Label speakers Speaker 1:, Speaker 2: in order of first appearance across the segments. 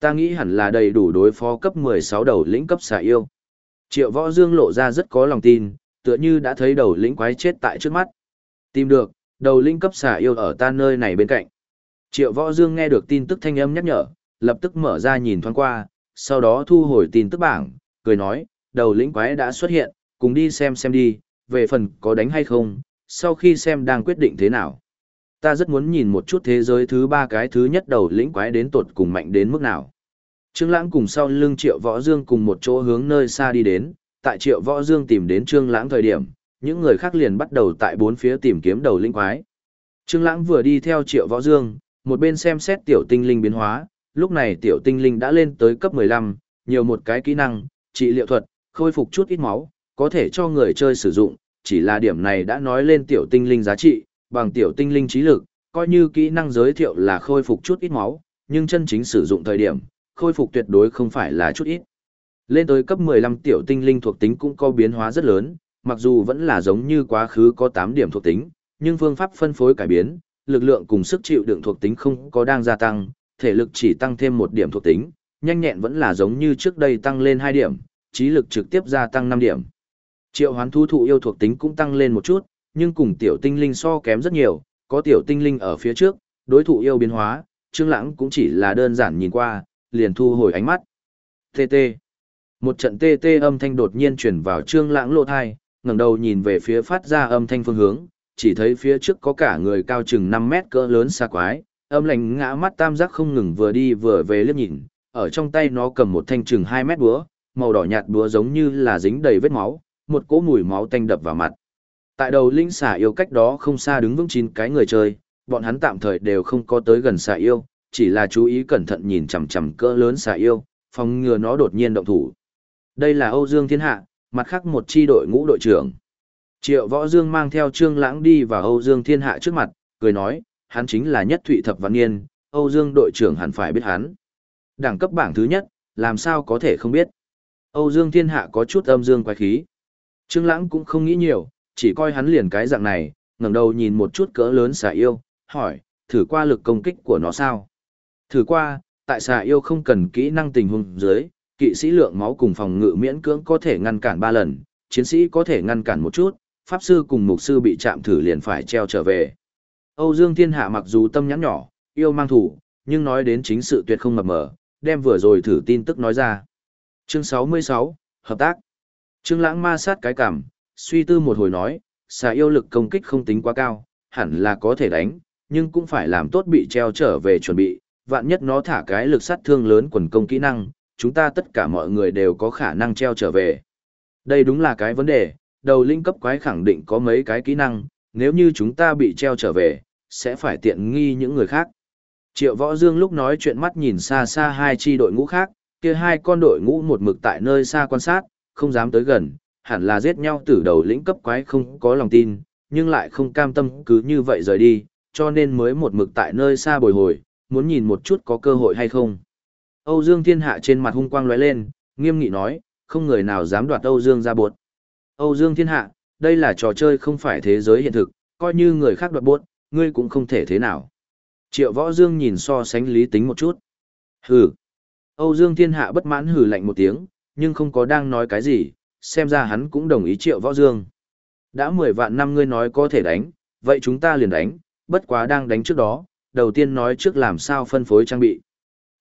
Speaker 1: Ta nghĩ hẳn là đầy đủ đối phó cấp 16 đầu lĩnh cấp xà yêu. Triệu võ dương lộ ra rất có lòng tin, tựa như đã thấy đầu lĩnh quái chết tại trước mắt. Tìm được, đầu lĩnh cấp xà yêu ở ta nơi này bên cạnh. Triệu võ dương nghe được tin tức thanh âm nhắc nhở, lập tức mở ra nhìn thoáng qua, sau đó thu hồi tin tức bảng, cười nói, đầu lĩnh quái đã xuất hiện, cùng đi xem xem đi, về phần có đánh hay không, sau khi xem đang quyết định thế nào. Ta rất muốn nhìn một chút thế giới thứ ba cái thứ nhất đầu lĩnh quái đến tột cùng mạnh đến mức nào. Trương Lãng cùng sau lưng Triệu Võ Dương cùng một chỗ hướng nơi xa đi đến, tại Triệu Võ Dương tìm đến Trương Lãng thời điểm, những người khác liền bắt đầu tại bốn phía tìm kiếm đầu lĩnh quái. Trương Lãng vừa đi theo Triệu Võ Dương, một bên xem xét tiểu tinh linh biến hóa, lúc này tiểu tinh linh đã lên tới cấp 15, nhiều một cái kỹ năng, trị liệu thuật, khôi phục chút ít máu, có thể cho người chơi sử dụng, chỉ là điểm này đã nói lên tiểu tinh linh giá trị, bằng tiểu tinh linh trí lực, coi như kỹ năng giới thiệu là khôi phục chút ít máu, nhưng chân chính sử dụng thời điểm, khôi phục tuyệt đối không phải là chút ít. Lên tới cấp 15 tiểu tinh linh thuộc tính cũng có biến hóa rất lớn, mặc dù vẫn là giống như quá khứ có 8 điểm thuộc tính, nhưng phương pháp phân phối cải biến, lực lượng cùng sức chịu đựng thuộc tính không có đang gia tăng, thể lực chỉ tăng thêm một điểm thuộc tính, nhanh nhẹn vẫn là giống như trước đây tăng lên 2 điểm, trí lực trực tiếp gia tăng 5 điểm. Triệu hoán thú thụ yêu thuộc tính cũng tăng lên một chút, nhưng cùng tiểu tinh linh so kém rất nhiều, có tiểu tinh linh ở phía trước, đối thủ yêu biến hóa, Trương Lãng cũng chỉ là đơn giản nhìn qua, liền thu hồi ánh mắt. TT. Một trận TT âm thanh đột nhiên truyền vào Trương Lãng lỗ tai, ngẩng đầu nhìn về phía phát ra âm thanh phương hướng, chỉ thấy phía trước có cả người cao chừng 5 mét cỡ lớn xa quái, âm lạnh ngã mắt tam giác không ngừng vừa đi vừa về liếc nhìn, ở trong tay nó cầm một thanh chừng 2 mét búa, màu đỏ nhạt búa giống như là dính đầy vết máu, một cỗ mùi máu tanh đập vào mặt. Tại đầu linh xà yêu cách đó không xa đứng vững chín cái người chơi, bọn hắn tạm thời đều không có tới gần xà yêu, chỉ là chú ý cẩn thận nhìn chằm chằm cỡ lớn xà yêu, phòng ngừa nó đột nhiên động thủ. Đây là Âu Dương Thiên Hạ, mặt khác một chi đội ngũ đội trưởng. Triệu Võ Dương mang theo Trương Lãng đi vào Âu Dương Thiên Hạ trước mặt, cười nói, hắn chính là Nhất Thụy Thập Văn Niên, Âu Dương đội trưởng hẳn phải biết hắn. Đẳng cấp bảng thứ nhất, làm sao có thể không biết. Âu Dương Thiên Hạ có chút âm dương quái khí. Trương Lãng cũng không nghĩ nhiều, chỉ coi hắn liền cái dạng này, ngẩng đầu nhìn một chút cỡ lớn xà yêu, hỏi, thử qua lực công kích của nó sao? Thử qua, tại xà yêu không cần kỹ năng tình huống dưới, kỵ sĩ lượng máu cùng phòng ngự miễn cưỡng có thể ngăn cản 3 lần, chiến sĩ có thể ngăn cản một chút, pháp sư cùng mục sư bị chạm thử liền phải treo trở về. Âu Dương Thiên Hạ mặc dù tâm nhắn nhỏ, yêu mang thủ, nhưng nói đến chính sự tuyệt không mập mờ, đem vừa rồi thử tin tức nói ra. Chương 66, Hợp tác. Trương Lãng ma sát cái cằm, suy tư một hồi nói, xà yêu lực công kích không tính quá cao, hẳn là có thể đánh, nhưng cũng phải làm tốt bị treo trở về chuẩn bị, vạn nhất nó thả cái lực sát thương lớn quần công kỹ năng, chúng ta tất cả mọi người đều có khả năng treo trở về. Đây đúng là cái vấn đề, đầu linh cấp quái khẳng định có mấy cái kỹ năng, nếu như chúng ta bị treo trở về, sẽ phải tiện nghi những người khác. Triệu Võ Dương lúc nói chuyện mắt nhìn xa xa hai chi đội ngũ khác, kia hai con đội ngũ một mực tại nơi xa quan sát, không dám tới gần, hẳn là giết nhau từ đầu lĩnh cấp quái không có lòng tin, nhưng lại không cam tâm cứ như vậy rời đi, cho nên mới một mực tại nơi xa bồi hồi, muốn nhìn một chút có cơ hội hay không. Âu Dương Thiên Hạ trên mặt hung quang lóe lên, nghiêm nghị nói, không người nào dám đoạt Âu Dương ra buộc. Âu Dương Thiên Hạ, đây là trò chơi không phải thế giới hiện thực, coi như người khác đoạt buốt, ngươi cũng không thể thế nào. Triệu Võ Dương nhìn so sánh lý tính một chút. Hừ. Âu Dương Thiên Hạ bất mãn hừ lạnh một tiếng, nhưng không có đang nói cái gì, xem ra hắn cũng đồng ý Triệu Võ Dương. Đã 10 vạn năm ngươi nói có thể đánh, vậy chúng ta liền đánh, bất quá đang đánh trước đó, đầu tiên nói trước làm sao phân phối trang bị.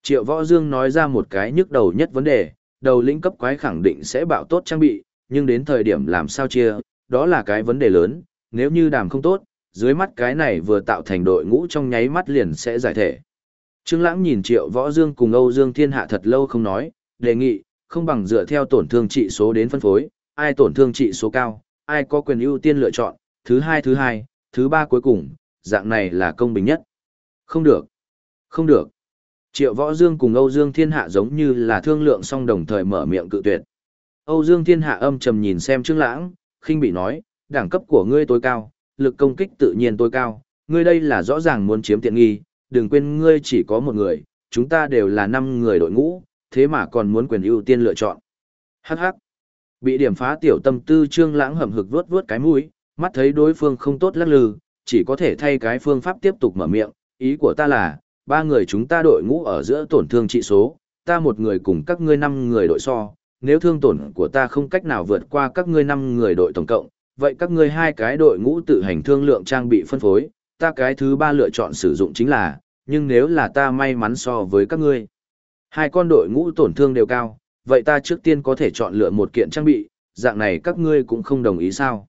Speaker 1: Triệu Võ Dương nói ra một cái nhức đầu nhất vấn đề, đầu lĩnh cấp quái khẳng định sẽ bảo tốt trang bị, nhưng đến thời điểm làm sao chia, đó là cái vấn đề lớn, nếu như đàm không tốt, dưới mắt cái này vừa tạo thành đội ngũ trong nháy mắt liền sẽ giải thể. Trương Lãng nhìn Triệu Võ Dương cùng Âu Dương Thiên Hạ thật lâu không nói, đề nghị, không bằng dựa theo tổn thương trị số đến phân phối, ai tổn thương trị số cao, ai có quyền ưu tiên lựa chọn, thứ hai thứ hai, thứ ba cuối cùng, dạng này là công bình nhất. Không được. Không được. Triệu Võ Dương cùng Âu Dương Thiên Hạ giống như là thương lượng xong đồng thời mở miệng cự tuyệt. Âu Dương Thiên Hạ âm trầm nhìn xem Trương Lãng, khinh bị nói, đẳng cấp của ngươi tối cao, lực công kích tự nhiên tối cao, ngươi đây là rõ ràng muốn chiếm tiện nghi, đừng quên ngươi chỉ có một người, chúng ta đều là năm người đội ngũ, thế mà còn muốn quyền ưu tiên lựa chọn. Hắc hắc. Bị điểm phá tiểu tâm tư Trương Lãng hậm hực vuốt vuốt cái mũi, mắt thấy đối phương không tốt lắc lư, chỉ có thể thay cái phương pháp tiếp tục mở miệng, ý của ta là, ba người chúng ta đội ngũ ở giữa tổn thương trị số, ta một người cùng các ngươi năm người đội so, nếu thương tổn của ta không cách nào vượt qua các ngươi năm người đội tổng cộng, vậy các ngươi hai cái đội ngũ tự hành thương lượng trang bị phân phối, ta cái thứ ba lựa chọn sử dụng chính là, nhưng nếu là ta may mắn so với các ngươi. Hai con đội ngũ tổn thương đều cao, vậy ta trước tiên có thể chọn lựa một kiện trang bị, dạng này các ngươi cũng không đồng ý sao.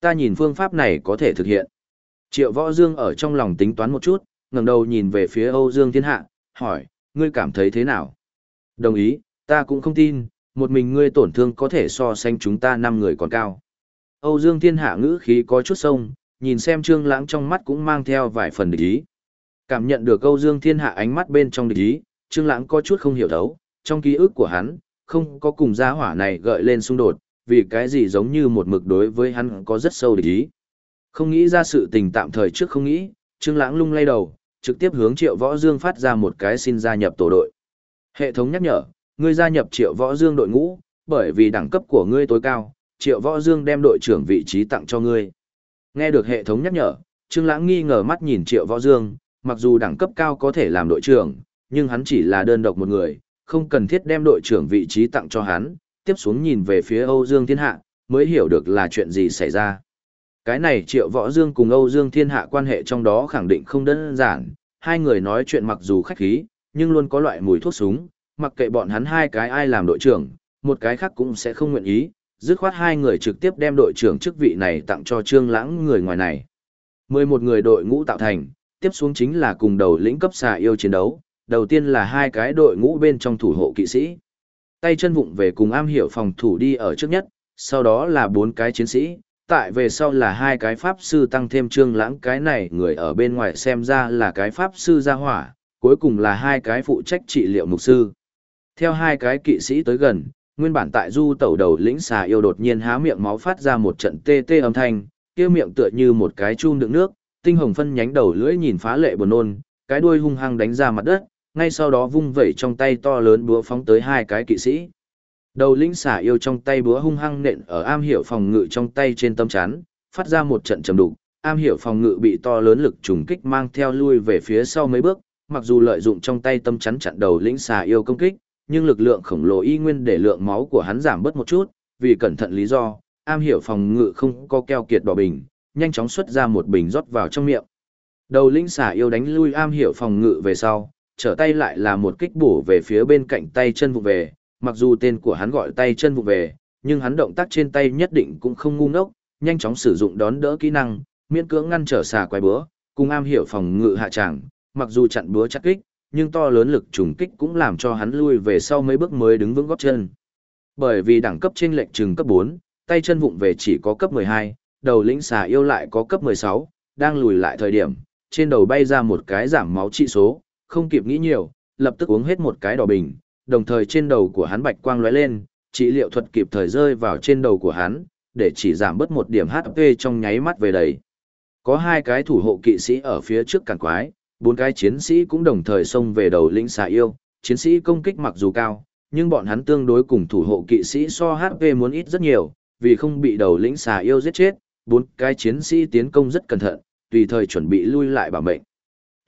Speaker 1: Ta nhìn phương pháp này có thể thực hiện. Triệu Võ Dương ở trong lòng tính toán một chút, ngẩng đầu nhìn về phía Âu Dương Thiên Hạ, hỏi, ngươi cảm thấy thế nào? Đồng ý, ta cũng không tin, một mình ngươi tổn thương có thể so sánh chúng ta năm người còn cao. Âu Dương Thiên Hạ ngữ khí có chút sông, nhìn xem Trương Lãng trong mắt cũng mang theo vài phần địch ý. Cảm nhận được Âu Dương Thiên Hạ ánh mắt bên trong địch ý, Trương Lãng có chút không hiểu thấu, trong ký ức của hắn, không có cùng gia hỏa này gợi lên xung đột, vì cái gì giống như một mực đối với hắn có rất sâu địch ý. Không nghĩ ra sự tình tạm thời trước không nghĩ, Trương Lãng lung lay đầu, trực tiếp hướng Triệu Võ Dương phát ra một cái xin gia nhập tổ đội. Hệ thống nhắc nhở, ngươi gia nhập Triệu Võ Dương đội ngũ, bởi vì đẳng cấp của ngươi tối cao, Triệu Võ Dương đem đội trưởng vị trí tặng cho ngươi. Nghe được hệ thống nhắc nhở, Trương Lãng nghi ngờ mắt nhìn Triệu Võ Dương, mặc dù đẳng cấp cao có thể làm đội trưởng, nhưng hắn chỉ là đơn độc một người, không cần thiết đem đội trưởng vị trí tặng cho hắn, tiếp xuống nhìn về phía Âu Dương Thiên Hạ, mới hiểu được là chuyện gì xảy ra. Cái này Triệu Võ Dương cùng Âu Dương Thiên Hạ quan hệ trong đó khẳng định không đơn giản, hai người nói chuyện mặc dù khách khí, nhưng luôn có loại mùi thuốc súng, mặc kệ bọn hắn hai cái ai làm đội trưởng, một cái khác cũng sẽ không nguyện ý, dứt khoát hai người trực tiếp đem đội trưởng chức vị này tặng cho Trương Lãng người ngoài này. 11 người đội ngũ tạo thành, tiếp xuống chính là cùng đầu lĩnh cấp xà yêu chiến đấu, đầu tiên là hai cái đội ngũ bên trong thủ hộ kỵ sĩ. Tay chân vụng về cùng am hiểu phòng thủ đi ở trước nhất, sau đó là bốn cái chiến sĩ, tại về sau là hai cái pháp sư tăng thêm trương lãng cái này người ở bên ngoài xem ra là cái pháp sư gia hỏa, cuối cùng là hai cái phụ trách trị liệu mục sư. Theo hai cái kỵ sĩ tới gần, nguyên bản tại du tẩu đầu lĩnh xà yêu đột nhiên há miệng máu phát ra một trận tê tê âm thanh, kia miệng tựa như một cái chum đựng nước, tinh hồng phân nhánh đầu lưỡi nhìn phá lệ buồn nôn, cái đuôi hung hăng đánh ra mặt đất, ngay sau đó vung vẩy trong tay to lớn búa phóng tới hai cái kỵ sĩ. Đầu lĩnh xả yêu trong tay búa hung hăng nện ở am hiểu phòng ngự trong tay trên tâm chắn, phát ra một trận trầm đục, am hiểu phòng ngự bị to lớn lực trùng kích mang theo lui về phía sau mấy bước, mặc dù lợi dụng trong tay tâm chắn chặn đầu lĩnh xà yêu công kích, nhưng lực lượng khổng lồ y nguyên để lượng máu của hắn giảm bớt một chút, vì cẩn thận lý do, am hiểu phòng ngự không có keo kiệt đỏ bình, nhanh chóng xuất ra một bình rót vào trong miệng. Đầu lĩnh xà yêu đánh lui am hiểu phòng ngự về sau, trở tay lại là một kích bổ về phía bên cạnh tay chân vụ về, mặc dù tên của hắn gọi tay chân vụ về, nhưng hắn động tác trên tay nhất định cũng không ngu ngốc, nhanh chóng sử dụng đón đỡ kỹ năng, miễn cưỡng ngăn trở xà quái búa, cùng am hiểu phòng ngự hạ tràng, mặc dù chặn búa chắc kích, nhưng to lớn lực trùng kích cũng làm cho hắn lui về sau mấy bước mới đứng vững gót chân. Bởi vì đẳng cấp trên lệnh trừng cấp 4, tay chân vụng về chỉ có cấp 12, đầu lĩnh xà yêu lại có cấp 16, đang lùi lại thời điểm, trên đầu bay ra một cái giảm máu trị số, không kịp nghĩ nhiều, lập tức uống hết một cái đỏ bình, đồng thời trên đầu của hắn bạch quang lóe lên, trị liệu thuật kịp thời rơi vào trên đầu của hắn, để chỉ giảm bớt một điểm HP trong nháy mắt về đầy. Có hai cái thủ hộ kỵ sĩ ở phía trước cản quái, bốn cái chiến sĩ cũng đồng thời xông về đầu lĩnh xà yêu, chiến sĩ công kích mặc dù cao, nhưng bọn hắn tương đối cùng thủ hộ kỵ sĩ so HP muốn ít rất nhiều, vì không bị đầu lĩnh xà yêu giết chết, bốn cái chiến sĩ tiến công rất cẩn thận, tùy thời chuẩn bị lui lại bảo mệnh.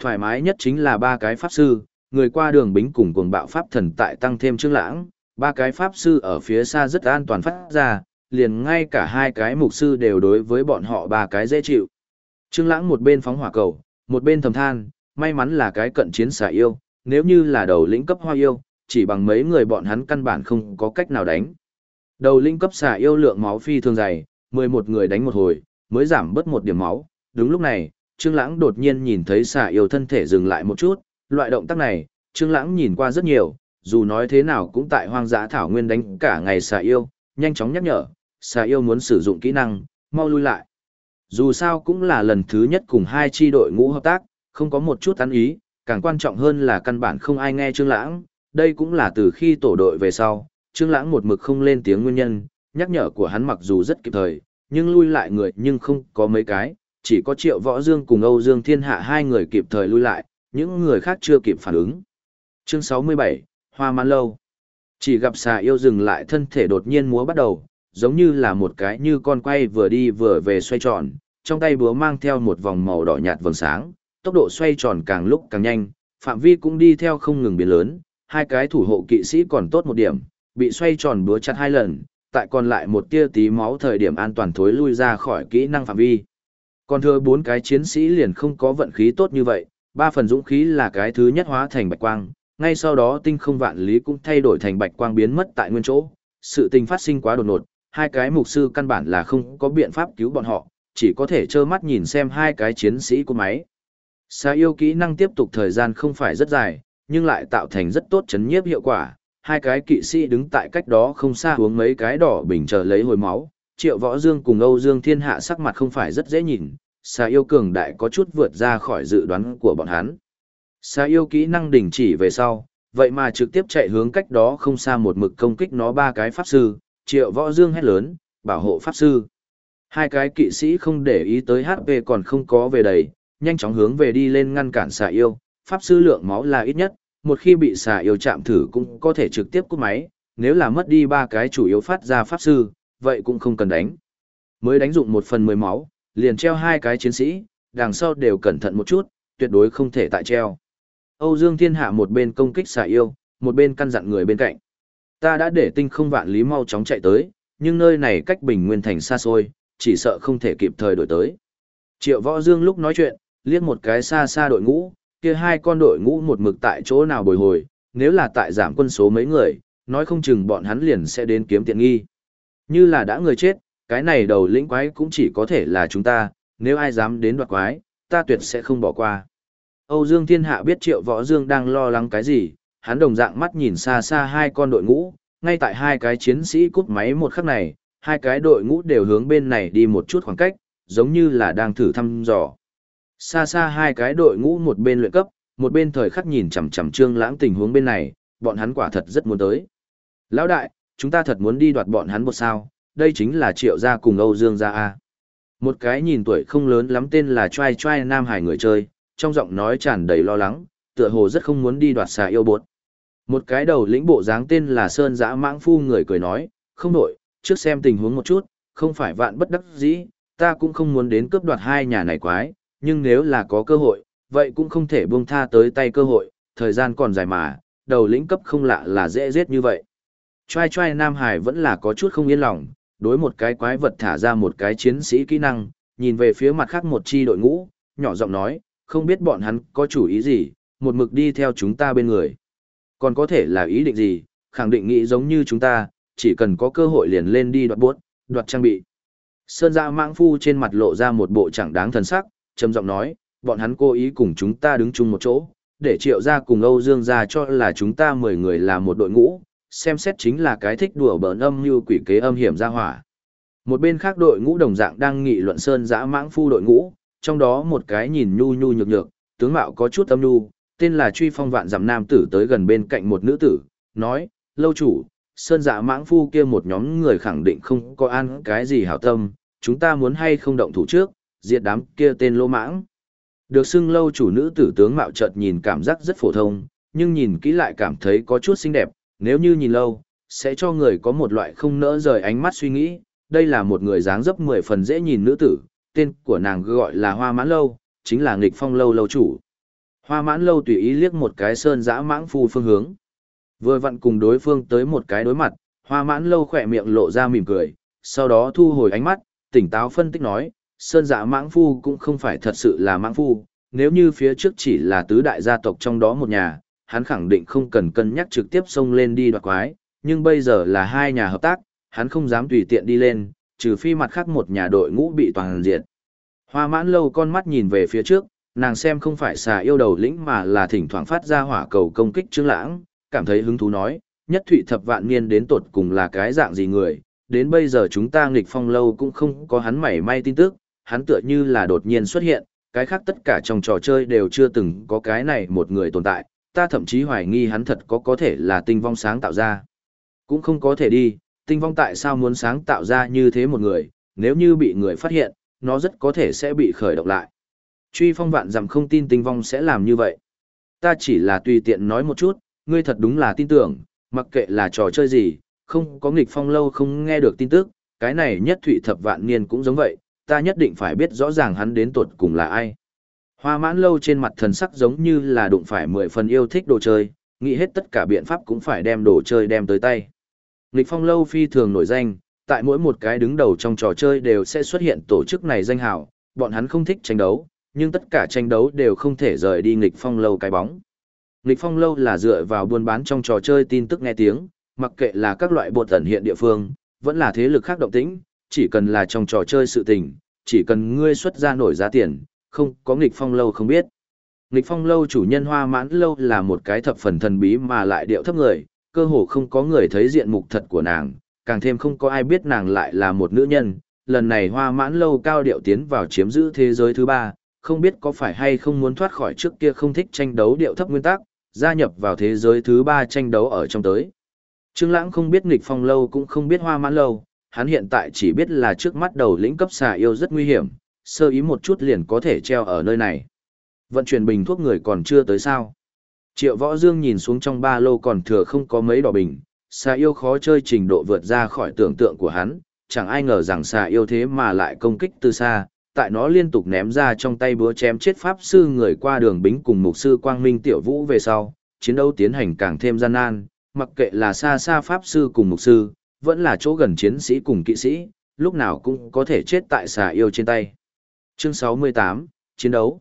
Speaker 1: Thoải mái nhất chính là ba cái pháp sư, người qua đường bính cùng cuồng bạo pháp thần tại tăng thêm trương lãng, ba cái pháp sư ở phía xa rất an toàn phát ra, liền ngay cả hai cái mục sư đều đối với bọn họ ba cái dễ chịu. Trương lãng một bên phóng hỏa cầu, một bên thầm than, may mắn là cái cận chiến xà yêu, nếu như là đầu lĩnh cấp hoa yêu, chỉ bằng mấy người bọn hắn căn bản không có cách nào đánh. Đầu lĩnh cấp xà yêu lượng máu phi thường dày, 11 người đánh một hồi, mới giảm bớt một điểm máu. Đúng lúc này, Trương Lãng đột nhiên nhìn thấy xà yêu thân thể dừng lại một chút, loại động tác này, Trương Lãng nhìn qua rất nhiều, dù nói thế nào cũng tại hoang dã thảo nguyên đánh cả ngày xà yêu, nhanh chóng nhắc nhở, xà yêu muốn sử dụng kỹ năng, mau lui lại. Dù sao cũng là lần thứ nhất cùng hai chi đội ngũ hợp tác, không có một chút tán ý, càng quan trọng hơn là căn bản không ai nghe Trương Lãng, đây cũng là từ khi tổ đội về sau, Trương Lãng một mực không lên tiếng nguyên nhân, nhắc nhở của hắn mặc dù rất kịp thời, nhưng lui lại người nhưng không có mấy cái, chỉ có Triệu Võ Dương cùng Âu Dương Thiên Hạ hai người kịp thời lui lại, những người khác chưa kịp phản ứng. Chương 67, Hoa Mãn Lâu. Chỉ gặp xà yêu dừng lại thân thể đột nhiên múa bắt đầu, giống như là một cái như con quay vừa đi vừa về xoay tròn, trong tay búa mang theo một vòng màu đỏ nhạt vầng sáng, tốc độ xoay tròn càng lúc càng nhanh, phạm vi cũng đi theo không ngừng biến lớn, hai cái thủ hộ kỵ sĩ còn tốt một điểm, bị xoay tròn búa chặt hai lần, tại còn lại một tia tí máu thời điểm an toàn thối lui ra khỏi kỹ năng phạm vi. Còn thừa bốn cái chiến sĩ liền không có vận khí tốt như vậy, ba phần dũng khí là cái thứ nhất hóa thành bạch quang, ngay sau đó tinh không vạn lý cũng thay đổi thành bạch quang biến mất tại nguyên chỗ. Sự tình phát sinh quá đột ngột, hai cái mục sư căn bản là không có biện pháp cứu bọn họ, chỉ có thể trơ mắt nhìn xem hai cái chiến sĩ của máy. Xa yêu kỹ năng tiếp tục thời gian không phải rất dài, nhưng lại tạo thành rất tốt chấn nhiếp hiệu quả. Hai cái kỵ sĩ đứng tại cách đó không xa uống mấy cái đỏ bình chờ lấy hồi máu. Triệu Võ Dương cùng Âu Dương Thiên Hạ sắc mặt không phải rất dễ nhìn, xà yêu cường đại có chút vượt ra khỏi dự đoán của bọn hắn. Xà yêu kỹ năng đình chỉ về sau, vậy mà trực tiếp chạy hướng cách đó không xa một mực công kích nó ba cái pháp sư, Triệu Võ Dương hét lớn, bảo hộ pháp sư. Hai cái kỵ sĩ không để ý tới HP còn không có về đầy, nhanh chóng hướng về đi lên ngăn cản xà yêu, pháp sư lượng máu là ít nhất, một khi bị xà yêu chạm thử cũng có thể trực tiếp cúp máy, nếu là mất đi ba cái chủ yếu phát ra pháp sư, vậy cũng không cần đánh. Mới đánh dụng một phần mười máu, liền treo hai cái chiến sĩ, đằng sau đều cẩn thận một chút, tuyệt đối không thể tại treo. Âu Dương Thiên Hạ một bên công kích xà yêu, một bên căn dặn người bên cạnh. Ta đã để tinh không vạn lý mau chóng chạy tới, nhưng nơi này cách Bình Nguyên Thành xa xôi, chỉ sợ không thể kịp thời đổi tới. Triệu Võ Dương lúc nói chuyện, liếc một cái xa xa đội ngũ, kia hai con đội ngũ một mực tại chỗ nào bồi hồi, nếu là tại giảm quân số mấy người, nói không chừng bọn hắn liền sẽ đến kiếm tiện nghi. Như là đã người chết, cái này đầu lĩnh quái cũng chỉ có thể là chúng ta, nếu ai dám đến đoạt quái, ta tuyệt sẽ không bỏ qua. Âu Dương Thiên Hạ biết Triệu Võ Dương đang lo lắng cái gì, hắn đồng dạng mắt nhìn xa xa hai con đội ngũ, ngay tại hai cái chiến sĩ cút máy một khắc này, hai cái đội ngũ đều hướng bên này đi một chút khoảng cách, giống như là đang thử thăm dò. Xa xa hai cái đội ngũ một bên luyện cấp, một bên thời khắc nhìn chằm chằm Trương Lãng tình huống bên này, bọn hắn quả thật rất muốn tới. Lão đại, chúng ta thật muốn đi đoạt bọn hắn một sao, đây chính là Triệu gia cùng Âu Dương gia a. Một cái nhìn tuổi không lớn lắm tên là Trai Trai Nam Hải người chơi, trong giọng nói tràn đầy lo lắng, tựa hồ rất không muốn đi đoạt xà yêu bột. Một cái đầu lĩnh bộ dáng tên là Sơn Dã Mãng Phu người cười nói, không đổi, trước xem tình huống một chút, không phải vạn bất đắc dĩ, ta cũng không muốn đến cướp đoạt hai nhà này quái, nhưng nếu là có cơ hội, vậy cũng không thể buông tha tới tay cơ hội, thời gian còn dài mà, đầu lĩnh cấp không lạ là dễ giết như vậy. Choai choai Nam Hải vẫn là có chút không yên lòng, đối một cái quái vật thả ra một cái chiến sĩ kỹ năng, nhìn về phía mặt khác một chi đội ngũ, nhỏ giọng nói, không biết bọn hắn có chủ ý gì, một mực đi theo chúng ta bên người. Còn có thể là ý định gì, khẳng định nghĩ giống như chúng ta, chỉ cần có cơ hội liền lên đi đoạt buốt, đoạt trang bị. Sơn dạ mạng phu trên mặt lộ ra một bộ chẳng đáng thần sắc, trầm giọng nói, bọn hắn cố ý cùng chúng ta đứng chung một chỗ, để triệu ra cùng Âu Dương ra cho là chúng ta 10 người là một đội ngũ, xem xét chính là cái thích đùa bỡn âm như quỷ kế âm hiểm ra hỏa. Một bên khác đội ngũ đồng dạng đang nghị luận sơn dã mãng phu đội ngũ, trong đó một cái nhìn nhu nhu nhược nhược, tướng mạo có chút âm nhu, tên là truy phong vạn giảm nam tử tới gần bên cạnh một nữ tử, nói, lâu chủ, sơn dã mãng phu kia một nhóm người khẳng định không có ăn cái gì hảo tâm, chúng ta muốn hay không động thủ trước, diệt đám kia tên lô mãng. Được xưng lâu chủ nữ tử tướng mạo chợt nhìn cảm giác rất phổ thông, nhưng nhìn kỹ lại cảm thấy có chút xinh đẹp, nếu như nhìn lâu, sẽ cho người có một loại không nỡ rời ánh mắt suy nghĩ, đây là một người dáng dấp mười phần dễ nhìn nữ tử, tên của nàng gọi là Hoa Mãn Lâu, chính là nghịch phong lâu lâu chủ. Hoa Mãn Lâu tùy ý liếc một cái sơn dã mãng phu phương hướng. Vừa vặn cùng đối phương tới một cái đối mặt, Hoa Mãn Lâu khỏe miệng lộ ra mỉm cười, sau đó thu hồi ánh mắt, tỉnh táo phân tích nói, sơn dã mãng phu cũng không phải thật sự là mãng phu, nếu như phía trước chỉ là tứ đại gia tộc trong đó một nhà, hắn khẳng định không cần cân nhắc trực tiếp xông lên đi đoạt quái, nhưng bây giờ là hai nhà hợp tác, hắn không dám tùy tiện đi lên, trừ phi mặt khác một nhà đội ngũ bị toàn diệt. Hoa mãn lâu con mắt nhìn về phía trước, nàng xem không phải xà yêu đầu lĩnh mà là thỉnh thoảng phát ra hỏa cầu công kích trương lãng, cảm thấy hứng thú nói, nhất thụy thập vạn niên đến tột cùng là cái dạng gì người, đến bây giờ chúng ta nghịch phong lâu cũng không có hắn mảy may tin tức, hắn tựa như là đột nhiên xuất hiện, cái khác tất cả trong trò chơi đều chưa từng có cái này một người tồn tại, ta thậm chí hoài nghi hắn thật có có thể là tinh vong sáng tạo ra. Cũng không có thể đi, tinh vong tại sao muốn sáng tạo ra như thế một người, nếu như bị người phát hiện, nó rất có thể sẽ bị khởi động lại. Truy phong vạn dặm không tin tinh vong sẽ làm như vậy. Ta chỉ là tùy tiện nói một chút, ngươi thật đúng là tin tưởng, mặc kệ là trò chơi gì, không có nghịch phong lâu không nghe được tin tức, cái này nhất thụy thập vạn niên cũng giống vậy, ta nhất định phải biết rõ ràng hắn đến tuột cùng là ai. Hoa mãn lâu trên mặt thần sắc giống như là đụng phải mười phần yêu thích đồ chơi, nghĩ hết tất cả biện pháp cũng phải đem đồ chơi đem tới tay. Nghịch phong lâu phi thường nổi danh, tại mỗi một cái đứng đầu trong trò chơi đều sẽ xuất hiện tổ chức này danh hào, bọn hắn không thích tranh đấu, nhưng tất cả tranh đấu đều không thể rời đi nghịch phong lâu cái bóng. Nghịch phong lâu là dựa vào buôn bán trong trò chơi tin tức nghe tiếng, mặc kệ là các loại bột ẩn hiện địa phương, vẫn là thế lực khác động tĩnh, chỉ cần là trong trò chơi sự tình, chỉ cần ngươi xuất ra nổi giá tiền, không có nghịch phong lâu không biết. Nghịch phong lâu chủ nhân hoa mãn lâu là một cái thập phần thần bí mà lại điệu thấp người, cơ hồ không có người thấy diện mục thật của nàng, càng thêm không có ai biết nàng lại là một nữ nhân. Lần này hoa mãn lâu cao điệu tiến vào chiếm giữ thế giới thứ ba, không biết có phải hay không muốn thoát khỏi trước kia không thích tranh đấu điệu thấp nguyên tắc, gia nhập vào thế giới thứ ba tranh đấu ở trong tới. Trương Lãng không biết nghịch phong lâu cũng không biết hoa mãn lâu, hắn hiện tại chỉ biết là trước mắt đầu lĩnh cấp xà yêu rất nguy hiểm, sơ ý một chút liền có thể treo ở nơi này. Vận chuyển bình thuốc người còn chưa tới sao. Triệu Võ Dương nhìn xuống trong ba lô còn thừa không có mấy đỏ bình, xà yêu khó chơi trình độ vượt ra khỏi tưởng tượng của hắn, chẳng ai ngờ rằng xà yêu thế mà lại công kích từ xa, tại nó liên tục ném ra trong tay búa chém chết pháp sư người qua đường bính cùng mục sư Quang Minh Tiểu Vũ về sau, chiến đấu tiến hành càng thêm gian nan, mặc kệ là xa xa pháp sư cùng mục sư, vẫn là chỗ gần chiến sĩ cùng kỵ sĩ, lúc nào cũng có thể chết tại xà yêu trên tay. Chương 68, Chiến đấu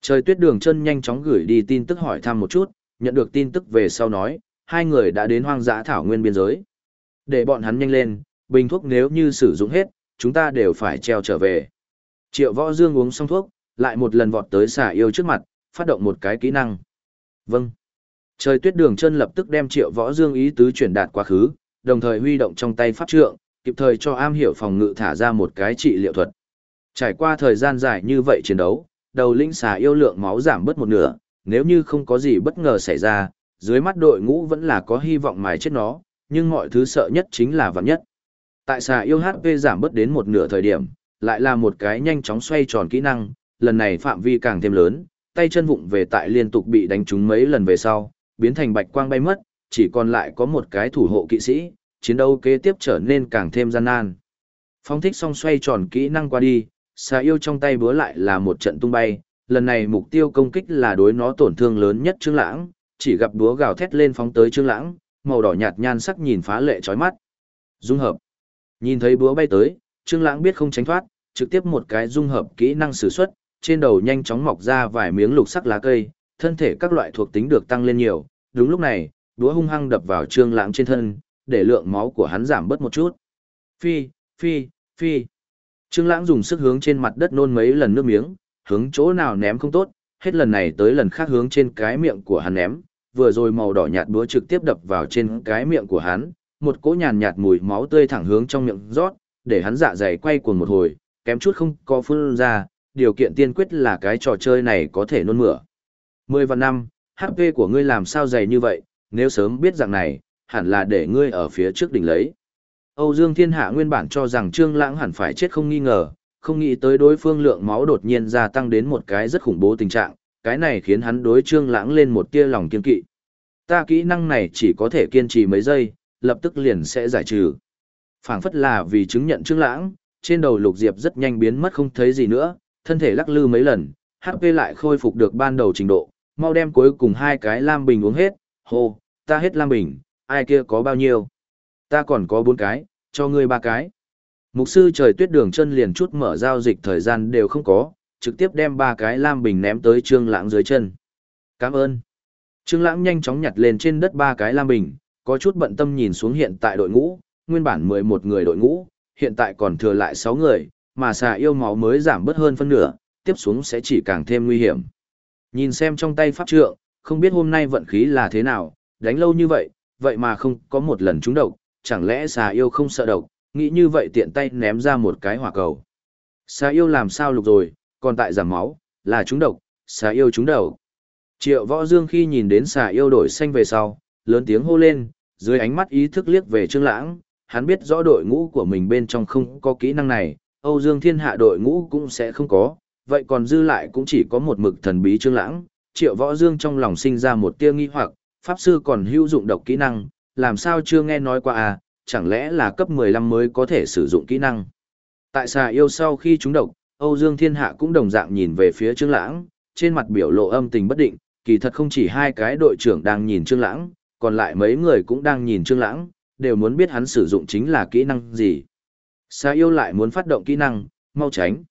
Speaker 1: Trời tuyết đường chân nhanh chóng gửi đi tin tức hỏi thăm một chút, nhận được tin tức về sau nói, hai người đã đến hoang dã thảo nguyên biên giới. Để bọn hắn nhanh lên, bình thuốc nếu như sử dụng hết, chúng ta đều phải treo trở về. Triệu võ dương uống xong thuốc, lại một lần vọt tới xà yêu trước mặt, phát động một cái kỹ năng. Vâng. Trời tuyết đường chân lập tức đem triệu võ dương ý tứ chuyển đạt quá khứ, đồng thời huy động trong tay pháp trượng, kịp thời cho am hiểu phòng ngự thả ra một cái trị liệu thuật. Trải qua thời gian dài như vậy chiến đấu, đầu linh xà yêu lượng máu giảm bớt một nửa, nếu như không có gì bất ngờ xảy ra, dưới mắt đội ngũ vẫn là có hy vọng mài chết nó, nhưng mọi thứ sợ nhất chính là vạn nhất. Tại xà yêu HP giảm bớt đến một nửa thời điểm, lại là một cái nhanh chóng xoay tròn kỹ năng, lần này phạm vi càng thêm lớn, tay chân vụng về tại liên tục bị đánh trúng mấy lần về sau, biến thành bạch quang bay mất, chỉ còn lại có một cái thủ hộ kỵ sĩ, chiến đấu kế tiếp trở nên càng thêm gian nan. Phong thích xong xoay tròn kỹ năng qua đi, xà yêu trong tay búa lại là một trận tung bay, lần này mục tiêu công kích là đối nó tổn thương lớn nhất Trương Lãng, chỉ gặp búa gào thét lên phóng tới Trương Lãng, màu đỏ nhạt nhan sắc nhìn phá lệ chói mắt. Dung hợp. Nhìn thấy búa bay tới, Trương Lãng biết không tránh thoát, trực tiếp một cái dung hợp kỹ năng sử xuất, trên đầu nhanh chóng mọc ra vài miếng lục sắc lá cây, thân thể các loại thuộc tính được tăng lên nhiều. Đúng lúc này, búa hung hăng đập vào Trương Lãng trên thân, để lượng máu của hắn giảm bớt một chút. Phi, phi, phi. Trương Lãng dùng sức hướng trên mặt đất nôn mấy lần nước miếng, hướng chỗ nào ném không tốt, hết lần này tới lần khác hướng trên cái miệng của hắn ném, vừa rồi màu đỏ nhạt búa trực tiếp đập vào trên cái miệng của hắn, một cỗ nhàn nhạt mùi máu tươi thẳng hướng trong miệng rót, để hắn dạ dày quay cuồng một hồi, kém chút không có phun ra, điều kiện tiên quyết là cái trò chơi này có thể nôn mửa. Mười và năm, HP của ngươi làm sao dày như vậy, nếu sớm biết dạng này, hẳn là để ngươi ở phía trước đỉnh lấy. Âu Dương Thiên Hạ nguyên bản cho rằng Trương Lãng hẳn phải chết không nghi ngờ, không nghĩ tới đối phương lượng máu đột nhiên gia tăng đến một cái rất khủng bố tình trạng, cái này khiến hắn đối Trương Lãng lên một tia lòng kiên kỵ. Ta kỹ năng này chỉ có thể kiên trì mấy giây, lập tức liền sẽ giải trừ. Phảng phất là vì chứng nhận Trương Lãng, trên đầu Lục Diệp rất nhanh biến mất không thấy gì nữa, thân thể lắc lư mấy lần, HP lại khôi phục được ban đầu trình độ, mau đem cuối cùng hai cái lam bình uống hết, hô, ta hết lam bình, ai kia có bao nhiêu? Ta còn có bốn cái, cho ngươi ba cái. Mục sư trời tuyết đường chân liền chút mở giao dịch thời gian đều không có, trực tiếp đem ba cái lam bình ném tới trương lãng dưới chân. Cảm ơn. Trương lãng nhanh chóng nhặt lên trên đất ba cái lam bình, có chút bận tâm nhìn xuống hiện tại đội ngũ, nguyên bản 11 người đội ngũ, hiện tại còn thừa lại 6 người, mà xà yêu máu mới giảm bớt hơn phân nửa, tiếp xuống sẽ chỉ càng thêm nguy hiểm. Nhìn xem trong tay pháp trượng, không biết hôm nay vận khí là thế nào, đánh lâu như vậy, vậy mà không có một lần trúng độc, chẳng lẽ xà yêu không sợ độc, nghĩ như vậy tiện tay ném ra một cái hỏa cầu. Xà yêu làm sao lục rồi, còn tại giảm máu, là trúng độc, xà yêu trúng đầu. Triệu võ dương khi nhìn đến xà yêu đổi xanh về sau, lớn tiếng hô lên, dưới ánh mắt ý thức liếc về trương lãng, hắn biết rõ đội ngũ của mình bên trong không có kỹ năng này, Âu Dương Thiên Hạ đội ngũ cũng sẽ không có, vậy còn dư lại cũng chỉ có một mực thần bí trương lãng. Triệu võ dương trong lòng sinh ra một tia nghi hoặc, pháp sư còn hữu dụng độc kỹ năng, làm sao chưa nghe nói qua à, chẳng lẽ là cấp 15 mới có thể sử dụng kỹ năng. Tại xà yêu sau khi chúng độc, Âu Dương Thiên Hạ cũng đồng dạng nhìn về phía Trương Lãng, trên mặt biểu lộ âm tình bất định, kỳ thật không chỉ hai cái đội trưởng đang nhìn Trương Lãng, còn lại mấy người cũng đang nhìn Trương Lãng, đều muốn biết hắn sử dụng chính là kỹ năng gì. Xà yêu lại muốn phát động kỹ năng, mau tránh.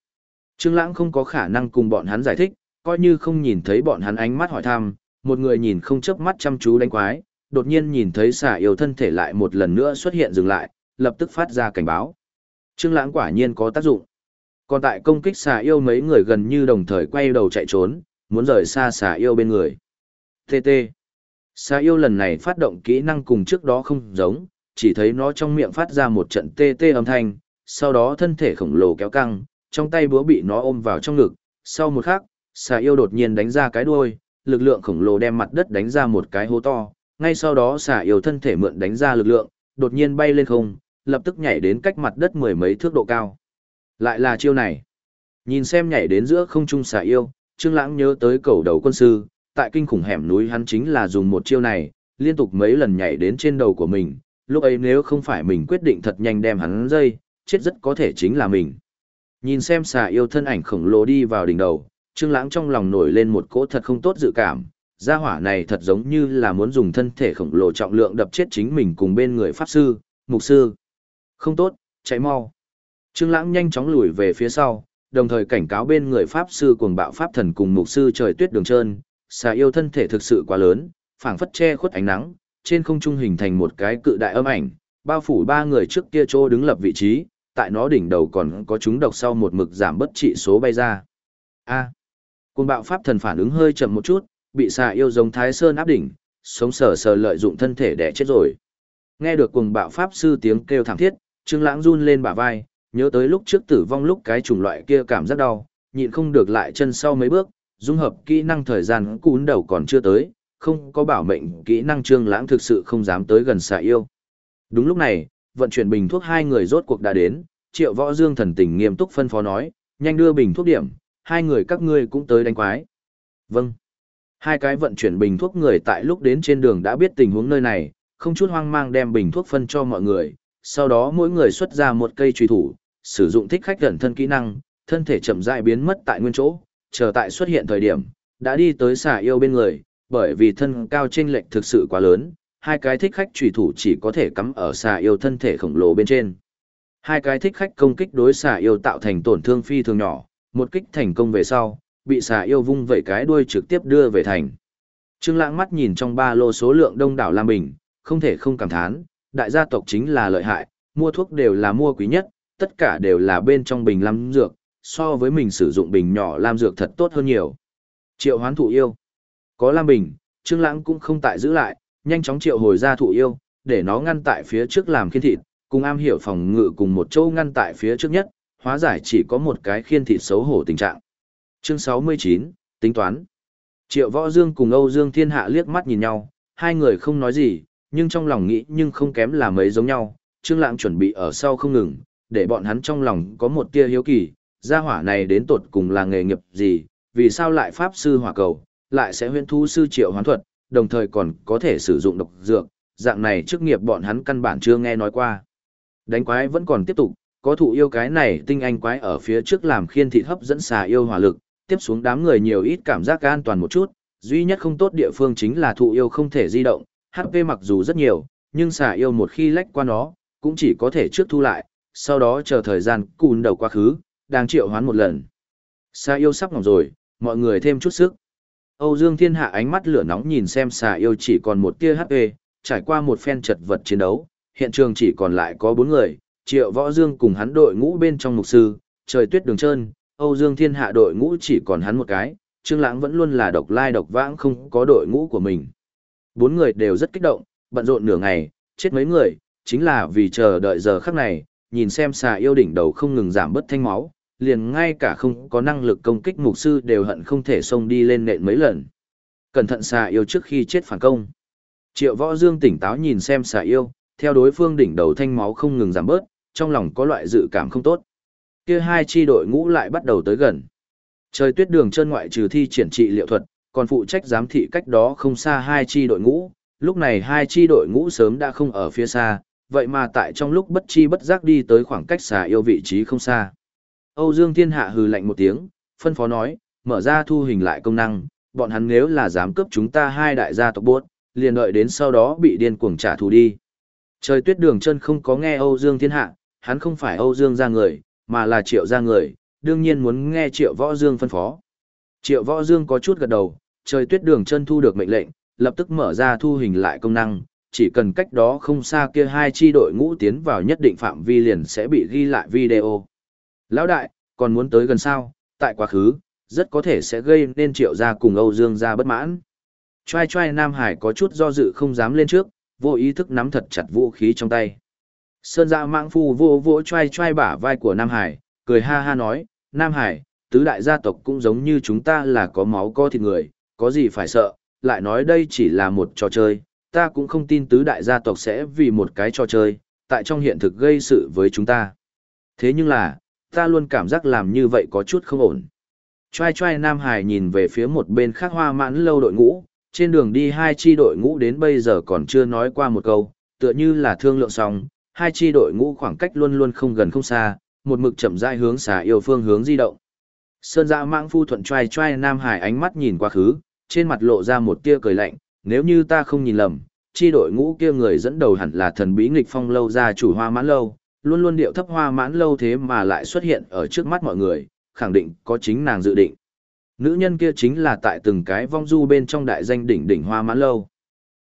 Speaker 1: Trương Lãng không có khả năng cùng bọn hắn giải thích, coi như không nhìn thấy bọn hắn ánh mắt hỏi thăm, một người nhìn không chớp mắt chăm chú đánh quái, đột nhiên nhìn thấy xà yêu thân thể lại một lần nữa xuất hiện dừng lại, lập tức phát ra cảnh báo. Trương Lãng quả nhiên có tác dụng. Còn tại công kích xà yêu mấy người gần như đồng thời quay đầu chạy trốn, muốn rời xa xà yêu bên người. TT. Xà yêu lần này phát động kỹ năng cùng trước đó không giống, chỉ thấy nó trong miệng phát ra một trận TT âm thanh, sau đó thân thể khổng lồ kéo căng, trong tay búa bị nó ôm vào trong ngực, sau một khắc, xà yêu đột nhiên đánh ra cái đuôi, lực lượng khổng lồ đem mặt đất đánh ra một cái hố to, ngay sau đó xà yêu thân thể mượn đánh ra lực lượng, đột nhiên bay lên không, lập tức nhảy đến cách mặt đất mười mấy thước độ cao. Lại là chiêu này. Nhìn xem nhảy đến giữa không trung xà yêu, Trương Lãng nhớ tới cầu đầu quân sư, tại kinh khủng hẻm núi hắn chính là dùng một chiêu này, liên tục mấy lần nhảy đến trên đầu của mình, lúc ấy nếu không phải mình quyết định thật nhanh đem hắn dây, chết rất có thể chính là mình. Nhìn xem xà yêu thân ảnh khổng lồ đi vào đỉnh đầu, Trương Lãng trong lòng nổi lên một cỗ thật không tốt dự cảm, gia hỏa này thật giống như là muốn dùng thân thể khổng lồ trọng lượng đập chết chính mình cùng bên người pháp sư, mục sư. Không tốt, chạy mau. Trương Lãng nhanh chóng lùi về phía sau, đồng thời cảnh cáo bên người pháp sư cuồng bạo pháp thần cùng mục sư trời tuyết đường trơn, xà yêu thân thể thực sự quá lớn, phảng phất che khuất ánh nắng, trên không trung hình thành một cái cự đại âm ảnh, bao phủ ba người trước kia chỗ đứng lập vị trí, tại nó đỉnh đầu còn có chúng độc sau một mực giảm bất trị số bay ra. A. Cuồng bạo pháp thần phản ứng hơi chậm một chút, bị xà yêu giống Thái Sơn áp đỉnh, sống sờ sờ lợi dụng thân thể để chết rồi. Nghe được cuồng bạo pháp sư tiếng kêu thảm thiết, Trương Lãng run lên bả vai, nhớ tới lúc trước tử vong lúc cái chủng loại kia cảm giác đau, nhịn không được lại chân sau mấy bước, dung hợp kỹ năng thời gian cún đầu còn chưa tới, không có bảo mệnh kỹ năng Trương Lãng thực sự không dám tới gần xà yêu. Đúng lúc này, vận chuyển bình thuốc hai người rốt cuộc đã đến, Triệu Võ Dương thần tình nghiêm túc phân phó nói, nhanh đưa bình thuốc điểm, hai người các ngươi cũng tới đánh quái. Vâng. Hai cái vận chuyển bình thuốc người tại lúc đến trên đường đã biết tình huống nơi này, không chút hoang mang đem bình thuốc phân cho mọi người, sau đó mỗi người xuất ra một cây truy thủ, sử dụng thích khách gần thân kỹ năng, thân thể chậm rãi biến mất tại nguyên chỗ, chờ tại xuất hiện thời điểm, đã đi tới xà yêu bên người, bởi vì thân cao chênh lệch thực sự quá lớn, hai cái thích khách truy thủ chỉ có thể cắm ở xà yêu thân thể khổng lồ bên trên. Hai cái thích khách công kích đối xà yêu tạo thành tổn thương phi thường nhỏ, một kích thành công về sau, bị xà yêu vung vẩy cái đuôi trực tiếp đưa về thành. Trương Lãng mắt nhìn trong ba lô số lượng đông đảo lam bình, không thể không cảm thán, đại gia tộc chính là lợi hại, mua thuốc đều là mua quý nhất, tất cả đều là bên trong bình lam dược, so với mình sử dụng bình nhỏ lam dược thật tốt hơn nhiều. Triệu Hoán thụ yêu. Có lam bình, Trương Lãng cũng không tại giữ lại, nhanh chóng triệu hồi ra thụ yêu, để nó ngăn tại phía trước làm khiên thịt, cùng am hiểu phòng ngự cùng một chỗ ngăn tại phía trước nhất, hóa giải chỉ có một cái khiên thịt xấu hổ tình trạng. Chương 69, tính toán. Triệu Võ Dương cùng Âu Dương Thiên Hạ liếc mắt nhìn nhau, hai người không nói gì, nhưng trong lòng nghĩ nhưng không kém là mấy giống nhau, Trương Lãng chuẩn bị ở sau không ngừng, để bọn hắn trong lòng có một tia hiếu kỳ, gia hỏa này đến tột cùng là nghề nghiệp gì, vì sao lại pháp sư hỏa cầu, lại sẽ huyễn thu sư triệu hoán thuật, đồng thời còn có thể sử dụng độc dược, dạng này chức nghiệp bọn hắn căn bản chưa nghe nói qua. Đánh quái vẫn còn tiếp tục, có thụ yêu cái này tinh anh quái ở phía trước làm khiên thịt hấp dẫn xà yêu hỏa lực, tiếp xuống đám người nhiều ít cảm giác an toàn một chút, duy nhất không tốt địa phương chính là thụ yêu không thể di động, HP mặc dù rất nhiều, nhưng xà yêu một khi lách qua nó, cũng chỉ có thể trước thu lại, sau đó chờ thời gian cùn đầu quá khứ, đang triệu hoán một lần. Xà yêu sắp ngỏng rồi, mọi người thêm chút sức. Âu Dương Thiên Hạ ánh mắt lửa nóng nhìn xem xà yêu chỉ còn một tia HP, trải qua một phen chật vật chiến đấu, hiện trường chỉ còn lại có bốn người, Triệu Võ Dương cùng hắn đội ngũ bên trong mục sư, trời tuyết đường trơn, Âu Dương Thiên Hạ đội ngũ chỉ còn hắn một cái, Trương Lãng vẫn luôn là độc lai độc vãng không có đội ngũ của mình. Bốn người đều rất kích động, bận rộn nửa ngày, chết mấy người, chính là vì chờ đợi giờ khắc này, nhìn xem xà yêu đỉnh đầu không ngừng giảm bớt thanh máu, liền ngay cả không có năng lực công kích mục sư đều hận không thể xông đi lên nện mấy lần. Cẩn thận xà yêu trước khi chết phản công. Triệu Võ Dương tỉnh táo nhìn xem xà yêu, theo đối phương đỉnh đầu thanh máu không ngừng giảm bớt, trong lòng có loại dự cảm không tốt. Kia hai chi đội ngũ lại bắt đầu tới gần. Trời tuyết đường chân ngoại trừ thi triển trị liệu thuật, còn phụ trách giám thị cách đó không xa hai chi đội ngũ, lúc này hai chi đội ngũ sớm đã không ở phía xa, vậy mà tại trong lúc bất chi bất giác đi tới khoảng cách xà yêu vị trí không xa. Âu Dương Thiên Hạ hừ lạnh một tiếng, phân phó nói, mở ra thu hình lại công năng, bọn hắn nếu là dám cướp chúng ta hai đại gia tộc bốt, liền đợi đến sau đó bị điên cuồng trả thù đi. Trời tuyết đường chân không có nghe Âu Dương thiên hạ, hắn không phải Âu Dương ra người, mà là triệu ra người, đương nhiên muốn nghe triệu võ dương phân phó. Triệu võ dương có chút gật đầu, trời tuyết đường chân thu được mệnh lệnh, lập tức mở ra thu hình lại công năng, chỉ cần cách đó không xa kia hai chi đội ngũ tiến vào nhất định phạm vi liền sẽ bị ghi lại video. Lão đại, còn muốn tới gần sao, tại quá khứ, rất có thể sẽ gây nên triệu gia cùng Âu Dương gia bất mãn. Trai trai Nam Hải có chút do dự không dám lên trước, vô ý thức nắm thật chặt vũ khí trong tay. Sơn dạ mạng phu vô vỗ trai trai bả vai của Nam Hải, cười ha ha nói, Nam Hải, tứ đại gia tộc cũng giống như chúng ta là có máu có thịt người, có gì phải sợ, lại nói đây chỉ là một trò chơi, ta cũng không tin tứ đại gia tộc sẽ vì một cái trò chơi, tại trong hiện thực gây sự với chúng ta. Thế nhưng là, ta luôn cảm giác làm như vậy có chút không ổn. Trai trai Nam Hải nhìn về phía một bên khác hoa mãn lâu đội ngũ, trên đường đi hai chi đội ngũ đến bây giờ còn chưa nói qua một câu, tựa như là thương lượng xong, hai chi đội ngũ khoảng cách luôn luôn không gần không xa, một mực chậm rãi hướng xà yêu phương hướng di động. Sơn dạ Mãng phu thuận trai trai Nam Hải ánh mắt nhìn qua khứ, trên mặt lộ ra một tia cười lạnh, nếu như ta không nhìn lầm, chi đội ngũ kia người dẫn đầu hẳn là thần bí nghịch phong lâu gia chủ hoa mãn lâu, luôn luôn điệu thấp hoa mãn lâu thế mà lại xuất hiện ở trước mắt mọi người, khẳng định có chính nàng dự định. Nữ nhân kia chính là tại từng cái vong du bên trong đại danh đỉnh đỉnh hoa mãn lâu.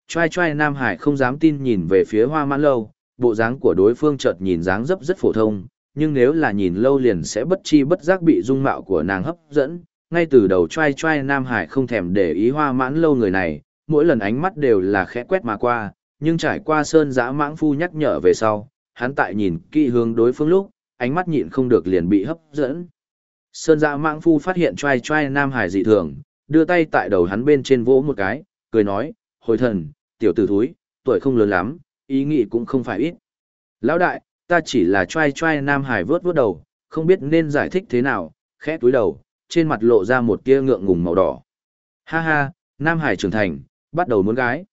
Speaker 1: Trai trai Nam Hải không dám tin nhìn về phía hoa mãn lâu, bộ dáng của đối phương chợt nhìn dáng dấp rất phổ thông, nhưng nếu là nhìn lâu liền sẽ bất chi bất giác bị dung mạo của nàng hấp dẫn. Ngay từ đầu trai trai Nam Hải không thèm để ý hoa mãn lâu người này, mỗi lần ánh mắt đều là khẽ quét mà qua, nhưng trải qua sơn giã mãng phu nhắc nhở về sau, hắn tại nhìn kỹ hướng đối phương lúc, ánh mắt nhịn không được liền bị hấp dẫn. Sơn giã mãng phu phát hiện trai trai Nam Hải dị thường, đưa tay tại đầu hắn bên trên vỗ một cái, cười nói, hồi thần, tiểu tử thúi, tuổi không lớn lắm, ý nghĩ cũng không phải ít. Lão đại, ta chỉ là trai trai Nam Hải vớt vớt đầu, không biết nên giải thích thế nào, khẽ túi đầu, trên mặt lộ ra một tia ngượng ngùng màu đỏ. Ha ha, Nam Hải trưởng thành, bắt đầu muốn gái.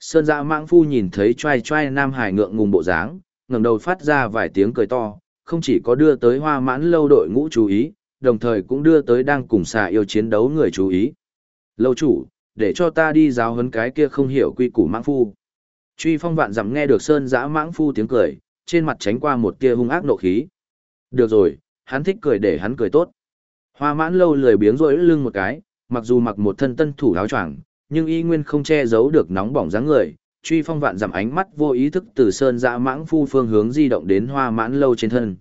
Speaker 1: Sơn dạ mạng phu nhìn thấy trai trai Nam Hải ngượng ngùng bộ dáng, ngẩng đầu phát ra vài tiếng cười to, không chỉ có đưa tới hoa mãn lâu đội ngũ chú ý, đồng thời cũng đưa tới đang cùng xà yêu chiến đấu người chú ý. Lâu chủ, để cho ta đi giáo huấn cái kia không hiểu quy củ mạng phu. Truy phong vạn dặm nghe được sơn giã mãng phu tiếng cười, trên mặt tránh qua một tia hung ác nộ khí. Được rồi, hắn thích cười để hắn cười tốt. Hoa mãn lâu lười biếng rỗi lưng một cái, mặc dù mặc một thân tân thủ áo choàng, nhưng y nguyên không che giấu được nóng bỏng dáng người. Truy phong vạn dặm ánh mắt vô ý thức từ sơn dã mãng phu phương hướng di động đến hoa mãn lâu trên thân.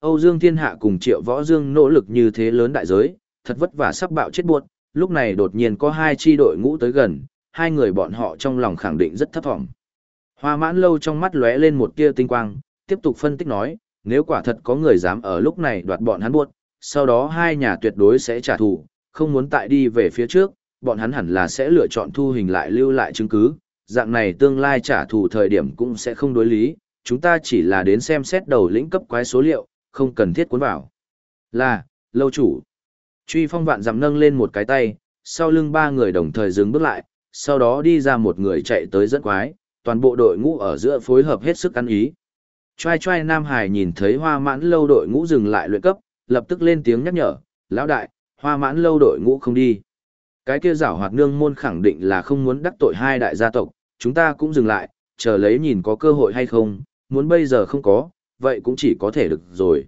Speaker 1: Âu Dương Thiên Hạ cùng Triệu Võ Dương nỗ lực như thế lớn đại giới, thật vất vả sắp bạo chết buộc, lúc này đột nhiên có hai chi đội ngũ tới gần, hai người bọn họ trong lòng khẳng định rất thấp vọng. Hoa mãn lâu trong mắt lóe lên một tia tinh quang, tiếp tục phân tích nói, nếu quả thật có người dám ở lúc này đoạt bọn hắn buộc, sau đó hai nhà tuyệt đối sẽ trả thù, không muốn tại đi về phía trước, bọn hắn hẳn là sẽ lựa chọn thu hình lại lưu lại chứng cứ, dạng này tương lai trả thù thời điểm cũng sẽ không đối lý, chúng ta chỉ là đến xem xét đầu lĩnh cấp quái số liệu, không cần thiết cuốn vào. Là, lâu chủ. Truy phong vạn dặm nâng lên một cái tay, sau lưng ba người đồng thời dừng bước lại, sau đó đi ra một người chạy tới dẫn quái, toàn bộ đội ngũ ở giữa phối hợp hết sức ăn ý. Trai trai Nam Hải nhìn thấy hoa mãn lâu đội ngũ dừng lại luyện cấp, lập tức lên tiếng nhắc nhở, lão đại, hoa mãn lâu đội ngũ không đi. Cái kia giảo hoạt nương môn khẳng định là không muốn đắc tội hai đại gia tộc, chúng ta cũng dừng lại, chờ lấy nhìn có cơ hội hay không, muốn bây giờ không có, vậy cũng chỉ có thể được rồi.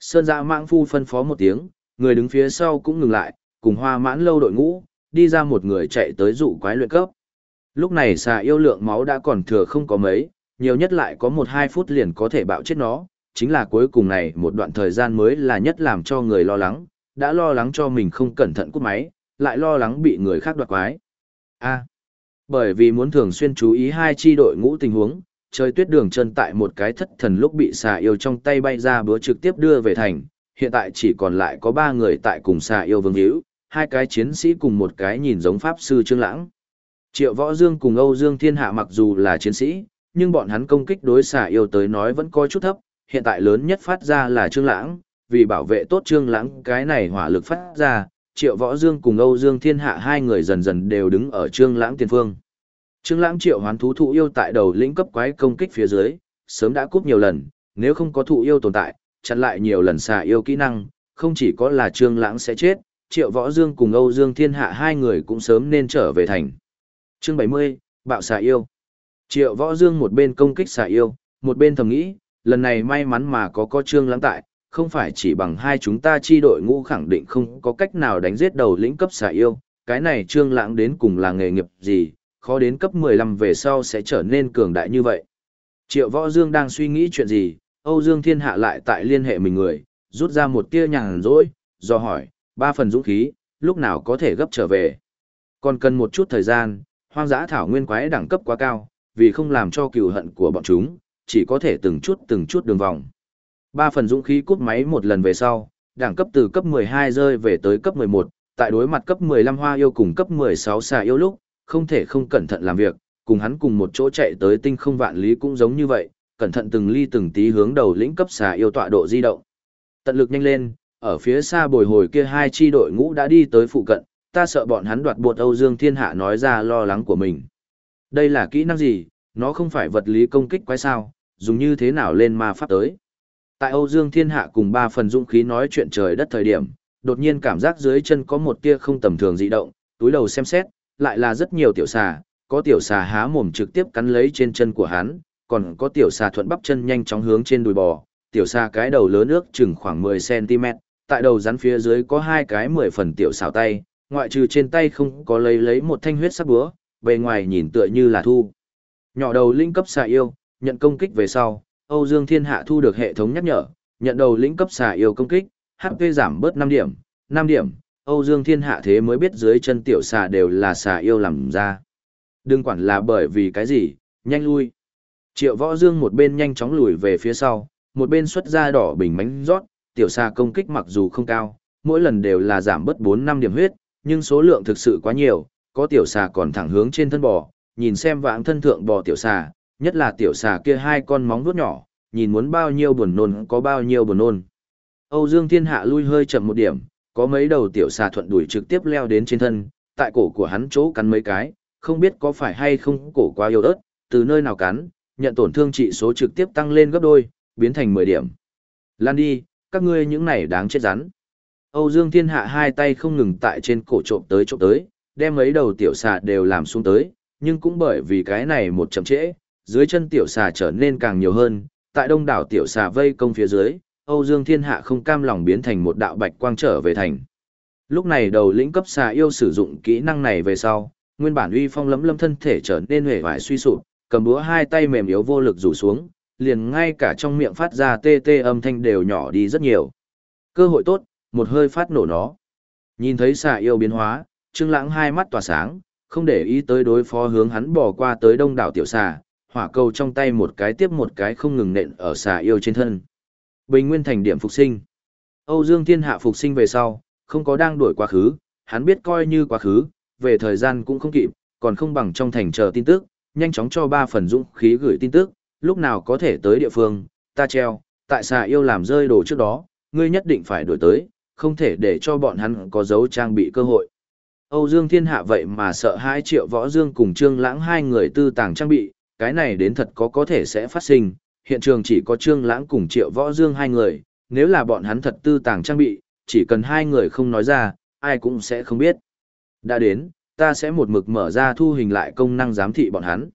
Speaker 1: Sơn dạ mạng phu phân phó một tiếng, người đứng phía sau cũng ngừng lại, cùng hoa mãn lâu đội ngũ, đi ra một người chạy tới dụ quái luyện cấp. Lúc này xà yêu lượng máu đã còn thừa không có mấy, nhiều nhất lại có một hai phút liền có thể bạo chết nó, chính là cuối cùng này một đoạn thời gian mới là nhất làm cho người lo lắng, đã lo lắng cho mình không cẩn thận cút máy, lại lo lắng bị người khác đoạt quái. A. bởi vì muốn thường xuyên chú ý hai chi đội ngũ tình huống, trời tuyết đường chân tại một cái thất thần lúc bị xà yêu trong tay bay ra bữa trực tiếp đưa về thành, hiện tại chỉ còn lại có ba người tại cùng xà yêu vương hữu, hai cái chiến sĩ cùng một cái nhìn giống pháp sư trương lãng. Triệu Võ Dương cùng Âu Dương Thiên Hạ mặc dù là chiến sĩ, nhưng bọn hắn công kích đối xạ yêu tới nói vẫn có chút thấp, hiện tại lớn nhất phát ra là trương lãng, vì bảo vệ tốt trương lãng cái này hỏa lực phát ra, Triệu Võ Dương cùng Âu Dương Thiên Hạ hai người dần dần đều đứng ở trương lãng tiền phương. Trương Lãng triệu hoán thú thụ yêu tại đầu lĩnh cấp quái công kích phía dưới, sớm đã cúp nhiều lần, nếu không có thụ yêu tồn tại, chặn lại nhiều lần xạ yêu kỹ năng, không chỉ có là Trương Lãng sẽ chết, Triệu Võ Dương cùng Âu Dương Thiên Hạ hai người cũng sớm nên trở về thành. Chương 70, Bạo xà yêu. Triệu Võ Dương một bên công kích xà yêu, một bên thầm nghĩ, lần này may mắn mà có có Trương Lãng tại, không phải chỉ bằng hai chúng ta chi đội ngũ khẳng định không có cách nào đánh giết đầu lĩnh cấp xà yêu, cái này Trương Lãng đến cùng là nghề nghiệp gì, khó đến cấp 15 về sau sẽ trở nên cường đại như vậy. Triệu Võ Dương đang suy nghĩ chuyện gì, Âu Dương Thiên Hạ lại tại liên hệ mình người, rút ra một tia nhàn rỗi, do hỏi, ba phần dũng khí, lúc nào có thể gấp trở về. Còn cần một chút thời gian, hoang dã thảo nguyên quái đẳng cấp quá cao, vì không làm cho cừu hận của bọn chúng, chỉ có thể từng chút từng chút đường vòng. Ba phần dũng khí cút máy một lần về sau, đẳng cấp từ cấp 12 rơi về tới cấp 11, tại đối mặt cấp 15 hoa yêu cùng cấp 16 xà yêu lúc, không thể không cẩn thận làm việc, cùng hắn cùng một chỗ chạy tới tinh không vạn lý cũng giống như vậy, cẩn thận từng ly từng tí hướng đầu lĩnh cấp xà yêu tọa độ di động. Tận lực nhanh lên, ở phía xa bồi hồi kia hai chi đội ngũ đã đi tới phụ cận, ta sợ bọn hắn đoạt buộc Âu Dương Thiên Hạ nói ra lo lắng của mình. Đây là kỹ năng gì, nó không phải vật lý công kích quái sao, dùng như thế nào lên ma pháp tới. Tại Âu Dương Thiên Hạ cùng ba phần dũng khí nói chuyện trời đất thời điểm, đột nhiên cảm giác dưới chân có một tia không tầm thường dị động, túi đầu xem xét, lại là rất nhiều tiểu xà, có tiểu xà há mồm trực tiếp cắn lấy trên chân của hắn, còn có tiểu xà thuận bắp chân nhanh chóng hướng trên đùi bò, tiểu xà cái đầu lớn ước chừng khoảng 10cm, tại đầu rắn phía dưới có hai cái 10 phần tiểu xào tay, ngoại trừ trên tay không có lấy lấy một thanh huyết sắc búa, bề ngoài nhìn tựa như là thu. Nhỏ đầu linh cấp xà yêu, nhận công kích về sau, Âu Dương Thiên Hạ thu được hệ thống nhắc nhở, nhận đầu lĩnh cấp xà yêu công kích, HP giảm bớt 5 điểm, 5 điểm, Âu Dương Thiên Hạ thế mới biết dưới chân tiểu xà đều là xà yêu làm ra. Đừng quản là bởi vì cái gì, nhanh lui. Triệu Võ Dương một bên nhanh chóng lùi về phía sau, một bên xuất ra đỏ bình mánh rót, tiểu xà công kích mặc dù không cao, mỗi lần đều là giảm bớt 4-5 điểm huyết, nhưng số lượng thực sự quá nhiều, có tiểu xà còn thẳng hướng trên thân bò, nhìn xem vãng thân thượng bò tiểu xà, nhất là tiểu xà kia hai con móng vuốt nhỏ, nhìn muốn bao nhiêu buồn nôn có bao nhiêu buồn nôn. Âu Dương Thiên Hạ lui hơi chậm một điểm, có mấy đầu tiểu xà thuận đuổi trực tiếp leo đến trên thân, tại cổ của hắn chỗ cắn mấy cái, không biết có phải hay không cổ quá yếu ớt, từ nơi nào cắn, nhận tổn thương trị số trực tiếp tăng lên gấp đôi, biến thành 10 điểm. Lan đi, các ngươi những này đáng chết rắn. Âu Dương Thiên Hạ hai tay không ngừng tại trên cổ trộm tới trộm tới, đem mấy đầu tiểu xà đều làm xuống tới, nhưng cũng bởi vì cái này một chậm trễ, dưới chân tiểu xà trở nên càng nhiều hơn, tại đông đảo tiểu xà vây công phía dưới, Âu Dương Thiên Hạ không cam lòng biến thành một đạo bạch quang trở về thành. Lúc này đầu lĩnh cấp xà yêu sử dụng kỹ năng này về sau, nguyên bản uy phong lấm lâm thân thể trở nên hề vải suy sụp, cầm búa hai tay mềm yếu vô lực rủ xuống, liền ngay cả trong miệng phát ra tê tê âm thanh đều nhỏ đi rất nhiều. Cơ hội tốt, một hơi phát nổ nó. Nhìn thấy xà yêu biến hóa, Trương Lãng hai mắt tỏa sáng, không để ý tới đối phó hướng hắn bỏ qua tới đông đảo tiểu xà, hỏa cầu trong tay một cái tiếp một cái không ngừng nện ở xà yêu trên thân. Bình Nguyên thành điểm phục sinh. Âu Dương Thiên Hạ phục sinh về sau, không có đang đuổi quá khứ, hắn biết coi như quá khứ, về thời gian cũng không kịp, còn không bằng trong thành chờ tin tức, nhanh chóng cho ba phần dũng khí gửi tin tức, lúc nào có thể tới địa phương, ta treo, tại xà yêu làm rơi đồ trước đó, ngươi nhất định phải đuổi tới, không thể để cho bọn hắn có dấu trang bị cơ hội. Âu Dương Thiên Hạ vậy mà sợ hai triệu võ dương cùng Trương Lãng hai người tư tàng trang bị, cái này đến thật có có thể sẽ phát sinh, hiện trường chỉ có Trương Lãng cùng Triệu Võ Dương hai người, nếu là bọn hắn thật tư tàng trang bị, chỉ cần hai người không nói ra, ai cũng sẽ không biết. Đã đến, ta sẽ một mực mở ra thu hình lại công năng giám thị bọn hắn.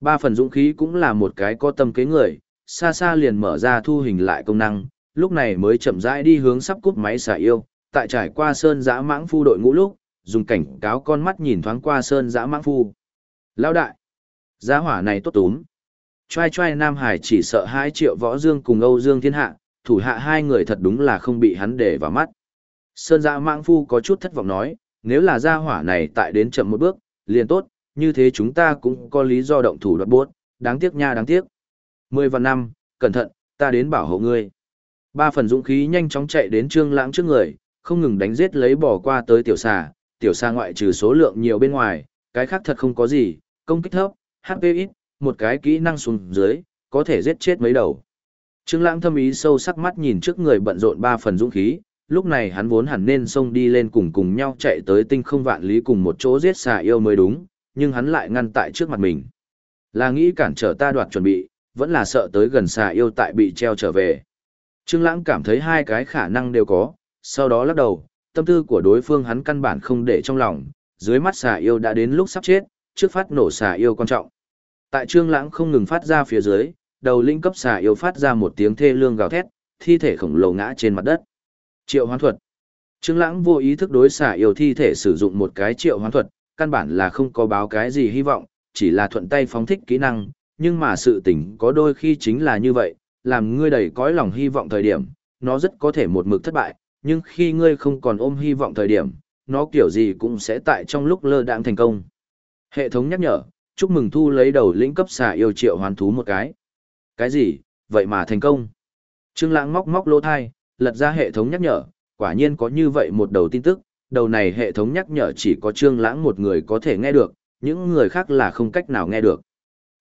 Speaker 1: Ba phần dũng khí cũng là một cái có tâm kế người, xa xa liền mở ra thu hình lại công năng, lúc này mới chậm rãi đi hướng sắp cút máy xả yêu, tại trải qua sơn dã mãng phu đội ngũ lúc, dùng cảnh cáo con mắt nhìn thoáng qua sơn dã mãng phu. Lao đại, giá hỏa này tốt túm. Trai trai Nam Hải chỉ sợ hai triệu võ dương cùng Âu Dương Thiên Hạ, thủ hạ hai người thật đúng là không bị hắn để vào mắt. Sơn dã mãng phu có chút thất vọng nói, nếu là gia hỏa này tại đến chậm một bước, liền tốt, như thế chúng ta cũng có lý do động thủ đoạt buốt, đáng tiếc nha đáng tiếc. Mười vạn năm, cẩn thận, ta đến bảo hộ ngươi. Ba phần dũng khí nhanh chóng chạy đến trương lãng trước người, không ngừng đánh giết lấy bỏ qua tới tiểu xà, tiểu xà ngoại trừ số lượng nhiều bên ngoài, cái khác thật không có gì, công kích thấp, HP ít, một cái kỹ năng xuống dưới, có thể giết chết mấy đầu. Trương lãng thâm ý sâu sắc mắt nhìn trước người bận rộn ba phần dũng khí, lúc này hắn vốn hẳn nên xông đi lên cùng cùng nhau chạy tới tinh không vạn lý cùng một chỗ giết xà yêu mới đúng, nhưng hắn lại ngăn tại trước mặt mình. Là nghĩ cản trở ta đoạt chuẩn bị, vẫn là sợ tới gần xà yêu tại bị treo trở về. Trương Lãng cảm thấy hai cái khả năng đều có, sau đó lắc đầu, tâm tư của đối phương hắn căn bản không để trong lòng, dưới mắt xà yêu đã đến lúc sắp chết, trước phát nổ xà yêu quan trọng. Tại Trương Lãng không ngừng phát ra phía dưới, đầu linh cấp xà yêu phát ra một tiếng thê lương gào thét, thi thể khổng lồ ngã trên mặt đất. Triệu hoán thuật. Trương Lãng vô ý thức đối xà yêu thi thể sử dụng một cái triệu hoán thuật, căn bản là không có báo cái gì hy vọng, chỉ là thuận tay phóng thích kỹ năng, nhưng mà sự tình có đôi khi chính là như vậy, làm ngươi đầy cõi lòng hy vọng thời điểm, nó rất có thể một mực thất bại, nhưng khi ngươi không còn ôm hy vọng thời điểm, nó kiểu gì cũng sẽ tại trong lúc lơ đãng thành công. Hệ thống nhắc nhở, chúc mừng thu lấy đầu lĩnh cấp xà yêu triệu hoán thú một cái. Cái gì, vậy mà thành công. Trương Lãng móc móc lỗ thai, lật ra hệ thống nhắc nhở, quả nhiên có như vậy một đầu tin tức, đầu này hệ thống nhắc nhở chỉ có Trương Lãng một người có thể nghe được, những người khác là không cách nào nghe được.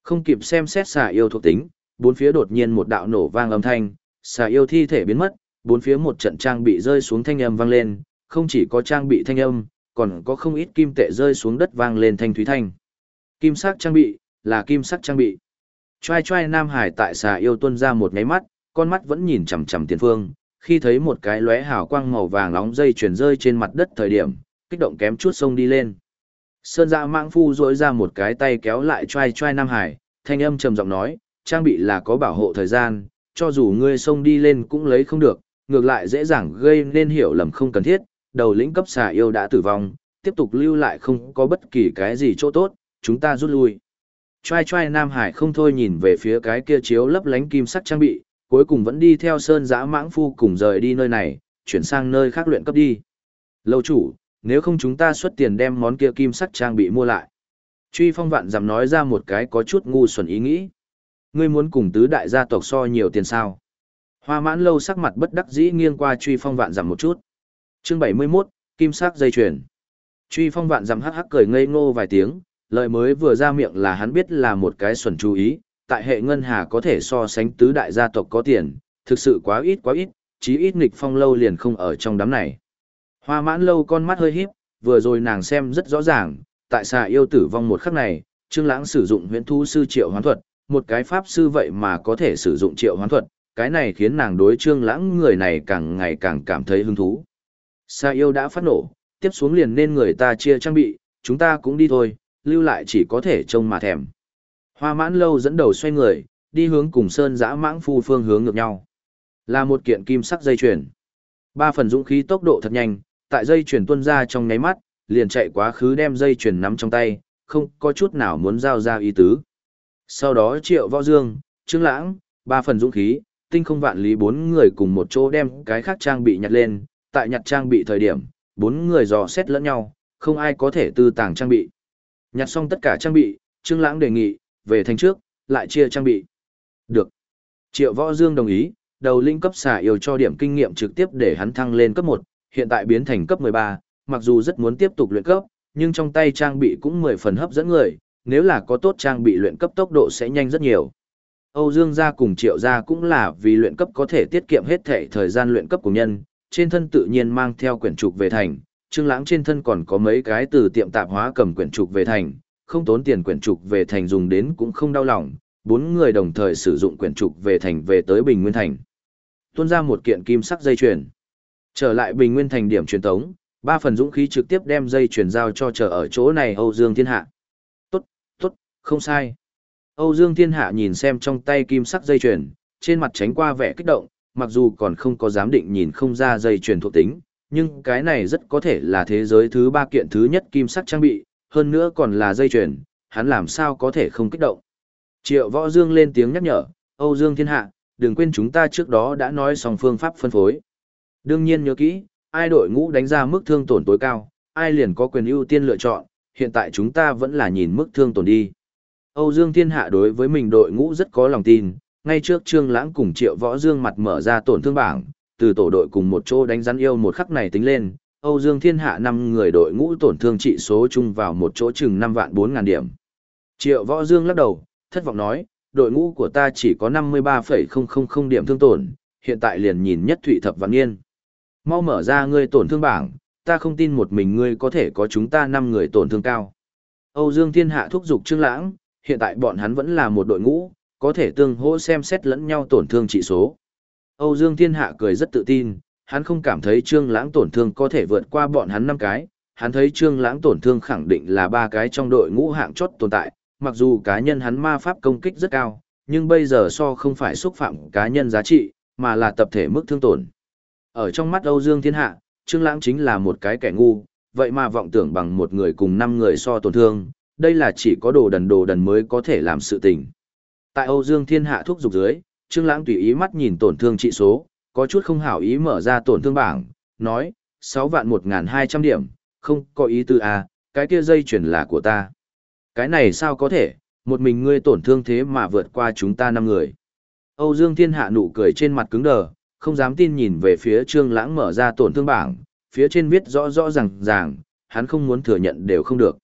Speaker 1: Không kịp xem xét xà yêu thuộc tính, bốn phía đột nhiên một đạo nổ vang âm thanh, xà yêu thi thể biến mất, bốn phía một trận trang bị rơi xuống thanh âm vang lên, không chỉ có trang bị thanh âm, còn có không ít kim tệ rơi xuống đất vang lên thanh thúy thanh. Kim sắc trang bị, là kim sắc trang bị. trai trai Nam Hải tại xà yêu tuân ra một ngáy mắt, con mắt vẫn nhìn chằm chằm tiền phương, khi thấy một cái lóe hào quang màu vàng nóng dây chuyển rơi trên mặt đất thời điểm, kích động kém chút sông đi lên. Sơn dạ mạng phu rỗi ra một cái tay kéo lại trai trai Nam Hải, thanh âm trầm giọng nói, trang bị là có bảo hộ thời gian, cho dù ngươi xông đi lên cũng lấy không được, ngược lại dễ dàng gây nên hiểu lầm không cần thiết, đầu lĩnh cấp xà yêu đã tử vong, tiếp tục lưu lại không có bất kỳ cái gì chỗ tốt, chúng ta rút lui. Trai Trai Nam Hải không thôi nhìn về phía cái kia chiếu lấp lánh kim sắc trang bị, cuối cùng vẫn đi theo sơn giã mãng phu cùng rời đi nơi này, chuyển sang nơi khác luyện cấp đi. Lâu chủ, nếu không chúng ta xuất tiền đem món kia kim sắc trang bị mua lại. Truy phong vạn dằm nói ra một cái có chút ngu xuẩn ý nghĩ. Ngươi muốn cùng tứ đại gia tộc so nhiều tiền sao? Hoa mãn lâu sắc mặt bất đắc dĩ nghiêng qua truy phong vạn giảm một chút. Chương 71, kim sắc dây chuyền. Truy phong vạn giảm hắc hắc cười ngây ngô vài tiếng, lời mới vừa ra miệng là hắn biết là một cái xuẩn chú ý, tại hệ ngân hà có thể so sánh tứ đại gia tộc có tiền, thực sự quá ít quá ít, chí ít nghịch phong lâu liền không ở trong đám này. Hoa mãn lâu con mắt hơi híp, vừa rồi nàng xem rất rõ ràng, tại xà yêu tử vong một khắc này, Trương Lãng sử dụng huyễn thu sư triệu hoán thuật, một cái pháp sư vậy mà có thể sử dụng triệu hoán thuật, cái này khiến nàng đối Trương Lãng người này càng ngày càng cảm thấy hứng thú. Sa yêu đã phát nổ, tiếp xuống liền nên người ta chia trang bị, chúng ta cũng đi thôi, lưu lại chỉ có thể trông mà thèm. Hoa mãn lâu dẫn đầu xoay người, đi hướng cùng sơn giã mãng phu phương hướng ngược nhau. Là một kiện kim sắc dây chuyền. Ba phần dũng khí tốc độ thật nhanh, tại dây chuyền tuôn ra trong nháy mắt, liền chạy quá khứ đem dây chuyền nắm trong tay, không có chút nào muốn giao ra ý tứ. Sau đó triệu võ dương, trương lãng, ba phần dũng khí, tinh không vạn lý bốn người cùng một chỗ đem cái khác trang bị nhặt lên, tại nhặt trang bị thời điểm, bốn người dò xét lẫn nhau, không ai có thể tư tàng trang bị. Nhặt xong tất cả trang bị, Trương Lãng đề nghị, về thành trước, lại chia trang bị. Được. Triệu Võ Dương đồng ý, đầu linh cấp xả yêu cho điểm kinh nghiệm trực tiếp để hắn thăng lên cấp 1, hiện tại biến thành cấp 13, mặc dù rất muốn tiếp tục luyện cấp, nhưng trong tay trang bị cũng 10 phần hấp dẫn người, nếu là có tốt trang bị luyện cấp tốc độ sẽ nhanh rất nhiều. Âu Dương gia cùng Triệu gia cũng là vì luyện cấp có thể tiết kiệm hết thể thời gian luyện cấp của nhân, trên thân tự nhiên mang theo quyển trục về thành, Trương Lãng trên thân còn có mấy cái từ tiệm tạp hóa cầm quyển trục về thành, không tốn tiền quyển trục về thành dùng đến cũng không đau lòng, bốn người đồng thời sử dụng quyển trục về thành về tới Bình Nguyên thành. Tuôn ra một kiện kim sắc dây chuyền. Trở lại Bình Nguyên thành điểm truyền tống, ba phần dũng khí trực tiếp đem dây chuyền giao cho chờ ở chỗ này Âu Dương Thiên Hạ. Không sai. Âu Dương Thiên Hạ nhìn xem trong tay kim sắc dây chuyền, trên mặt tránh qua vẻ kích động, mặc dù còn không có dám định nhìn không ra dây chuyền thuộc tính, nhưng cái này rất có thể là thế giới thứ ba kiện thứ nhất kim sắc trang bị, hơn nữa còn là dây chuyền, hắn làm sao có thể không kích động. Triệu Võ Dương lên tiếng nhắc nhở, Âu Dương Thiên Hạ, đừng quên chúng ta trước đó đã nói xong phương pháp phân phối. Đương nhiên nhớ kỹ, ai đội ngũ đánh ra mức thương tổn tối cao, ai liền có quyền ưu tiên lựa chọn, hiện tại chúng ta vẫn là nhìn mức thương tổn đi. Âu Dương Thiên Hạ đối với mình đội ngũ rất có lòng tin, ngay trước Trương Lãng cùng Triệu Võ Dương mặt mở ra tổn thương bảng, từ tổ đội cùng một chỗ đánh rắn yêu một khắc này tính lên, Âu Dương Thiên Hạ năm người đội ngũ tổn thương trị số chung vào một chỗ chừng 5 vạn bốn ngàn điểm. Triệu Võ Dương lắc đầu, thất vọng nói, đội ngũ của ta chỉ có 53,000 điểm thương tổn, hiện tại liền nhìn nhất thụy thập Văn niên. Mau mở ra ngươi tổn thương bảng, ta không tin một mình ngươi có thể có chúng ta 5 người tổn thương cao. Âu Dương Thiên Hạ thúc giục Trương Lãng, hiện tại bọn hắn vẫn là một đội ngũ, có thể tương hỗ xem xét lẫn nhau tổn thương trị số. Âu Dương Thiên Hạ cười rất tự tin, hắn không cảm thấy Trương Lãng tổn thương có thể vượt qua bọn hắn năm cái, hắn thấy Trương Lãng tổn thương khẳng định là ba cái trong đội ngũ hạng chót tồn tại, mặc dù cá nhân hắn ma pháp công kích rất cao, nhưng bây giờ so không phải xúc phạm cá nhân giá trị, mà là tập thể mức thương tổn. Ở trong mắt Âu Dương Thiên Hạ, Trương Lãng chính là một cái kẻ ngu, vậy mà vọng tưởng bằng một người cùng năm người so tổn thương, đây là chỉ có đồ đần đồ đần mới có thể làm sự tình. Tại Âu Dương Thiên Hạ thuốc dục dưới, Trương Lãng tùy ý mắt nhìn tổn thương trị số, có chút không hảo ý mở ra tổn thương bảng, nói, 6 vạn 1200 điểm, không có ý tư à, cái kia dây chuyển là của ta. Cái này sao có thể, một mình ngươi tổn thương thế mà vượt qua chúng ta năm người. Âu Dương Thiên Hạ nụ cười trên mặt cứng đờ, không dám tin nhìn về phía Trương Lãng mở ra tổn thương bảng, phía trên viết rõ rõ ràng ràng, hắn không muốn thừa nhận đều không được.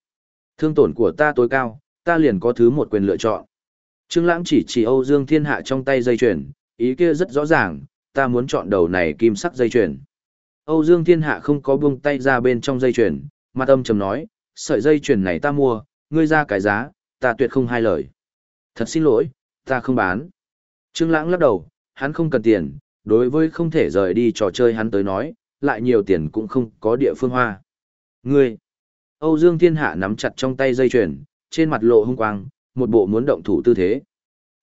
Speaker 1: Thương tổn của ta tối cao, ta liền có thứ một quyền lựa chọn. Trương Lãng chỉ chỉ Âu Dương Thiên Hạ trong tay dây chuyền, ý kia rất rõ ràng, ta muốn chọn đầu này kim sắc dây chuyền. Âu Dương Thiên Hạ không có buông tay ra bên trong dây chuyền, mặt âm trầm nói, sợi dây chuyền này ta mua, ngươi ra cái giá, ta tuyệt không hai lời. Thật xin lỗi, ta không bán. Trương Lãng lắc đầu, hắn không cần tiền, đối với không thể rời đi trò chơi hắn tới nói, lại nhiều tiền cũng không có địa phương hoa. Ngươi! Âu Dương Thiên Hạ nắm chặt trong tay dây chuyền, trên mặt lộ hung quang, một bộ muốn động thủ tư thế.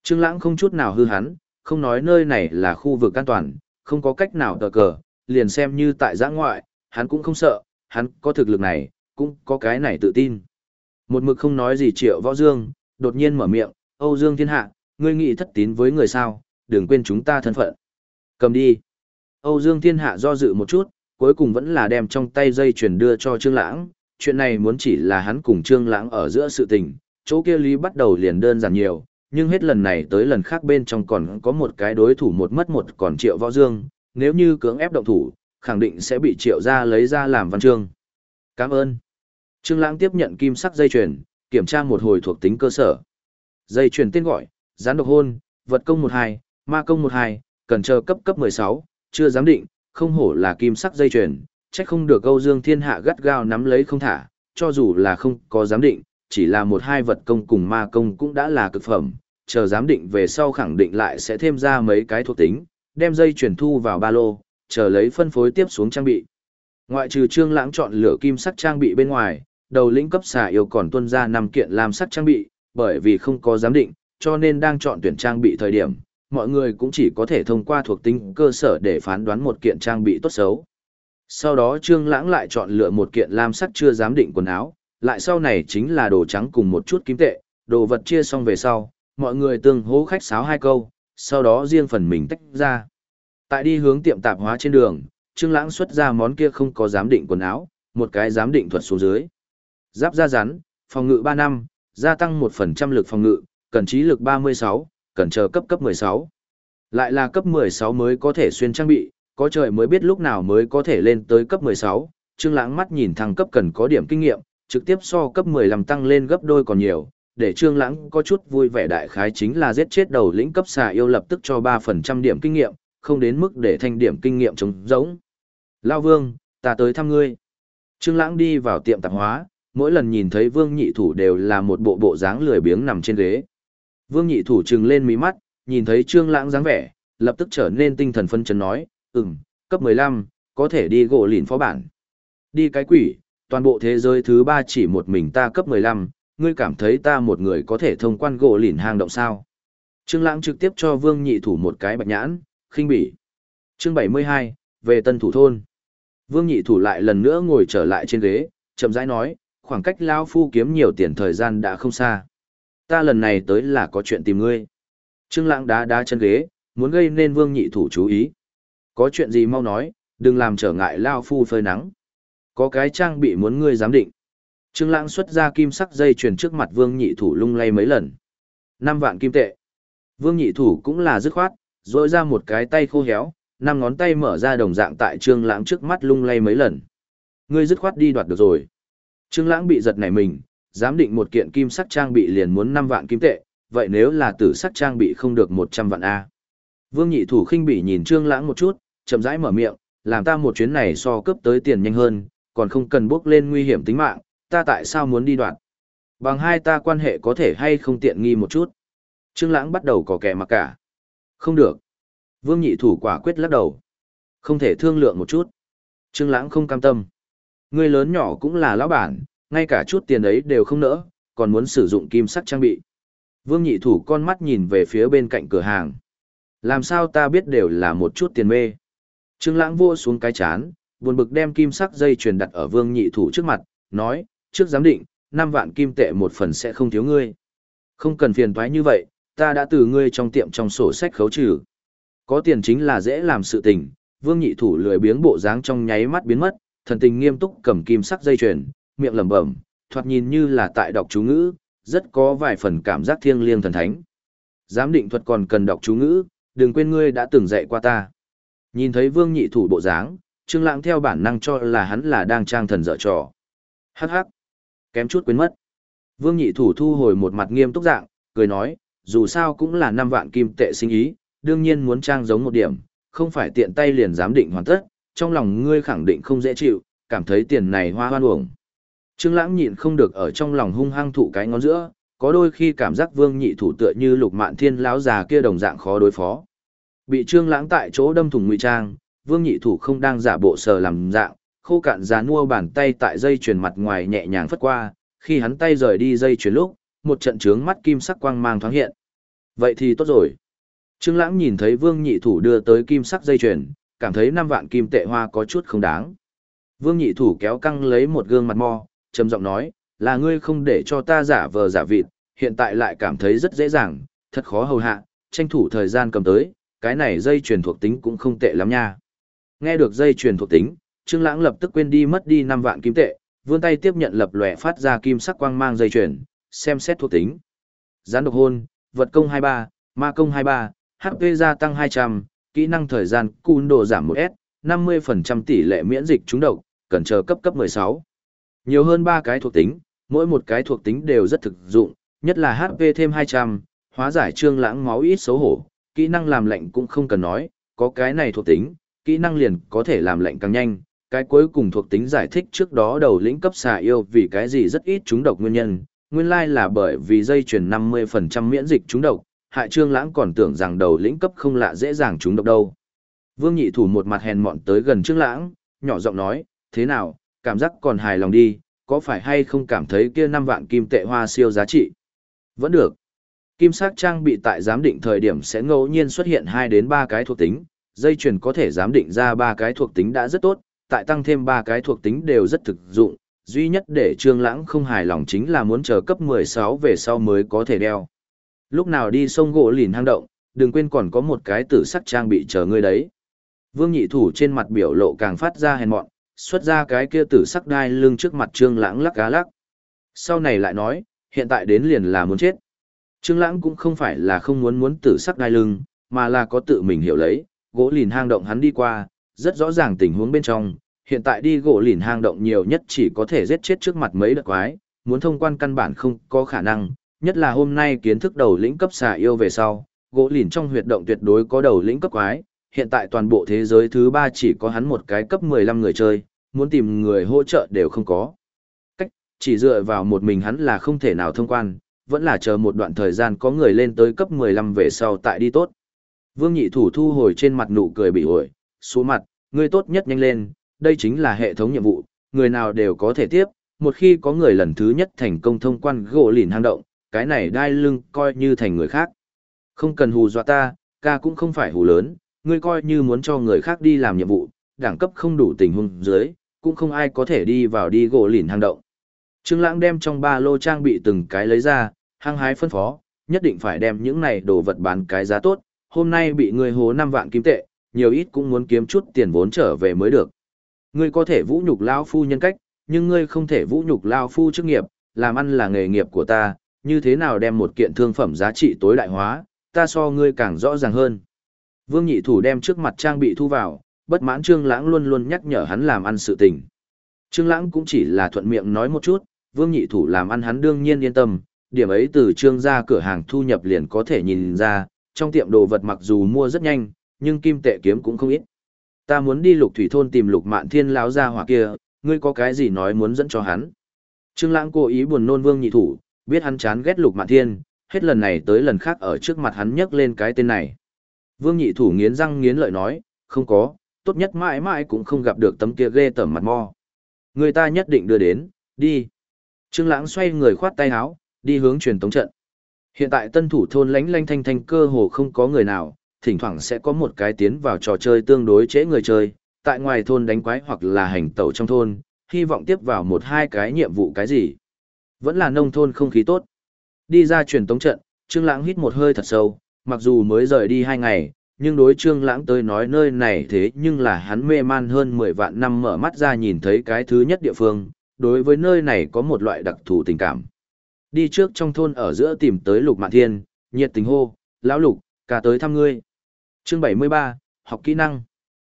Speaker 1: Trương Lãng không chút nào hư hắn, không nói nơi này là khu vực an toàn, không có cách nào tờ cờ, liền xem như tại giã ngoại, hắn cũng không sợ, hắn có thực lực này, cũng có cái này tự tin. Một mực không nói gì triệu võ dương, đột nhiên mở miệng, Âu Dương Thiên Hạ, ngươi nghĩ thất tín với người sao, đừng quên chúng ta thân phận. Cầm đi. Âu Dương Thiên Hạ do dự một chút, cuối cùng vẫn là đem trong tay dây chuyền đưa cho Trương Lãng, chuyện này muốn chỉ là hắn cùng Trương Lãng ở giữa sự tình, chỗ kia lý bắt đầu liền đơn giản nhiều, nhưng hết lần này tới lần khác bên trong còn có một cái đối thủ một mất một còn triệu võ dương, nếu như cưỡng ép động thủ, khẳng định sẽ bị triệu ra lấy ra làm văn chương. Cảm ơn. Trương Lãng tiếp nhận kim sắc dây chuyền, kiểm tra một hồi thuộc tính cơ sở. Dây chuyền tên gọi, gián độc hôn, vật công 12, ma công 12, cần chờ cấp cấp 16, chưa giám định, không hổ là kim sắc dây chuyền, chắc không được Âu Dương Thiên Hạ gắt gao nắm lấy không thả, cho dù là không có giám định, chỉ là một hai vật công cùng ma công cũng đã là cực phẩm, chờ giám định về sau khẳng định lại sẽ thêm ra mấy cái thuộc tính, đem dây chuyển thu vào ba lô, chờ lấy phân phối tiếp xuống trang bị. Ngoại trừ Trương Lãng chọn lựa kim sắc trang bị bên ngoài, đầu lĩnh cấp xà yêu còn tuân ra năm kiện lam sắc trang bị, bởi vì không có giám định, cho nên đang chọn tuyển trang bị thời điểm, mọi người cũng chỉ có thể thông qua thuộc tính cơ sở để phán đoán một kiện trang bị tốt xấu. Sau đó Trương Lãng lại chọn lựa một kiện lam sắc chưa dám định quần áo, lại sau này chính là đồ trắng cùng một chút kim tệ, đồ vật chia xong về sau, mọi người tương hố khách sáo hai câu, sau đó riêng phần mình tách ra. Tại đi hướng tiệm tạp hóa trên đường, Trương Lãng xuất ra món kia không có giám định quần áo, một cái giám định thuật xuống dưới. Giáp da rắn, phòng ngự 3 năm, gia tăng 1% lực phòng ngự, cần trí lực 36, cần chờ cấp cấp 16. Lại là cấp 16 mới có thể xuyên trang bị, có trời mới biết lúc nào mới có thể lên tới cấp 16. Trương Lãng mắt nhìn thăng cấp cần có điểm kinh nghiệm, trực tiếp so cấp 15 tăng lên gấp đôi còn nhiều, để Trương Lãng có chút vui vẻ đại khái chính là giết chết đầu lĩnh cấp xà yêu lập tức cho 3% điểm kinh nghiệm, không đến mức để thành điểm kinh nghiệm trống rỗng. Lão Vương, ta tới thăm ngươi. Trương Lãng đi vào tiệm tạp hóa, mỗi lần nhìn thấy Vương Nhị Thủ đều là một bộ bộ dáng lười biếng nằm trên ghế. Vương Nhị Thủ trừng lên mí mắt, nhìn thấy Trương Lãng dáng vẻ, lập tức trở nên tinh thần phân chấn nói, "Ừm, cấp 15, có thể đi gỗ lìn phó bản." Đi cái quỷ, toàn bộ thế giới thứ ba chỉ một mình ta cấp 15, ngươi cảm thấy ta một người có thể thông quan gỗ lìn hang động sao. Trương Lãng trực tiếp cho Vương Nhị Thủ một cái bạch nhãn, khinh bỉ. Chương 72, về Tân Thủ Thôn. Vương Nhị Thủ lại lần nữa ngồi trở lại trên ghế, chậm rãi nói, khoảng cách Lao Phu kiếm nhiều tiền thời gian đã không xa. Ta lần này tới là có chuyện tìm ngươi. Trương Lãng đá đá chân ghế, muốn gây nên Vương Nhị Thủ chú ý. Có chuyện gì mau nói, đừng làm trở ngại Lao Phu phơi nắng. Có cái trang bị muốn ngươi giám định. Trương Lãng xuất ra kim sắc dây chuyền trước mặt Vương Nhị Thủ lung lay mấy lần. Năm vạn kim tệ. Vương Nhị Thủ cũng là dứt khoát, rỗi ra một cái tay khô héo, năm ngón tay mở ra đồng dạng tại Trương Lãng trước mắt lung lay mấy lần. Ngươi dứt khoát đi đoạt được rồi. Trương Lãng bị giật nảy mình, giám định một kiện kim sắc trang bị liền muốn năm vạn kim tệ, vậy nếu là tử sắc trang bị không được một trăm vạn a. Vương Nhị Thủ khinh bỉ nhìn Trương Lãng một chút, chậm rãi mở miệng, làm ta một chuyến này so cướp tới tiền nhanh hơn, còn không cần bước lên nguy hiểm tính mạng, ta tại sao muốn đi đoạn? Bằng hai ta quan hệ có thể hay không tiện nghi một chút. Trương Lãng bắt đầu có kẻ mặc cả. Không được. Vương nhị thủ quả quyết lắc đầu. Không thể thương lượng một chút. Trương Lãng không cam tâm. Người lớn nhỏ cũng là lão bản, ngay cả chút tiền ấy đều không nỡ, còn muốn sử dụng kim sắc trang bị. Vương nhị thủ con mắt nhìn về phía bên cạnh cửa hàng. Làm sao ta biết đều là một chút tiền mê. Trương Lãng vua xuống cái chán, buồn bực đem kim sắc dây chuyền đặt ở vương nhị thủ trước mặt, nói, trước giám định, 5 vạn kim tệ một phần sẽ không thiếu ngươi. Không cần phiền toái như vậy, ta đã từ ngươi trong tiệm trong sổ sách khấu trừ. Có tiền chính là dễ làm sự tình, vương nhị thủ lười biếng bộ dáng trong nháy mắt biến mất, thần tình nghiêm túc cầm kim sắc dây chuyền, miệng lẩm bẩm, thoạt nhìn như là tại đọc chú ngữ, rất có vài phần cảm giác thiêng liêng thần thánh. Giám định thuật còn cần đọc chú ngữ, đừng quên ngươi đã từng dạy qua ta. Nhìn thấy vương nhị thủ bộ dáng, Trương Lãng theo bản năng cho là hắn là đang trang thần dở trò. Hắc hắc, kém chút quên mất. Vương nhị thủ thu hồi một mặt nghiêm túc dạng, cười nói, dù sao cũng là 5 vạn kim tệ sinh ý, đương nhiên muốn trang giống một điểm, không phải tiện tay liền giám định hoàn tất, trong lòng ngươi khẳng định không dễ chịu, cảm thấy tiền này hoa hoan uổng. Trương Lãng nhịn không được ở trong lòng hung hăng thụ cái ngón giữa, có đôi khi cảm giác Vương Nhị thủ tựa như Lục Mạn Thiên lão già kia đồng dạng khó đối phó. Bị Trương Lãng tại chỗ đâm thủng ngụy trang, Vương Nhị thủ không đang giả bộ sờ làm dạng, khô cạn giá nua bàn tay tại dây chuyền mặt ngoài nhẹ nhàng phất qua, khi hắn tay rời đi dây chuyền lúc, một trận trướng mắt kim sắc quang mang thoáng hiện. Vậy thì tốt rồi. Trương Lãng nhìn thấy Vương Nhị thủ đưa tới kim sắc dây chuyền, cảm thấy năm vạn kim tệ hoa có chút không đáng. Vương Nhị thủ kéo căng lấy một gương mặt mo, trầm giọng nói, là ngươi không để cho ta giả vờ giả vịt, hiện tại lại cảm thấy rất dễ dàng, thật khó hầu hạ, tranh thủ thời gian cầm tới, cái này dây chuyền thuộc tính cũng không tệ lắm nha. Nghe được dây chuyền thuộc tính, Trương Lãng lập tức quên đi mất đi 5 vạn kim tệ, vươn tay tiếp nhận lập lòe phát ra kim sắc quang mang dây chuyền, xem xét thuộc tính. Gián độc hôn, vật công 23, ma công 23, HP gia tăng 200, kỹ năng thời gian cun độ giảm 1S, 50% tỷ lệ miễn dịch trúng độc, cần chờ cấp cấp 16. Nhiều hơn 3 cái thuộc tính, mỗi một cái thuộc tính đều rất thực dụng, nhất là HP thêm 200, hóa giải trương lãng máu ít xấu hổ, kỹ năng làm lệnh cũng không cần nói, có cái này thuộc tính, kỹ năng liền có thể làm lệnh càng nhanh. Cái cuối cùng thuộc tính giải thích trước đó đầu lĩnh cấp xà yêu vì cái gì rất ít chúng độc nguyên nhân, nguyên lai là bởi vì dây chuyển 50% miễn dịch chúng độc, hại trương lãng còn tưởng rằng đầu lĩnh cấp không lạ dễ dàng chúng độc đâu. Vương nhị thủ một mặt hèn mọn tới gần trương lãng, nhỏ giọng nói, thế nào, cảm giác còn hài lòng đi, có phải hay không cảm thấy kia 5 vạn kim tệ hoa siêu giá trị? Vẫn được. Kim sắc trang bị tại giám định thời điểm sẽ ngẫu nhiên xuất hiện 2 đến 3 cái thuộc tính, dây chuyền có thể giám định ra 3 cái thuộc tính đã rất tốt, tại tăng thêm 3 cái thuộc tính đều rất thực dụng, duy nhất để Trương Lãng không hài lòng chính là muốn chờ cấp 16 về sau mới có thể đeo. Lúc nào đi sông gỗ lìn hang động, đừng quên còn có một cái tử sắc trang bị chờ ngươi đấy. Vương Nhị Thủ trên mặt biểu lộ càng phát ra hèn mọn, xuất ra cái kia tử sắc đai lưng trước mặt Trương Lãng lắc cá lắc. Sau này lại nói, hiện tại đến liền là muốn chết. Trương Lãng cũng không phải là không muốn muốn tử sắc đai lưng, mà là có tự mình hiểu lấy, gỗ lìn hang động hắn đi qua, rất rõ ràng tình huống bên trong, hiện tại đi gỗ lìn hang động nhiều nhất chỉ có thể giết chết trước mặt mấy đợt quái, muốn thông quan căn bản không có khả năng, nhất là hôm nay kiến thức đầu lĩnh cấp xà yêu về sau, gỗ lìn trong huyệt động tuyệt đối có đầu lĩnh cấp quái, hiện tại toàn bộ thế giới thứ ba chỉ có hắn một cái cấp 15 người chơi, muốn tìm người hỗ trợ đều không có. Cách, chỉ dựa vào một mình hắn là không thể nào thông quan, vẫn là chờ một đoạn thời gian có người lên tới cấp 15 về sau tại đi tốt. Vương nhị thủ thu hồi trên mặt nụ cười bị ổi, xuống mặt, người tốt nhất nhanh lên, đây chính là hệ thống nhiệm vụ, người nào đều có thể tiếp, một khi có người lần thứ nhất thành công thông quan gỗ lìn hang động, cái này đai lưng coi như thành người khác. Không cần hù dọa ta, ca cũng không phải hù lớn, ngươi coi như muốn cho người khác đi làm nhiệm vụ, đẳng cấp không đủ tình huống dưới, cũng không ai có thể đi vào đi gỗ lìn hang động. Trương Lãng đem trong ba lô trang bị từng cái lấy ra, hăng hái phân phó, nhất định phải đem những này đồ vật bán cái giá tốt, hôm nay bị ngươi hố 5 vạn kim tệ, nhiều ít cũng muốn kiếm chút tiền vốn trở về mới được. Ngươi có thể vũ nhục lão phu nhân cách, nhưng ngươi không thể vũ nhục lão phu chức nghiệp, làm ăn là nghề nghiệp của ta, như thế nào đem một kiện thương phẩm giá trị tối đại hóa, ta so ngươi càng rõ ràng hơn. Vương Nhị Thủ đem trước mặt trang bị thu vào, bất mãn Trương Lãng luôn luôn nhắc nhở hắn làm ăn sự tình. Trương Lãng cũng chỉ là thuận miệng nói một chút, Vương Nhị Thủ làm ăn hắn đương nhiên yên tâm, điểm ấy từ Trương gia cửa hàng thu nhập liền có thể nhìn ra, trong tiệm đồ vật mặc dù mua rất nhanh, nhưng kim tệ kiếm cũng không ít. Ta muốn đi Lục Thủy thôn tìm Lục Mạn Thiên lão gia hỏa kia, ngươi có cái gì nói muốn dẫn cho hắn? Trương Lãng cố ý buồn nôn Vương Nhị Thủ, biết hắn chán ghét Lục Mạn Thiên, hết lần này tới lần khác ở trước mặt hắn nhắc lên cái tên này. Vương Nhị Thủ nghiến răng nghiến lợi nói, không có, tốt nhất mãi mãi cũng không gặp được tấm kia ghê tởm mặt mo. Người ta nhất định đưa đến, đi. Trương Lãng xoay người khoát tay áo, đi hướng truyền tống trận. Hiện tại tân thủ thôn lánh lanh thanh thanh cơ hồ không có người nào, thỉnh thoảng sẽ có một cái tiến vào trò chơi tương đối trễ người chơi, tại ngoài thôn đánh quái hoặc là hành tẩu trong thôn, hy vọng tiếp vào một hai cái nhiệm vụ cái gì. Vẫn là nông thôn không khí tốt. Đi ra truyền tống trận, Trương Lãng hít một hơi thật sâu, mặc dù mới rời đi hai ngày, nhưng đối Trương Lãng tới nói nơi này thế nhưng là hắn mê man hơn 10 vạn năm mở mắt ra nhìn thấy cái thứ nhất địa phương, đối với nơi này có một loại đặc thù tình cảm. Đi trước trong thôn ở giữa tìm tới Lục Mạn Thiên, nhiệt tình hô, "Lão Lục, cả tới thăm ngươi." Chương 73, học kỹ năng.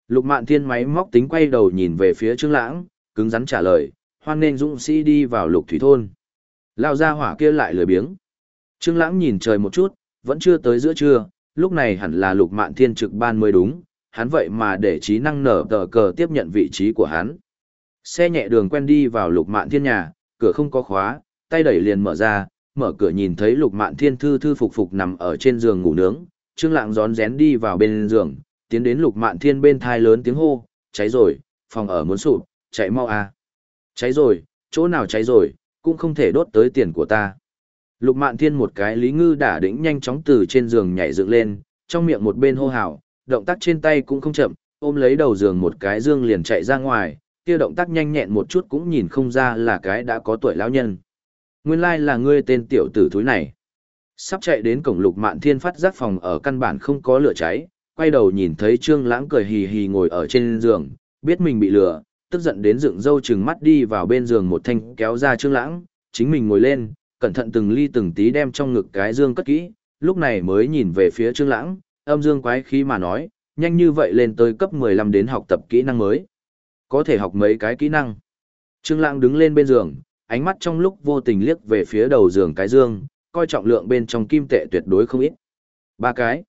Speaker 1: Lục Mạn Thiên máy móc tính quay đầu nhìn về phía Trương Lãng, cứng rắn trả lời, "Hoan nên dũng sĩ đi vào Lục Thủy thôn." Lão gia hỏa kia lại lười biếng. Trương Lãng nhìn trời một chút, vẫn chưa tới giữa trưa, lúc này hẳn là Lục Mạn Thiên trực ban mới đúng, hắn vậy mà để trí năng nở tờ cờ tiếp nhận vị trí của hắn. Xe nhẹ đường quen đi vào Lục Mạn Thiên nhà, cửa không có khóa, tay đẩy liền mở ra, mở cửa nhìn thấy Lục Mạn Thiên thư thư phục phục nằm ở trên giường ngủ nướng, Trương Lãng rón rén đi vào bên giường, tiến đến Lục Mạn Thiên bên thai lớn tiếng hô, cháy rồi, phòng ở muốn sụp, chạy mau a. Cháy rồi, chỗ nào cháy rồi, cũng không thể đốt tới tiền của ta. Lục Mạn Thiên một cái lý ngư đả đỉnh nhanh chóng từ trên giường nhảy dựng lên, trong miệng một bên hô hào, động tác trên tay cũng không chậm, ôm lấy đầu giường một cái dương liền chạy ra ngoài, kia động tác nhanh nhẹn một chút cũng nhìn không ra là cái đã có tuổi lão nhân. Nguyên lai là ngươi tên tiểu tử thúi này. Sắp chạy đến cổng Lục Mạn Thiên phát giác phòng ở căn bản không có lửa cháy, quay đầu nhìn thấy Trương Lãng cười hì hì ngồi ở trên giường, biết mình bị lừa, tức giận đến dựng râu trừng mắt đi vào bên giường một thanh kéo ra Trương Lãng, chính mình ngồi lên, cẩn thận từng ly từng tí đem trong ngực cái dương cất kỹ, lúc này mới nhìn về phía Trương Lãng, âm dương quái khí mà nói, nhanh như vậy lên tới cấp 15 đến học tập kỹ năng mới. Có thể học mấy cái kỹ năng. Trương Lãng đứng lên bên giường, ánh mắt trong lúc vô tình liếc về phía đầu giường cái dương, coi trọng lượng bên trong kim tệ tuyệt đối không ít. Ba cái.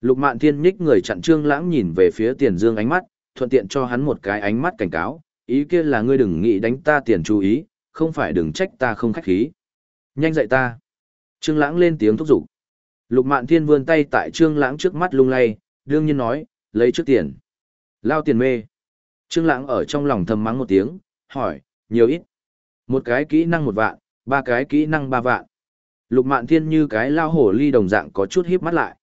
Speaker 1: Lục Mạn Thiên nhích người chặn Trương Lãng nhìn về phía tiền dương ánh mắt, thuận tiện cho hắn một cái ánh mắt cảnh cáo, ý kia là ngươi đừng nghĩ đánh ta tiền chú ý, không phải đừng trách ta không khách khí. Nhanh dậy ta. Trương Lãng lên tiếng thúc giục. Lục Mạn Thiên vươn tay tại Trương Lãng trước mắt lung lay, đương nhiên nói, lấy trước tiền. Lao tiền mê. Trương Lãng ở trong lòng thầm mắng một tiếng, hỏi, nhiều ít. Một cái kỹ năng một vạn, ba cái kỹ năng ba vạn. Lục Mạn Thiên như cái lao hổ ly đồng dạng có chút híp mắt lại.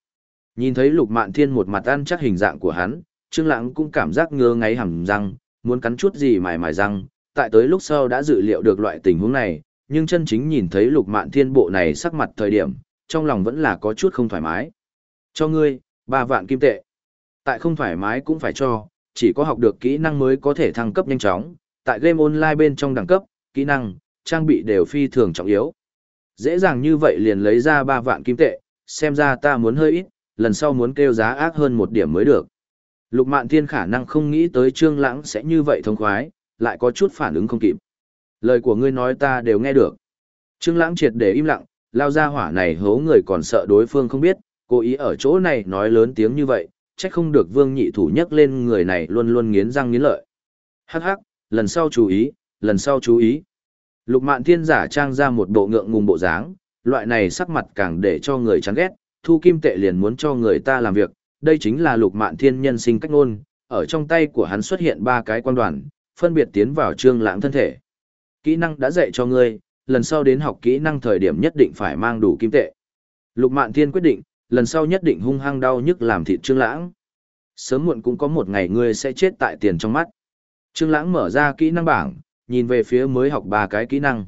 Speaker 1: Nhìn thấy Lục Mạn Thiên một mặt ăn chắc hình dạng của hắn, Trương Lãng cũng cảm giác ngứa ngáy hầm răng, muốn cắn chút gì mài mài răng, tại tới lúc sau đã dự liệu được loại tình huống này, nhưng chân chính nhìn thấy lục mạn thiên bộ này sắc mặt thời điểm, trong lòng vẫn là có chút không thoải mái. Cho ngươi, ba vạn kim tệ. Tại không thoải mái cũng phải cho, chỉ có học được kỹ năng mới có thể thăng cấp nhanh chóng, tại game online bên trong đẳng cấp, kỹ năng, trang bị đều phi thường trọng yếu. Dễ dàng như vậy liền lấy ra ba vạn kim tệ, xem ra ta muốn hơi ít, lần sau muốn kêu giá ác hơn một điểm mới được. Lục Mạn Thiên khả năng không nghĩ tới Trương Lãng sẽ như vậy thông khoái, lại có chút phản ứng không kịp. Lời của ngươi nói ta đều nghe được. Trương Lãng triệt để im lặng, lao ra hỏa này hố người còn sợ đối phương không biết, cố ý ở chỗ này nói lớn tiếng như vậy, chắc không được Vương Nhị Thủ nhắc lên người này luôn luôn nghiến răng nghiến lợi. Hắc hắc, lần sau chú ý, lần sau chú ý. Lục Mạn Thiên giả trang ra một bộ ngượng ngùng bộ dáng, loại này sắc mặt càng để cho người chán ghét, thu kim tệ liền muốn cho người ta làm việc, đây chính là Lục Mạn Thiên nhân sinh cách ngôn, ở trong tay của hắn xuất hiện ba cái quan đoàn, phân biệt tiến vào Trương Lãng thân thể. Kỹ năng đã dạy cho ngươi, lần sau đến học kỹ năng thời điểm nhất định phải mang đủ kim tệ. Lục Mạn Thiên quyết định, lần sau nhất định hung hăng đau nhức làm thịt Trương Lãng. Sớm muộn cũng có một ngày ngươi sẽ chết tại tiền trong mắt. Trương Lãng mở ra kỹ năng bảng, nhìn về phía mới học ba cái kỹ năng.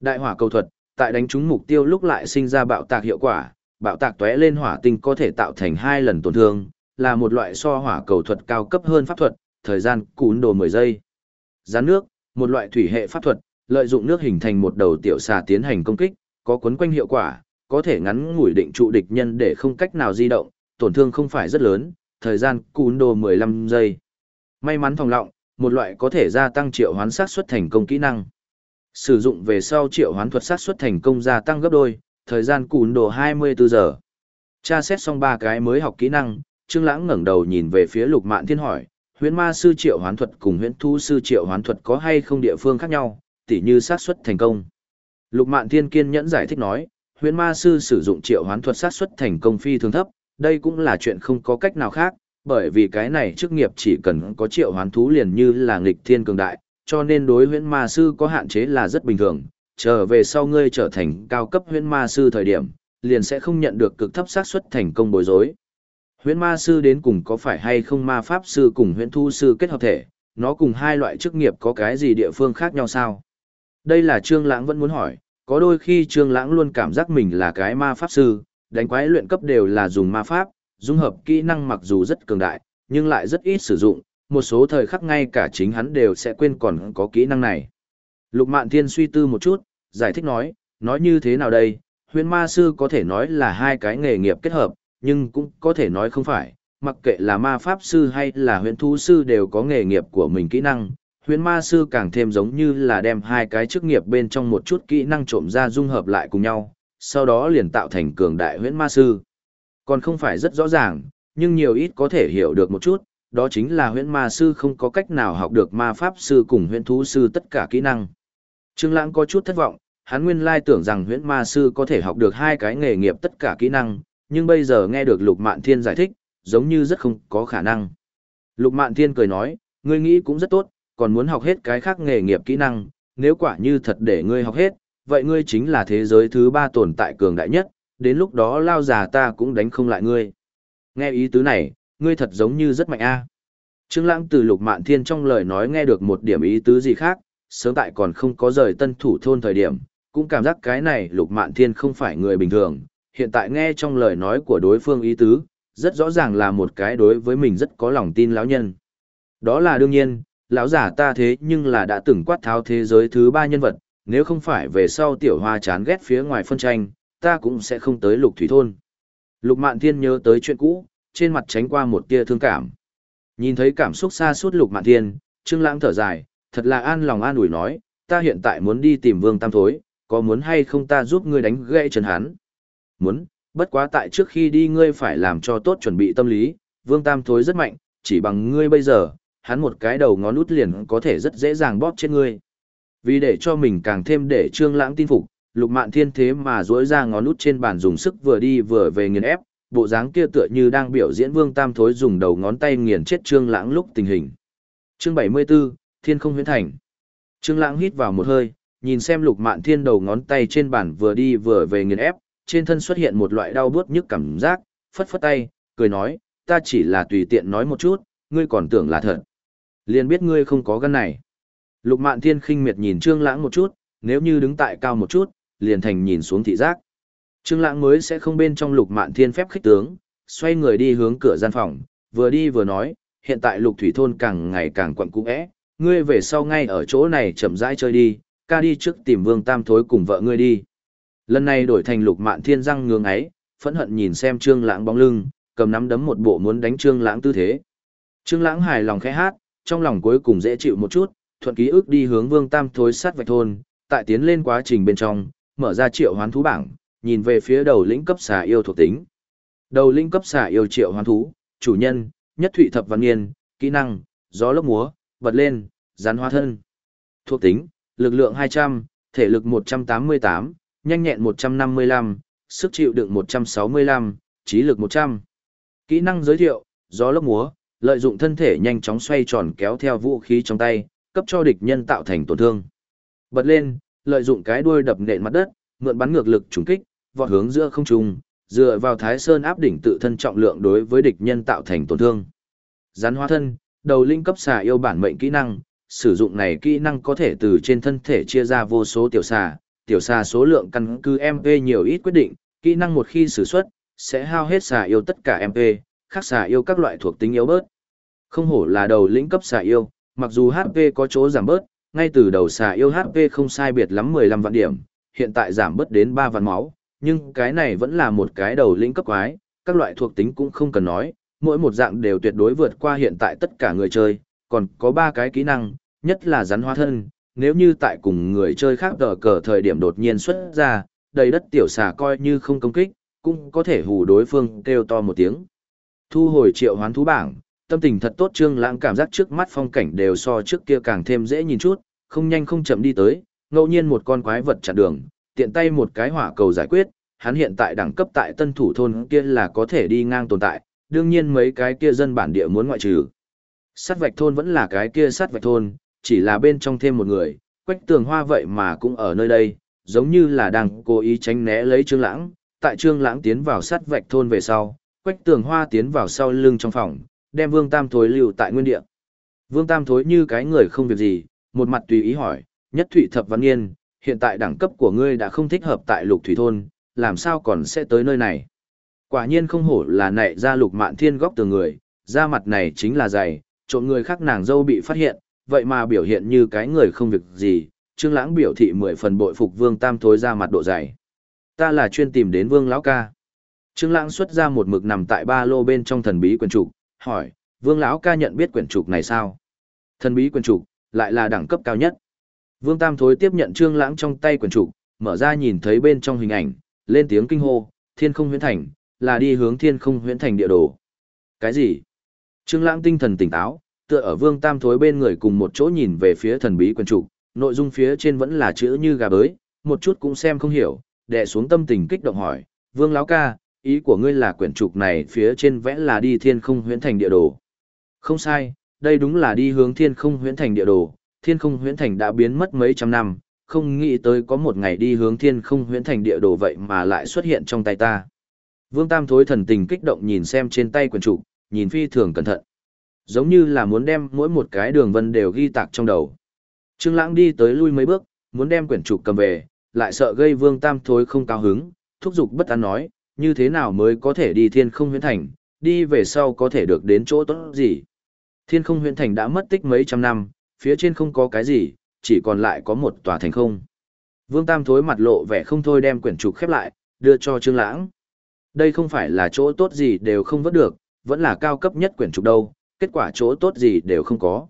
Speaker 1: Đại hỏa cầu thuật, tại đánh trúng mục tiêu lúc lại sinh ra bạo tạc hiệu quả, bạo tạc tóe lên hỏa tinh có thể tạo thành hai lần tổn thương, là một loại so hỏa cầu thuật cao cấp hơn pháp thuật, thời gian cún đồ 10 giây. Gián nước, một loại thủy hệ pháp thuật, lợi dụng nước hình thành một đầu tiểu xà tiến hành công kích, có cuốn quanh hiệu quả, có thể ngắn ngủi định trụ địch nhân để không cách nào di động, tổn thương không phải rất lớn, thời gian cún đồ 15 giây. May mắn phòng lọng, một loại có thể gia tăng triệu hoán sát xuất thành công kỹ năng. Sử dụng về sau triệu hoán thuật sát xuất thành công gia tăng gấp đôi, thời gian cùn đồ 24 giờ. Tra xét xong ba cái mới học kỹ năng, Trương Lãng ngẩng đầu nhìn về phía Lục Mạn Thiên hỏi, huyễn ma sư triệu hoán thuật cùng huyễn thu sư triệu hoán thuật có hay không địa phương khác nhau, tỉ như xác suất thành công. Lục Mạn Thiên kiên nhẫn giải thích nói, huyễn ma sư sử dụng triệu hoán thuật xác suất thành công phi thường thấp, đây cũng là chuyện không có cách nào khác, bởi vì cái này chức nghiệp chỉ cần có triệu hoán thú liền như là nghịch thiên cường đại, cho nên đối huyễn ma sư có hạn chế là rất bình thường. Trở về sau ngươi trở thành cao cấp huyễn ma sư thời điểm, liền sẽ không nhận được cực thấp xác suất thành công bối rối. Huyễn ma sư đến cùng có phải hay không ma pháp sư cùng huyễn thu sư kết hợp thể, nó cùng hai loại chức nghiệp có cái gì địa phương khác nhau sao? Đây là Trương Lãng vẫn muốn hỏi, có đôi khi Trương Lãng luôn cảm giác mình là cái ma pháp sư, đánh quái luyện cấp đều là dùng ma pháp, dung hợp kỹ năng mặc dù rất cường đại, nhưng lại rất ít sử dụng, một số thời khắc ngay cả chính hắn đều sẽ quên còn có kỹ năng này. Lục Mạn Thiên suy tư một chút, giải thích nói, nói như thế nào đây, huyền ma sư có thể nói là hai cái nghề nghiệp kết hợp, nhưng cũng có thể nói không phải, mặc kệ là ma pháp sư hay là huyền thú sư đều có nghề nghiệp của mình kỹ năng. Huyền ma sư càng thêm giống như là đem hai cái chức nghiệp bên trong một chút kỹ năng trộm ra dung hợp lại cùng nhau, sau đó liền tạo thành cường đại huyền ma sư. Còn không phải rất rõ ràng, nhưng nhiều ít có thể hiểu được một chút, đó chính là huyễn ma sư không có cách nào học được ma pháp sư cùng huyễn thú sư tất cả kỹ năng. Trương Lãng có chút thất vọng, hắn nguyên lai tưởng rằng huyễn ma sư có thể học được hai cái nghề nghiệp tất cả kỹ năng, nhưng bây giờ nghe được Lục Mạn Thiên giải thích, giống như rất không có khả năng. Lục Mạn Thiên cười nói, ngươi nghĩ cũng rất tốt, còn muốn học hết cái khác nghề nghiệp kỹ năng, nếu quả như thật để ngươi học hết, vậy ngươi chính là thế giới thứ ba tồn tại cường đại nhất, đến lúc đó lao già ta cũng đánh không lại ngươi. Nghe ý tứ này, ngươi thật giống như rất mạnh a. Trương Lãng từ Lục Mạn Thiên trong lời nói nghe được một điểm ý tứ gì khác, sớm tại còn không có rời Tân Thủ thôn thời điểm, cũng cảm giác cái này Lục Mạn Thiên không phải người bình thường, hiện tại nghe trong lời nói của đối phương ý tứ, rất rõ ràng là một cái đối với mình rất có lòng tin lão nhân. Đó là đương nhiên, lão giả ta thế nhưng là đã từng quát tháo thế giới thứ ba nhân vật, nếu không phải về sau tiểu hoa chán ghét phía ngoài phân tranh, ta cũng sẽ không tới lục thủy thôn. Lục Mạn Thiên nhớ tới chuyện cũ, trên mặt tránh qua một tia thương cảm. Nhìn thấy cảm xúc xa suốt Lục Mạn Thiên, Trương Lãng thở dài, thật là an lòng an ủi nói, ta hiện tại muốn đi tìm Vương Tam Thối, có muốn hay không ta giúp ngươi đánh gãy chân hắn? Muốn, bất quá tại trước khi đi ngươi phải làm cho tốt chuẩn bị tâm lý, Vương Tam Thối rất mạnh, chỉ bằng ngươi bây giờ, hắn một cái đầu ngón út liền có thể rất dễ dàng bóp trên ngươi. Vì để cho mình càng thêm để Trương Lãng tin phục, lục mạn thiên thế mà dỗi ra ngón út trên bàn dùng sức vừa đi vừa về nghiền ép bộ dáng kia tựa như đang biểu diễn vương tam thối dùng đầu ngón tay nghiền chết trương lãng lúc tình hình. Chương bảy mươi 74, thiên không huyễn thành. Trương lãng hít vào một hơi nhìn xem lục mạn thiên đầu ngón tay trên bàn vừa đi vừa về nghiền ép trên thân xuất hiện một loại đau buốt nhức cảm giác phất phất tay cười nói ta chỉ là tùy tiện nói một chút ngươi còn tưởng là thật. Liền biết ngươi không có gân này. Lục mạn thiên khinh miệt nhìn trương lãng một chút nếu như đứng tại cao một chút liền thành nhìn xuống thị giác. Trương Lãng mới sẽ không bên trong Lục Mạn Thiên phép khích tướng, xoay người đi hướng cửa gian phòng, vừa đi vừa nói, hiện tại Lục Thủy thôn càng ngày càng quặn cũ é, ngươi về sau ngay ở chỗ này chậm rãi chơi đi, ca đi trước tìm Vương Tam thối cùng vợ ngươi đi. Lần này đổi thành Lục Mạn Thiên răng ngưỡng ấy, phẫn hận nhìn xem Trương Lãng bóng lưng, cầm nắm đấm một bộ muốn đánh Trương Lãng tư thế. Trương Lãng hài lòng khẽ hát, trong lòng cuối cùng dễ chịu một chút, thuận ký ức đi hướng Vương Tam thối sát vạch thôn, tại tiến lên quá trình bên trong, mở ra triệu hoán thú bảng, nhìn về phía đầu lĩnh cấp xà yêu thuộc tính. Đầu lĩnh cấp xà yêu triệu hoán thú, chủ nhân, nhất thụy thập văn niên, kỹ năng, gió lốc múa, bật lên, rắn hóa thân. Thuộc tính, lực lượng 200, thể lực 188, nhanh nhẹn 155, sức chịu đựng 165, trí lực 100. Kỹ năng giới thiệu, gió lốc múa, lợi dụng thân thể nhanh chóng xoay tròn kéo theo vũ khí trong tay, cấp cho địch nhân tạo thành tổn thương. Bật lên, lợi dụng cái đuôi đập nện mặt đất, mượn bắn ngược lực trùng kích, vọt hướng giữa không trung, dựa vào Thái Sơn áp đỉnh tự thân trọng lượng đối với địch nhân tạo thành tổn thương. Rắn hóa thân, đầu linh cấp xà yêu bản mệnh kỹ năng, sử dụng này kỹ năng có thể từ trên thân thể chia ra vô số tiểu xà, tiểu xà số lượng căn cứ MP nhiều ít quyết định, kỹ năng một khi sử xuất, sẽ hao hết xà yêu tất cả MP, khác xà yêu các loại thuộc tính yếu bớt. Không hổ là đầu lĩnh cấp xà yêu, mặc dù HP có chỗ giảm bớt, ngay từ đầu xà yêu HP không sai biệt lắm 15 vạn điểm, hiện tại giảm bớt đến 3 vạn máu, nhưng cái này vẫn là một cái đầu lĩnh cấp quái, các loại thuộc tính cũng không cần nói, mỗi một dạng đều tuyệt đối vượt qua hiện tại tất cả người chơi, còn có 3 cái kỹ năng, nhất là rắn hóa thân, nếu như tại cùng người chơi khác tờ cờ thời điểm đột nhiên xuất ra, đầy đất tiểu xà coi như không công kích, cũng có thể hù đối phương kêu to một tiếng. Thu hồi triệu hoán thú bảng, tâm tình thật tốt trương lãng cảm giác trước mắt phong cảnh đều so trước kia càng thêm dễ nhìn chút, không nhanh không chậm đi tới, ngẫu nhiên một con quái vật chặn đường, tiện tay một cái hỏa cầu giải quyết, hắn hiện tại đẳng cấp tại tân thủ thôn kia là có thể đi ngang tồn tại, đương nhiên mấy cái kia dân bản địa muốn ngoại trừ. Sát vạch thôn vẫn là cái kia sát vạch thôn, chỉ là bên trong thêm một người, quách tường hoa vậy mà cũng ở nơi đây, giống như là đang cố ý tránh né lấy Trương Lãng. Tại Trương Lãng tiến vào sát vạch thôn về sau, quách tường hoa tiến vào sau lưng trong phòng, đem Vương Tam Thối lưu tại nguyên địa. Vương Tam Thối như cái người không việc gì, một mặt tùy ý hỏi, nhất thụy thập văn nghiên, hiện tại đẳng cấp của ngươi đã không thích hợp tại lục thủy thôn, làm sao còn sẽ tới nơi này. Quả nhiên không hổ là nảy ra lục mạn thiên góc từ người, da mặt này chính là dày, trộm người khác nàng dâu bị phát hiện, vậy mà biểu hiện như cái người không việc gì, Trương Lãng biểu thị mười phần bội phục Vương Tam Thối ra mặt độ dày. Ta là chuyên tìm đến Vương lão ca. Trương Lãng xuất ra một mực nằm tại ba lô bên trong thần bí quyển trục, hỏi, Vương lão ca nhận biết quyển trục này sao? Thần bí quyển trục, lại là đẳng cấp cao nhất. Vương Tam Thối tiếp nhận Trương Lãng trong tay quyển trục, mở ra nhìn thấy bên trong hình ảnh, lên tiếng kinh hô, Thiên Không Huyễn Thành, là đi hướng Thiên Không Huyễn Thành địa đồ. Cái gì? Trương Lãng tinh thần tỉnh táo, tựa ở Vương Tam Thối bên người cùng một chỗ nhìn về phía thần bí quyển trục, nội dung phía trên vẫn là chữ như gà bới, một chút cũng xem không hiểu, đè xuống tâm tình kích động hỏi, "Vương lão ca, ý của ngươi là quyển trục này phía trên vẽ là đi Thiên Không Huyễn Thành địa đồ?" Không sai, đây đúng là đi hướng Thiên Không Huyễn Thành địa đồ, Thiên Không Huyễn Thành đã biến mất mấy trăm năm, không nghĩ tới có một ngày đi hướng Thiên Không Huyễn Thành địa đồ vậy mà lại xuất hiện trong tay ta. Vương Tam Thối thần tình kích động nhìn xem trên tay quyển trục, nhìn phi thường cẩn thận. Giống như là muốn đem mỗi một cái đường vân đều ghi tạc trong đầu. Trương Lãng đi tới lui mấy bước, muốn đem quyển trục cầm về, lại sợ gây Vương Tam Thối không cao hứng, thúc giục bất an nói, như thế nào mới có thể đi Thiên Không Huyễn Thành, đi về sau có thể được đến chỗ tốt gì. Thiên Không Huyễn Thành đã mất tích mấy trăm năm, phía trên không có cái gì, chỉ còn lại có một tòa thành không. Vương Tam Thối mặt lộ vẻ không thôi đem quyển trục khép lại, đưa cho Trương Lãng. Đây không phải là chỗ tốt gì đều không vớt được, vẫn là cao cấp nhất quyển trục đâu, kết quả chỗ tốt gì đều không có.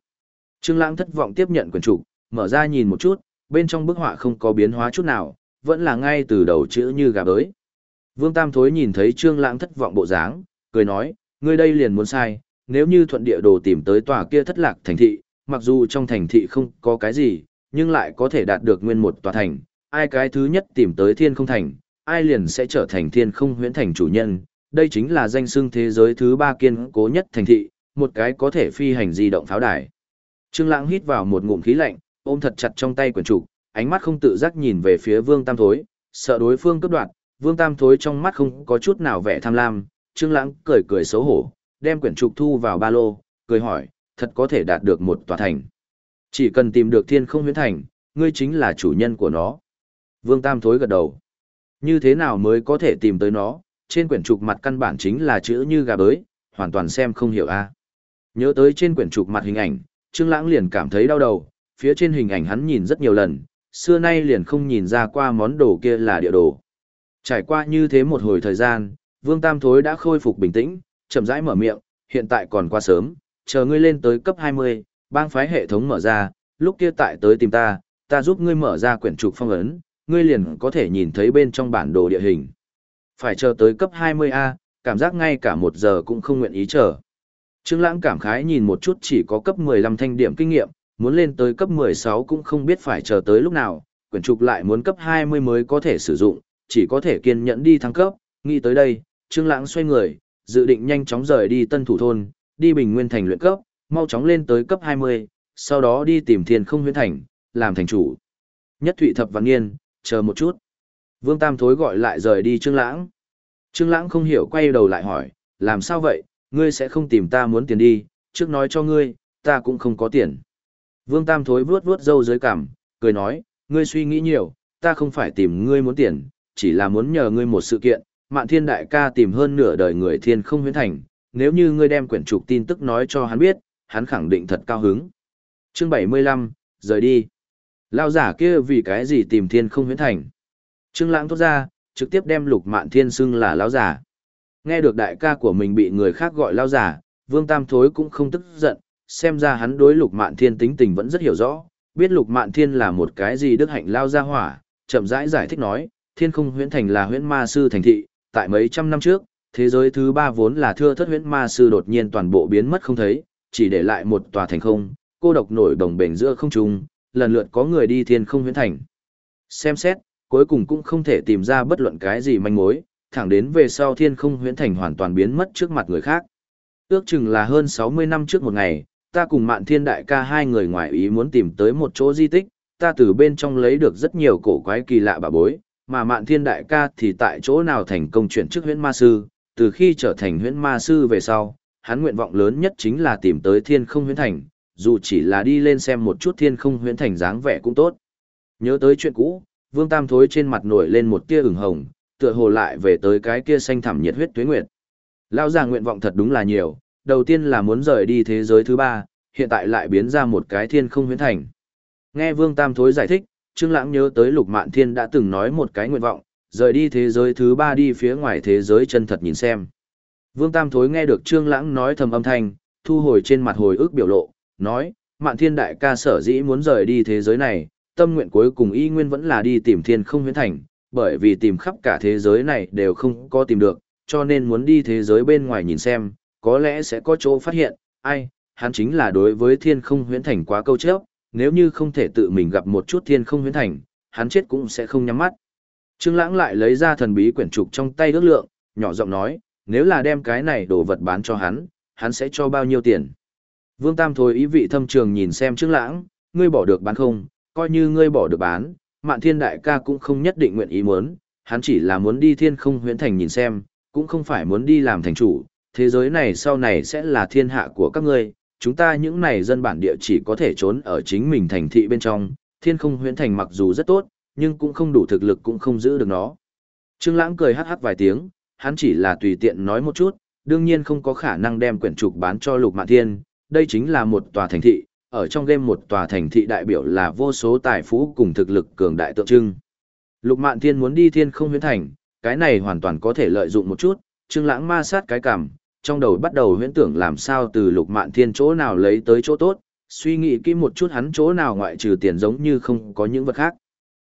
Speaker 1: Trương Lãng thất vọng tiếp nhận quyển trục, mở ra nhìn một chút, bên trong bức họa không có biến hóa chút nào, vẫn là ngay từ đầu chữ như gà bới. Vương Tam Thối nhìn thấy Trương Lãng thất vọng bộ dáng, cười nói, ngươi đây liền muốn sai, nếu như thuận địa đồ tìm tới tòa kia thất lạc thành thị, mặc dù trong thành thị không có cái gì, nhưng lại có thể đạt được nguyên một tòa thành, ai cái thứ nhất tìm tới thiên không thành, ai liền sẽ trở thành thiên không huyễn thành chủ nhân, đây chính là danh xưng thế giới thứ ba kiên cố nhất thành thị, một cái có thể phi hành di động pháo đài. Trương Lãng hít vào một ngụm khí lạnh, ôm thật chặt trong tay quyển trục, ánh mắt không tự giác nhìn về phía Vương Tam Thối, sợ đối phương cướp đoạt, Vương Tam Thối trong mắt không có chút nào vẻ tham lam, Trương Lãng cười cười xấu hổ, đem quyển trục thu vào ba lô, cười hỏi, thật có thể đạt được một tòa thành. Chỉ cần tìm được thiên không huyễn thành, ngươi chính là chủ nhân của nó. Vương Tam thối gật đầu. Như thế nào mới có thể tìm tới nó, trên quyển trục mặt căn bản chính là chữ như gà bới, hoàn toàn xem không hiểu a. À. Nhớ tới trên quyển trục mặt hình ảnh, Trương Lãng liền cảm thấy đau đầu, phía trên hình ảnh hắn nhìn rất nhiều lần, xưa nay liền không nhìn ra qua món đồ kia là địa đồ. Trải qua như thế một hồi thời gian, Vương Tam Thối đã khôi phục bình tĩnh, chậm rãi mở miệng, hiện tại còn quá sớm, chờ ngươi lên tới cấp 20, bang phái hệ thống mở ra, lúc kia tại tới tìm ta, ta giúp ngươi mở ra quyển trục phong ấn, ngươi liền có thể nhìn thấy bên trong bản đồ địa hình. Phải chờ tới cấp 20A, cảm giác ngay cả một giờ cũng không nguyện ý chờ. Trương Lãng cảm khái nhìn một chút chỉ có cấp 15 thanh điểm kinh nghiệm, muốn lên tới cấp 16 cũng không biết phải chờ tới lúc nào, quyển trục lại muốn cấp 20 mới có thể sử dụng, chỉ có thể kiên nhẫn đi thăng cấp, nghĩ tới đây, Trương Lãng xoay người, dự định nhanh chóng rời đi Tân Thủ thôn, đi Bình Nguyên thành luyện cấp, mau chóng lên tới cấp 20, sau đó đi tìm Thiên Không Huyễn thành, làm thành chủ. Nhất Thụy Thập Văn Nghiên, chờ một chút. Vương Tam Thối gọi lại rời đi Trương Lãng. Trương Lãng không hiểu quay đầu lại hỏi, làm sao vậy, ngươi sẽ không tìm ta muốn tiền đi, trước nói cho ngươi, ta cũng không có tiền. Vương Tam Thối vuốt vuốt râu dưới cằm, cười nói, ngươi suy nghĩ nhiều, ta không phải tìm ngươi muốn tiền, chỉ là muốn nhờ ngươi một sự kiện, Mạn Thiên Đại ca tìm hơn nửa đời người thiên không huyễn thành, nếu như ngươi đem quyển trục tin tức nói cho hắn biết, hắn khẳng định thật cao hứng. Chương 75, rời đi. Lao giả kia vì cái gì tìm thiên không huyễn thành. Trương Lãng thốt ra, trực tiếp đem Lục Mạn Thiên xưng là lão giả. Nghe được đại ca của mình bị người khác gọi lão giả, Vương Tam Thối cũng không tức giận, xem ra hắn đối Lục Mạn Thiên tính tình vẫn rất hiểu rõ, biết Lục Mạn Thiên là một cái gì đức hạnh lao ra hỏa, chậm rãi giải thích nói, Thiên Không Huyễn Thành là huyễn ma sư thành thị, tại mấy trăm năm trước, thế giới thứ ba vốn là thưa thất huyễn ma sư đột nhiên toàn bộ biến mất không thấy, chỉ để lại một tòa thành không, cô độc nổi đồng bền giữa không trung, lần lượt có người đi thiên không huyễn thành. Xem xét, cuối cùng cũng không thể tìm ra bất luận cái gì manh mối, thẳng đến về sau thiên không huyễn thành hoàn toàn biến mất trước mặt người khác. Ước chừng là hơn 60 năm trước một ngày, ta cùng mạn thiên đại ca hai người ngoài ý muốn tìm tới một chỗ di tích, ta từ bên trong lấy được rất nhiều cổ quái kỳ lạ bà bối, mà mạn thiên đại ca thì tại chỗ nào thành công chuyển chức huyễn ma sư, từ khi trở thành huyễn ma sư về sau, hắn nguyện vọng lớn nhất chính là tìm tới thiên không huyễn thành, dù chỉ là đi lên xem một chút thiên không huyễn thành dáng vẻ cũng tốt. Nhớ tới chuyện cũ, Vương Tam Thối trên mặt nổi lên một tia ửng hồng, tựa hồ lại về tới cái kia xanh thẳm nhiệt huyết tuế nguyệt. Lao già nguyện vọng thật đúng là nhiều, đầu tiên là muốn rời đi thế giới thứ ba, hiện tại lại biến ra một cái thiên không huyễn thành. Nghe Vương Tam Thối giải thích, Trương Lãng nhớ tới Lục Mạn Thiên đã từng nói một cái nguyện vọng, rời đi thế giới thứ ba đi phía ngoài thế giới chân thật nhìn xem. Vương Tam Thối nghe được Trương Lãng nói thầm âm thanh, thu hồi trên mặt hồi ức biểu lộ, nói, Mạn Thiên Đại ca sở dĩ muốn rời đi thế giới này, tâm nguyện cuối cùng y nguyên vẫn là đi tìm thiên không huyễn thành, bởi vì tìm khắp cả thế giới này đều không có tìm được, cho nên muốn đi thế giới bên ngoài nhìn xem, có lẽ sẽ có chỗ phát hiện, ai, hắn chính là đối với thiên không huyễn thành quá câu chấp, nếu như không thể tự mình gặp một chút thiên không huyễn thành, hắn chết cũng sẽ không nhắm mắt. Trương Lãng lại lấy ra thần bí quyển trục trong tay ước lượng, nhỏ giọng nói, nếu là đem cái này đồ vật bán cho hắn, hắn sẽ cho bao nhiêu tiền. Vương Tam thôi ý vị thâm trường nhìn xem Trương Lãng, ngươi bỏ được bán không, coi như ngươi bỏ được bán, Mạn Thiên đại ca cũng không nhất định nguyện ý muốn, hắn chỉ là muốn đi Thiên Không Huyễn Thành nhìn xem, cũng không phải muốn đi làm thành chủ, thế giới này sau này sẽ là thiên hạ của các ngươi, chúng ta những này dân bản địa chỉ có thể trốn ở chính mình thành thị bên trong, Thiên Không Huyễn Thành mặc dù rất tốt, nhưng cũng không đủ thực lực cũng không giữ được nó. Trương Lãng cười hắc hắc vài tiếng, hắn chỉ là tùy tiện nói một chút, đương nhiên không có khả năng đem quyển trục bán cho Lục Mạn Thiên, đây chính là một tòa thành thị, ở trong game một tòa thành thị đại biểu là vô số tài phú cùng thực lực cường đại tượng trưng. Lục Mạn Thiên muốn đi thiên không huyễn thành, cái này hoàn toàn có thể lợi dụng một chút, Trương Lãng ma sát cái cảm, trong đầu bắt đầu huyễn tưởng làm sao từ Lục Mạn Thiên chỗ nào lấy tới chỗ tốt, suy nghĩ kỹ một chút hắn chỗ nào ngoại trừ tiền giống như không có những vật khác.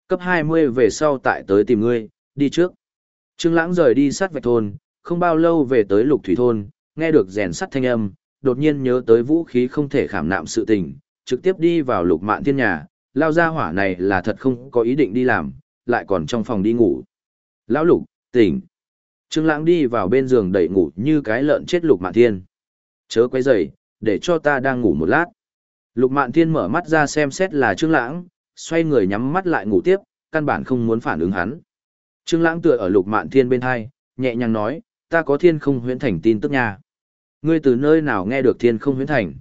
Speaker 1: Cấp 20 về sau tại tới tìm ngươi, đi trước. Trương Lãng rời đi sát vạch thôn, không bao lâu về tới Lục Thủy thôn, nghe được rèn sắt thanh âm, đột nhiên nhớ tới vũ khí không thể khảm nạm sự tình, trực tiếp đi vào lục mạn thiên nhà, lao ra hỏa này là thật không có ý định đi làm, lại còn trong phòng đi ngủ. Lão lục, tỉnh. Trương lãng đi vào bên giường đẩy ngủ như cái lợn chết lục mạn thiên. Chớ quay dậy, để cho ta đang ngủ một lát. Lục mạn thiên mở mắt ra xem xét là trương lãng, xoay người nhắm mắt lại ngủ tiếp, căn bản không muốn phản ứng hắn. Trương lãng tựa ở lục mạn thiên bên hai, nhẹ nhàng nói, ta có thiên không huyễn thành tin tức nha. Ngươi từ nơi nào nghe được thiên không huyễn thành?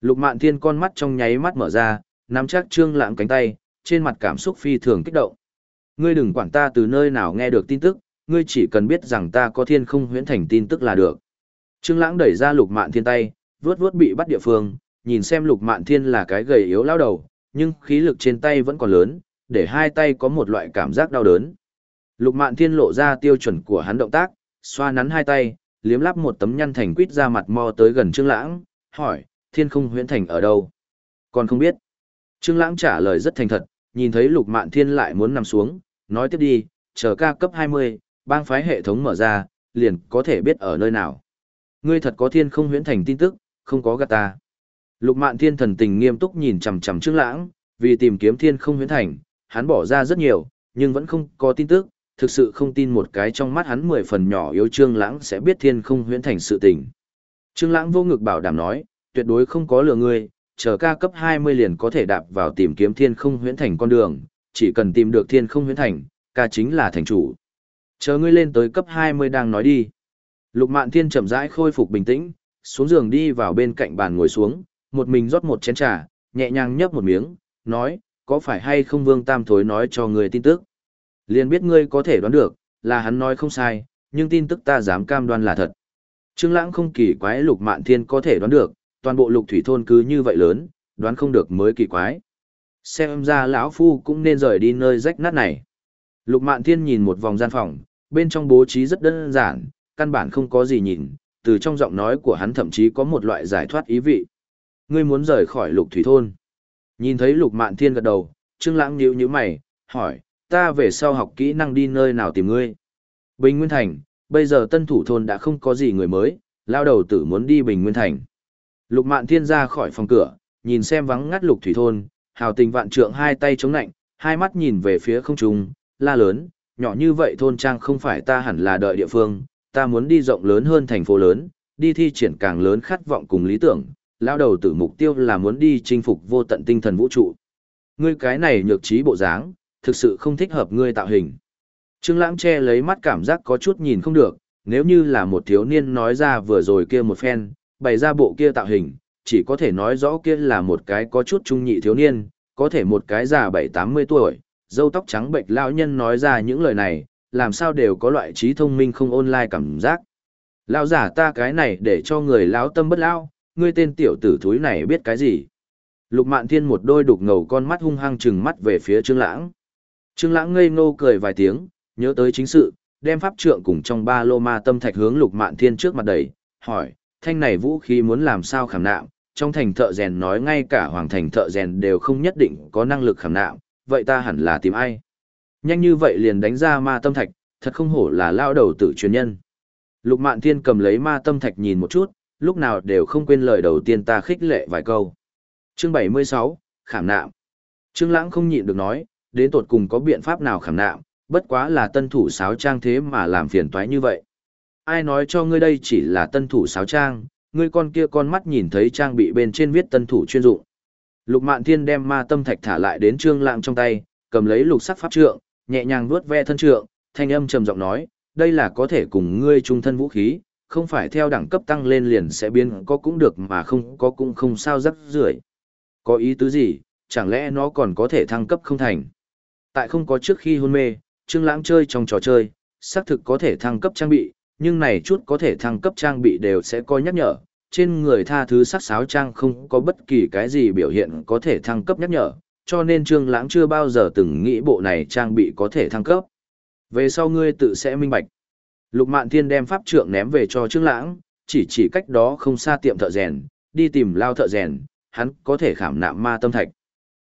Speaker 1: Lục mạn thiên con mắt trong nháy mắt mở ra, nắm chắc trương lãng cánh tay, trên mặt cảm xúc phi thường kích động. Ngươi đừng quản ta từ nơi nào nghe được tin tức, ngươi chỉ cần biết rằng ta có thiên không huyễn thành tin tức là được. Trương lãng đẩy ra lục mạn thiên tay, vuốt vuốt bị bắt địa phương, nhìn xem lục mạn thiên là cái gầy yếu lao đầu, nhưng khí lực trên tay vẫn còn lớn, để hai tay có một loại cảm giác đau đớn. Lục mạn thiên lộ ra tiêu chuẩn của hắn động tác, xoa nắn hai tay, liếm lắp một tấm nhăn thành quýt ra mặt mo tới gần Trương Lãng, hỏi, thiên không huyễn thành ở đâu? Còn không biết. Trương Lãng trả lời rất thành thật, nhìn thấy Lục Mạn Thiên lại muốn nằm xuống, nói tiếp đi, chờ ca cấp 20, bang phái hệ thống mở ra, liền có thể biết ở nơi nào. Ngươi thật có thiên không huyễn thành tin tức, không có gạt ta. Lục Mạn Thiên thần tình nghiêm túc nhìn chằm chằm Trương Lãng, vì tìm kiếm thiên không huyễn thành, hắn bỏ ra rất nhiều, nhưng vẫn không có tin tức, thực sự không tin một cái trong mắt hắn mười phần nhỏ yếu Trương Lãng sẽ biết thiên không huyễn thành sự tình. Trương Lãng vô ngực bảo đảm nói, tuyệt đối không có lừa ngươi, chờ ca cấp 20 liền có thể đạp vào tìm kiếm thiên không huyễn thành con đường, chỉ cần tìm được thiên không huyễn thành, ca chính là thành chủ. Chờ ngươi lên tới cấp 20 đang nói đi. Lục Mạn Thiên chậm rãi khôi phục bình tĩnh, xuống giường đi vào bên cạnh bàn ngồi xuống, một mình rót một chén trà, nhẹ nhàng nhấp một miếng, nói, có phải hay không Vương Tam Thối nói cho ngươi tin tức? Liền biết ngươi có thể đoán được, là hắn nói không sai, nhưng tin tức ta dám cam đoan là thật. Trương Lãng không kỳ quái Lục Mạn Thiên có thể đoán được, toàn bộ Lục Thủy thôn cứ như vậy lớn, đoán không được mới kỳ quái. Xem ra lão phu cũng nên rời đi nơi rách nát này. Lục Mạn Thiên nhìn một vòng gian phòng, bên trong bố trí rất đơn giản, căn bản không có gì nhìn, từ trong giọng nói của hắn thậm chí có một loại giải thoát ý vị. Ngươi muốn rời khỏi Lục Thủy thôn? Nhìn thấy Lục Mạn Thiên gật đầu, Trương Lãng nhíu nhíu mày, hỏi, ta về sau học kỹ năng đi nơi nào tìm ngươi. Bình Nguyên Thành, bây giờ tân thủ thôn đã không có gì người mới, lao đầu tử muốn đi Bình Nguyên Thành. Lục Mạn Thiên ra khỏi phòng cửa, nhìn xem vắng ngắt lục thủy thôn, hào tình vạn trượng hai tay chống nạnh, hai mắt nhìn về phía không trung, la lớn, nhỏ như vậy thôn trang không phải ta hẳn là đợi địa phương, ta muốn đi rộng lớn hơn thành phố lớn, đi thi triển càng lớn khát vọng cùng lý tưởng, lao đầu tử mục tiêu là muốn đi chinh phục vô tận tinh thần vũ trụ. Ngươi cái này nhược trí bộ dáng, thực sự không thích hợp ngươi tạo hình. Trương Lãng che lấy mắt cảm giác có chút nhìn không được, nếu như là một thiếu niên nói ra vừa rồi kia một phen, bày ra bộ kia tạo hình, chỉ có thể nói rõ kia là một cái có chút trung nhị thiếu niên, có thể một cái già bảy tám mươi tuổi, Dâu tóc trắng bệnh lão nhân nói ra những lời này, làm sao đều có loại trí thông minh không online cảm giác. Lão giả ta cái này để cho người lão tâm bất lão, ngươi tên tiểu tử thúi này biết cái gì? Lục Mạn Thiên một đôi đục ngầu con mắt hung hăng trừng mắt về phía Trương Lãng. Trương Lãng ngây ngô cười vài tiếng, nhớ tới chính sự, đem pháp trượng cùng trong ba lô ma tâm thạch hướng Lục Mạn Thiên trước mặt đẩy, hỏi: "Thanh này vũ khí muốn làm sao khảm nạm?" Trong thành thợ rèn nói ngay cả hoàng thành thợ rèn đều không nhất định có năng lực khảm nạm, vậy ta hẳn là tìm ai? Nhanh như vậy liền đánh ra ma tâm thạch, thật không hổ là lao đầu tử truyền nhân. Lục Mạn Thiên cầm lấy ma tâm thạch nhìn một chút, lúc nào đều không quên lời đầu tiên ta khích lệ vài câu. Chương 76, khảm nạm. Trương Lãng không nhịn được nói, đến tột cùng có biện pháp nào khảm nạm, bất quá là tân thủ sáo trang thế mà làm phiền toái như vậy. Ai nói cho ngươi đây chỉ là tân thủ sáo trang, ngươi con kia con mắt nhìn thấy trang bị bên trên viết tân thủ chuyên dụng. Lục Mạn Thiên đem ma tâm thạch thả lại đến Trương Lãng trong tay, cầm lấy lục sắc pháp trượng, nhẹ nhàng vuốt ve thân trượng, thanh âm trầm giọng nói, đây là có thể cùng ngươi trung thân vũ khí, không phải theo đẳng cấp tăng lên liền sẽ biến có cũng được mà không có cũng không sao rắc rưởi. Có ý tứ gì, chẳng lẽ nó còn có thể thăng cấp không thành? Tại không có trước khi hôn mê, Trương Lãng chơi trong trò chơi, xác thực có thể thăng cấp trang bị, nhưng này chút có thể thăng cấp trang bị đều sẽ coi nhắc nhở, trên người tha thứ sắc sáo trang không có bất kỳ cái gì biểu hiện có thể thăng cấp nhắc nhở, cho nên Trương Lãng chưa bao giờ từng nghĩ bộ này trang bị có thể thăng cấp. Về sau ngươi tự sẽ minh bạch. Lục Mạn Thiên đem pháp trượng ném về cho Trương Lãng, chỉ chỉ cách đó không xa tiệm thợ rèn, đi tìm lao thợ rèn, hắn có thể khảm nạm ma tâm thạch.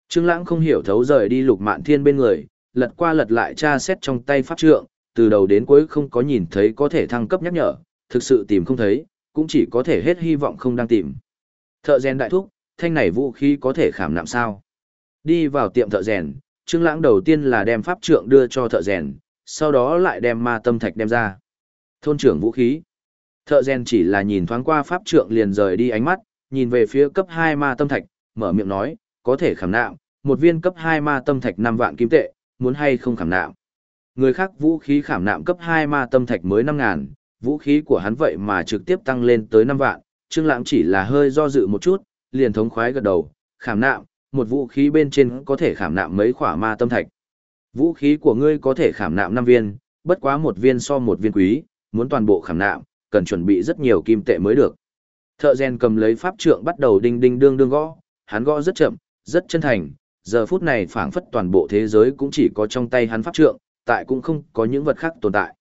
Speaker 1: Trương Lãng không hiểu thấu rời đi Lục Mạn Thiên bên người, lật qua lật lại tra xét trong tay pháp trượng, từ đầu đến cuối không có nhìn thấy có thể thăng cấp nhắc nhở, thực sự tìm không thấy, cũng chỉ có thể hết hy vọng không đang tìm. Thợ rèn đại thúc, thanh này vũ khí có thể khảm nạm sao? Đi vào tiệm thợ rèn, Trương Lãng đầu tiên là đem pháp trượng đưa cho thợ rèn, sau đó lại đem ma tâm thạch đem ra. Thôn trưởng vũ khí. Thợ rèn chỉ là nhìn thoáng qua pháp trượng liền rời đi ánh mắt, nhìn về phía cấp 2 ma tâm thạch, mở miệng nói, có thể khảm nạm, một viên cấp 2 ma tâm thạch 5 vạn kim tệ, muốn hay không khảm nạm. Người khác vũ khí khảm nạm cấp 2 ma tâm thạch mới 5 ngàn, vũ khí của hắn vậy mà trực tiếp tăng lên tới 5 vạn, Trương Lãng chỉ là hơi do dự một chút, liền thống khoái gật đầu, khảm nạm, một vũ khí bên trên có thể khảm nạm mấy khỏa ma tâm thạch. Vũ khí của ngươi có thể khảm nạm 5 viên, bất quá một viên so một viên quý, muốn toàn bộ khảm nạm, cần chuẩn bị rất nhiều kim tệ mới được. Thợ rèn cầm lấy pháp trượng bắt đầu đinh đinh đương đương gõ, hắn gõ rất chậm, rất chân thành, giờ phút này phảng phất toàn bộ thế giới cũng chỉ có trong tay hắn pháp trượng, tại cũng không có những vật khác tồn tại.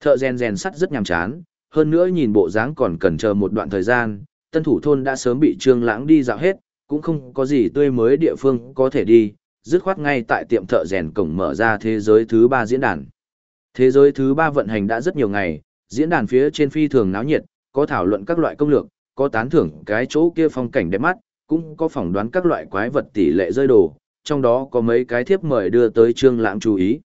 Speaker 1: Thợ rèn rèn sắt rất nhàm chán, hơn nữa nhìn bộ dáng còn cần chờ một đoạn thời gian, tân thủ thôn đã sớm bị trương lãng đi dạo hết, cũng không có gì tươi mới địa phương có thể đi, dứt khoát ngay tại tiệm thợ rèn cổng mở ra thế giới thứ ba diễn đàn. Thế giới thứ ba vận hành đã rất nhiều ngày, diễn đàn phía trên phi thường náo nhiệt, có thảo luận các loại công lược, có tán thưởng cái chỗ kia phong cảnh đẹp mắt, cũng có phỏng đoán các loại quái vật tỷ lệ rơi đồ, trong đó có mấy cái thiếp mời đưa tới Trương Lãng chú ý.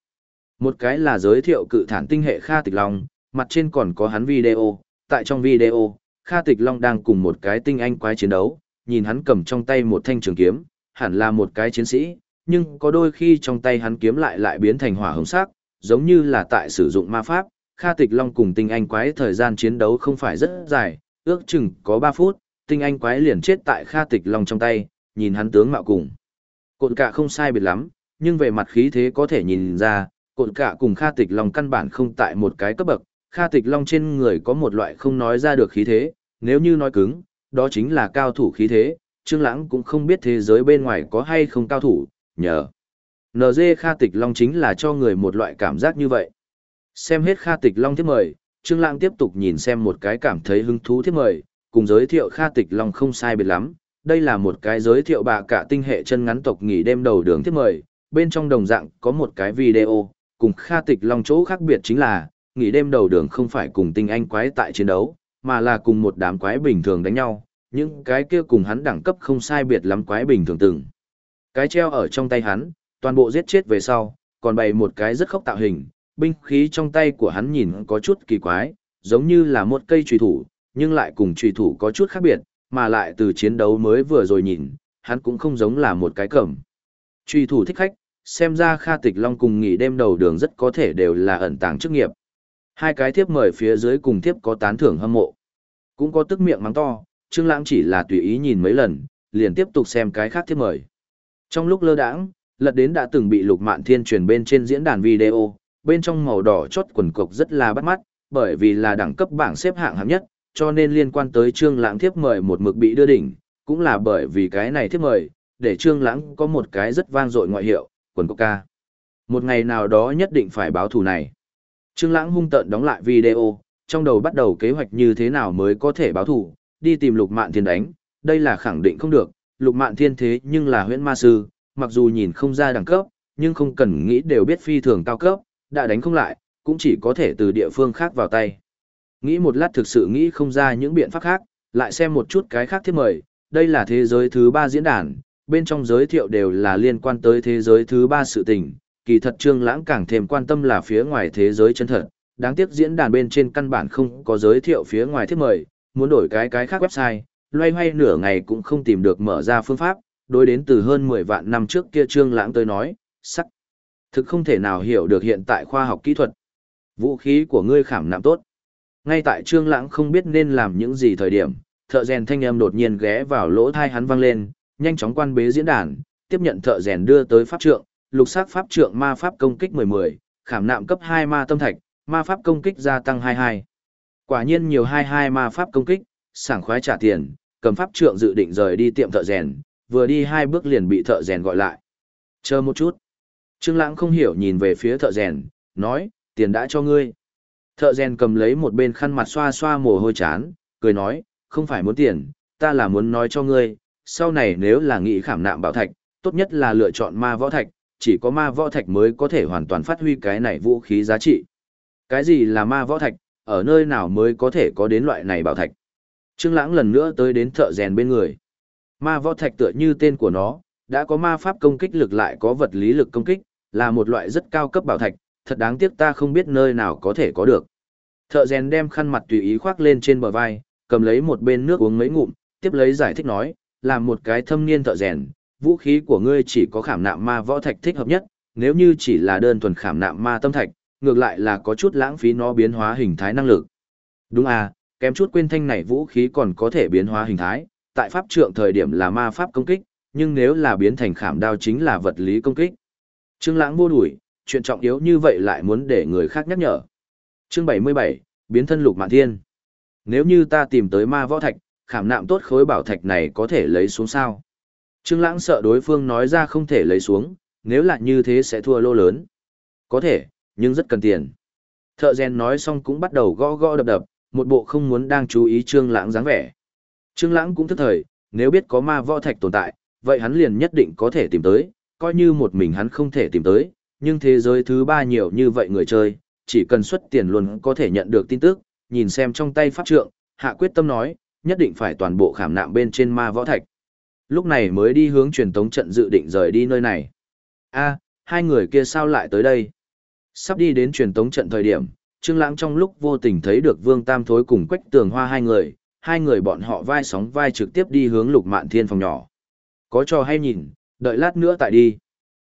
Speaker 1: Một cái là giới thiệu cự thản tinh hệ Kha Tịch Long, mặt trên còn có hắn video, tại trong video, Kha Tịch Long đang cùng một cái tinh anh quái chiến đấu, nhìn hắn cầm trong tay một thanh trường kiếm, hẳn là một cái chiến sĩ, nhưng có đôi khi trong tay hắn kiếm lại lại biến thành hỏa hồng sắc, giống như là tại sử dụng ma pháp. Kha Tịch Long cùng tinh anh quái thời gian chiến đấu không phải rất dài, ước chừng có 3 phút, tinh anh quái liền chết tại Kha Tịch Long trong tay, nhìn hắn tướng mạo cùng. Cộn cả không sai biệt lắm, nhưng về mặt khí thế có thể nhìn ra, cộn cả cùng Kha Tịch Long căn bản không tại một cái cấp bậc, Kha Tịch Long trên người có một loại không nói ra được khí thế, nếu như nói cứng, đó chính là cao thủ khí thế, Trương Lãng cũng không biết thế giới bên ngoài có hay không cao thủ, nhờ. NG Kha Tịch Long chính là cho người một loại cảm giác như vậy. Xem hết Kha Tịch Long tiếp mời, Trương Lãng tiếp tục nhìn xem một cái cảm thấy hứng thú tiếp mời, cùng giới thiệu Kha Tịch Long không sai biệt lắm. Đây là một cái giới thiệu bà cả tinh hệ chân ngắn tộc nghỉ đêm đầu đường tiếp mời, bên trong đồng dạng có một cái video, cùng Kha Tịch Long chỗ khác biệt chính là, nghỉ đêm đầu đường không phải cùng tinh anh quái tại chiến đấu, mà là cùng một đám quái bình thường đánh nhau, những cái kia cùng hắn đẳng cấp không sai biệt lắm quái bình thường từng. Cái treo ở trong tay hắn, toàn bộ giết chết về sau, còn bày một cái rất khốc tạo hình, binh khí trong tay của hắn nhìn có chút kỳ quái, giống như là một cây trùy thủ, nhưng lại cùng trùy thủ có chút khác biệt, mà lại từ chiến đấu mới vừa rồi nhìn, hắn cũng không giống là một cái cẩm. Trùy thủ thích khách, xem ra Kha Tịch Long cùng nghỉ đêm đầu đường rất có thể đều là ẩn tàng chức nghiệp. Hai cái thiếp mời phía dưới cùng thiếp có tán thưởng hâm mộ. Cũng có tức miệng mắng to, Trương Lãng chỉ là tùy ý nhìn mấy lần, liền tiếp tục xem cái khác thiếp mời. Trong lúc lơ đãng, lật đến đã từng bị Lục Mạn Thiên truyền bên trên diễn đàn video, bên trong màu đỏ chót quần cục rất là bắt mắt, bởi vì là đẳng cấp bảng xếp hạng hạng nhất, cho nên liên quan tới Trương Lãng thiếp mời một mực bị đưa đỉnh, cũng là bởi vì cái này thiếp mời, để Trương Lãng có một cái rất vang dội ngoại hiệu, quần cộc ca. Một ngày nào đó nhất định phải báo thù này. Trương Lãng hung tợn đóng lại video, trong đầu bắt đầu kế hoạch như thế nào mới có thể báo thù, đi tìm Lục Mạn Thiên đánh, đây là khẳng định không được, Lục Mạn Thiên thế nhưng là huyễn ma sư, mặc dù nhìn không ra đẳng cấp, nhưng không cần nghĩ đều biết phi thường cao cấp, đã đánh không lại, cũng chỉ có thể từ địa phương khác vào tay. Nghĩ một lát thực sự nghĩ không ra những biện pháp khác, lại xem một chút cái khác thiết mời, đây là thế giới thứ ba diễn đàn, bên trong giới thiệu đều là liên quan tới thế giới thứ ba sự tình, kỳ thật Trương Lãng càng thêm quan tâm là phía ngoài thế giới chân thật, đáng tiếc diễn đàn bên trên căn bản không có giới thiệu phía ngoài thiết mời, muốn đổi cái cái khác website, loay hoay nửa ngày cũng không tìm được mở ra phương pháp, đối đến từ hơn 10 vạn năm trước kia Trương Lãng tới nói, sắc thực không thể nào hiểu được hiện tại khoa học kỹ thuật. Vũ khí của ngươi khảm nạm tốt. Ngay tại Trương Lãng không biết nên làm những gì thời điểm, thợ rèn thanh âm đột nhiên ghé vào lỗ tai hắn vang lên, nhanh chóng quan bế diễn đàn, tiếp nhận thợ rèn đưa tới pháp trượng, lục sắc pháp trượng ma pháp công kích 10-10, khảm nạm cấp 2 ma tâm thạch, ma pháp công kích gia tăng 22. Quả nhiên nhiều 22 ma pháp công kích, sảng khoái trả tiền, cầm pháp trượng dự định rời đi tiệm thợ rèn, vừa đi hai bước liền bị thợ rèn gọi lại. Chờ một chút. Trương Lãng không hiểu nhìn về phía thợ rèn, nói, tiền đã cho ngươi. Thợ rèn cầm lấy một bên khăn mặt xoa xoa mồ hôi chán, cười nói, không phải muốn tiền, ta là muốn nói cho ngươi, sau này nếu là nghị khảm nạm bảo thạch, tốt nhất là lựa chọn ma võ thạch, chỉ có ma võ thạch mới có thể hoàn toàn phát huy cái này vũ khí giá trị. Cái gì là ma võ thạch, ở nơi nào mới có thể có đến loại này bảo thạch? Trương Lãng lần nữa tới đến thợ rèn bên người. Ma võ thạch tựa như tên của nó, đã có ma pháp công kích lực lại có vật lý lực công kích, là một loại rất cao cấp bảo thạch, thật đáng tiếc ta không biết nơi nào có thể có được. Thợ rèn đem khăn mặt tùy ý khoác lên trên bờ vai, cầm lấy một bên nước uống mấy ngụm, tiếp lấy giải thích nói, làm một cái thâm niên thợ rèn, vũ khí của ngươi chỉ có khảm nạm ma võ thạch thích hợp nhất, nếu như chỉ là đơn thuần khảm nạm ma tâm thạch, ngược lại là có chút lãng phí nó biến hóa hình thái năng lực. Đúng à, kém chút quên thanh này vũ khí còn có thể biến hóa hình thái, tại pháp trượng thời điểm là ma pháp công kích, nhưng nếu là biến thành khảm đao chính là vật lý công kích. Trương Lãng vô đuổi, chuyện trọng yếu như vậy lại muốn để người khác nhắc nhở. Chương 77, biến thân lục mạn thiên. Nếu như ta tìm tới ma võ thạch, khảm nạm tốt khối bảo thạch này có thể lấy xuống sao? Trương Lãng sợ đối phương nói ra không thể lấy xuống, nếu là như thế sẽ thua lô lớn. Có thể, nhưng rất cần tiền. Thợ rèn nói xong cũng bắt đầu gõ gõ đập đập, một bộ không muốn đang chú ý Trương Lãng dáng vẻ. Trương Lãng cũng thất thời, nếu biết có ma võ thạch tồn tại, vậy hắn liền nhất định có thể tìm tới, coi như một mình hắn không thể tìm tới, nhưng thế giới thứ ba nhiều như vậy người chơi, chỉ cần xuất tiền luôn có thể nhận được tin tức, nhìn xem trong tay pháp trượng, hạ quyết tâm nói, nhất định phải toàn bộ khảm nạm bên trên ma võ thạch. Lúc này mới đi hướng truyền tống trận dự định rời đi nơi này. a hai người kia sao lại tới đây? Sắp đi đến truyền tống trận thời điểm, Trương Lãng trong lúc vô tình thấy được Vương Tam Thối cùng Quách Tường Hoa hai người, hai người bọn họ vai sóng vai trực tiếp đi hướng Lục Mạn Thiên phòng nhỏ. Có trò hay nhìn, đợi lát nữa tại đi.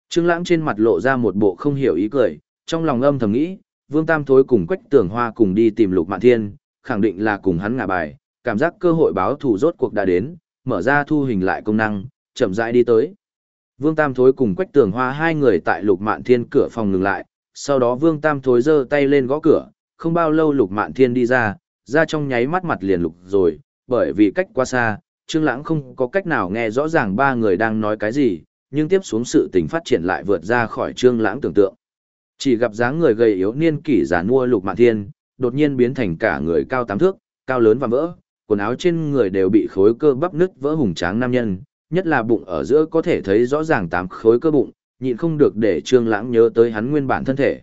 Speaker 1: Trương Lãng trên mặt lộ ra một bộ không hiểu ý cười, trong lòng âm thầm nghĩ, Vương Tam Thối cùng Quách Tường Hoa cùng đi tìm Lục Mạn Thiên, khẳng định là cùng hắn ngả bài, cảm giác cơ hội báo thù rốt cuộc đã đến, mở ra thu hình lại công năng, chậm rãi đi tới. Vương Tam Thối cùng Quách Tường Hoa hai người tại Lục Mạn Thiên cửa phòng ngừng lại, sau đó Vương Tam Thối giơ tay lên gõ cửa, không bao lâu Lục Mạn Thiên đi ra, ra trong nháy mắt mặt liền lục rồi, bởi vì cách quá xa, Trương Lãng không có cách nào nghe rõ ràng ba người đang nói cái gì, nhưng tiếp xuống sự tình phát triển lại vượt ra khỏi Trương Lãng tưởng tượng. Chỉ gặp dáng người gầy yếu niên kỷ già nua Lục Mạn Thiên, đột nhiên biến thành cả người cao tám thước, cao lớn và vỡ, quần áo trên người đều bị khối cơ bắp nứt vỡ hùng tráng nam nhân, nhất là bụng ở giữa có thể thấy rõ ràng tám khối cơ bụng, nhịn không được để Trương Lãng nhớ tới hắn nguyên bản thân thể.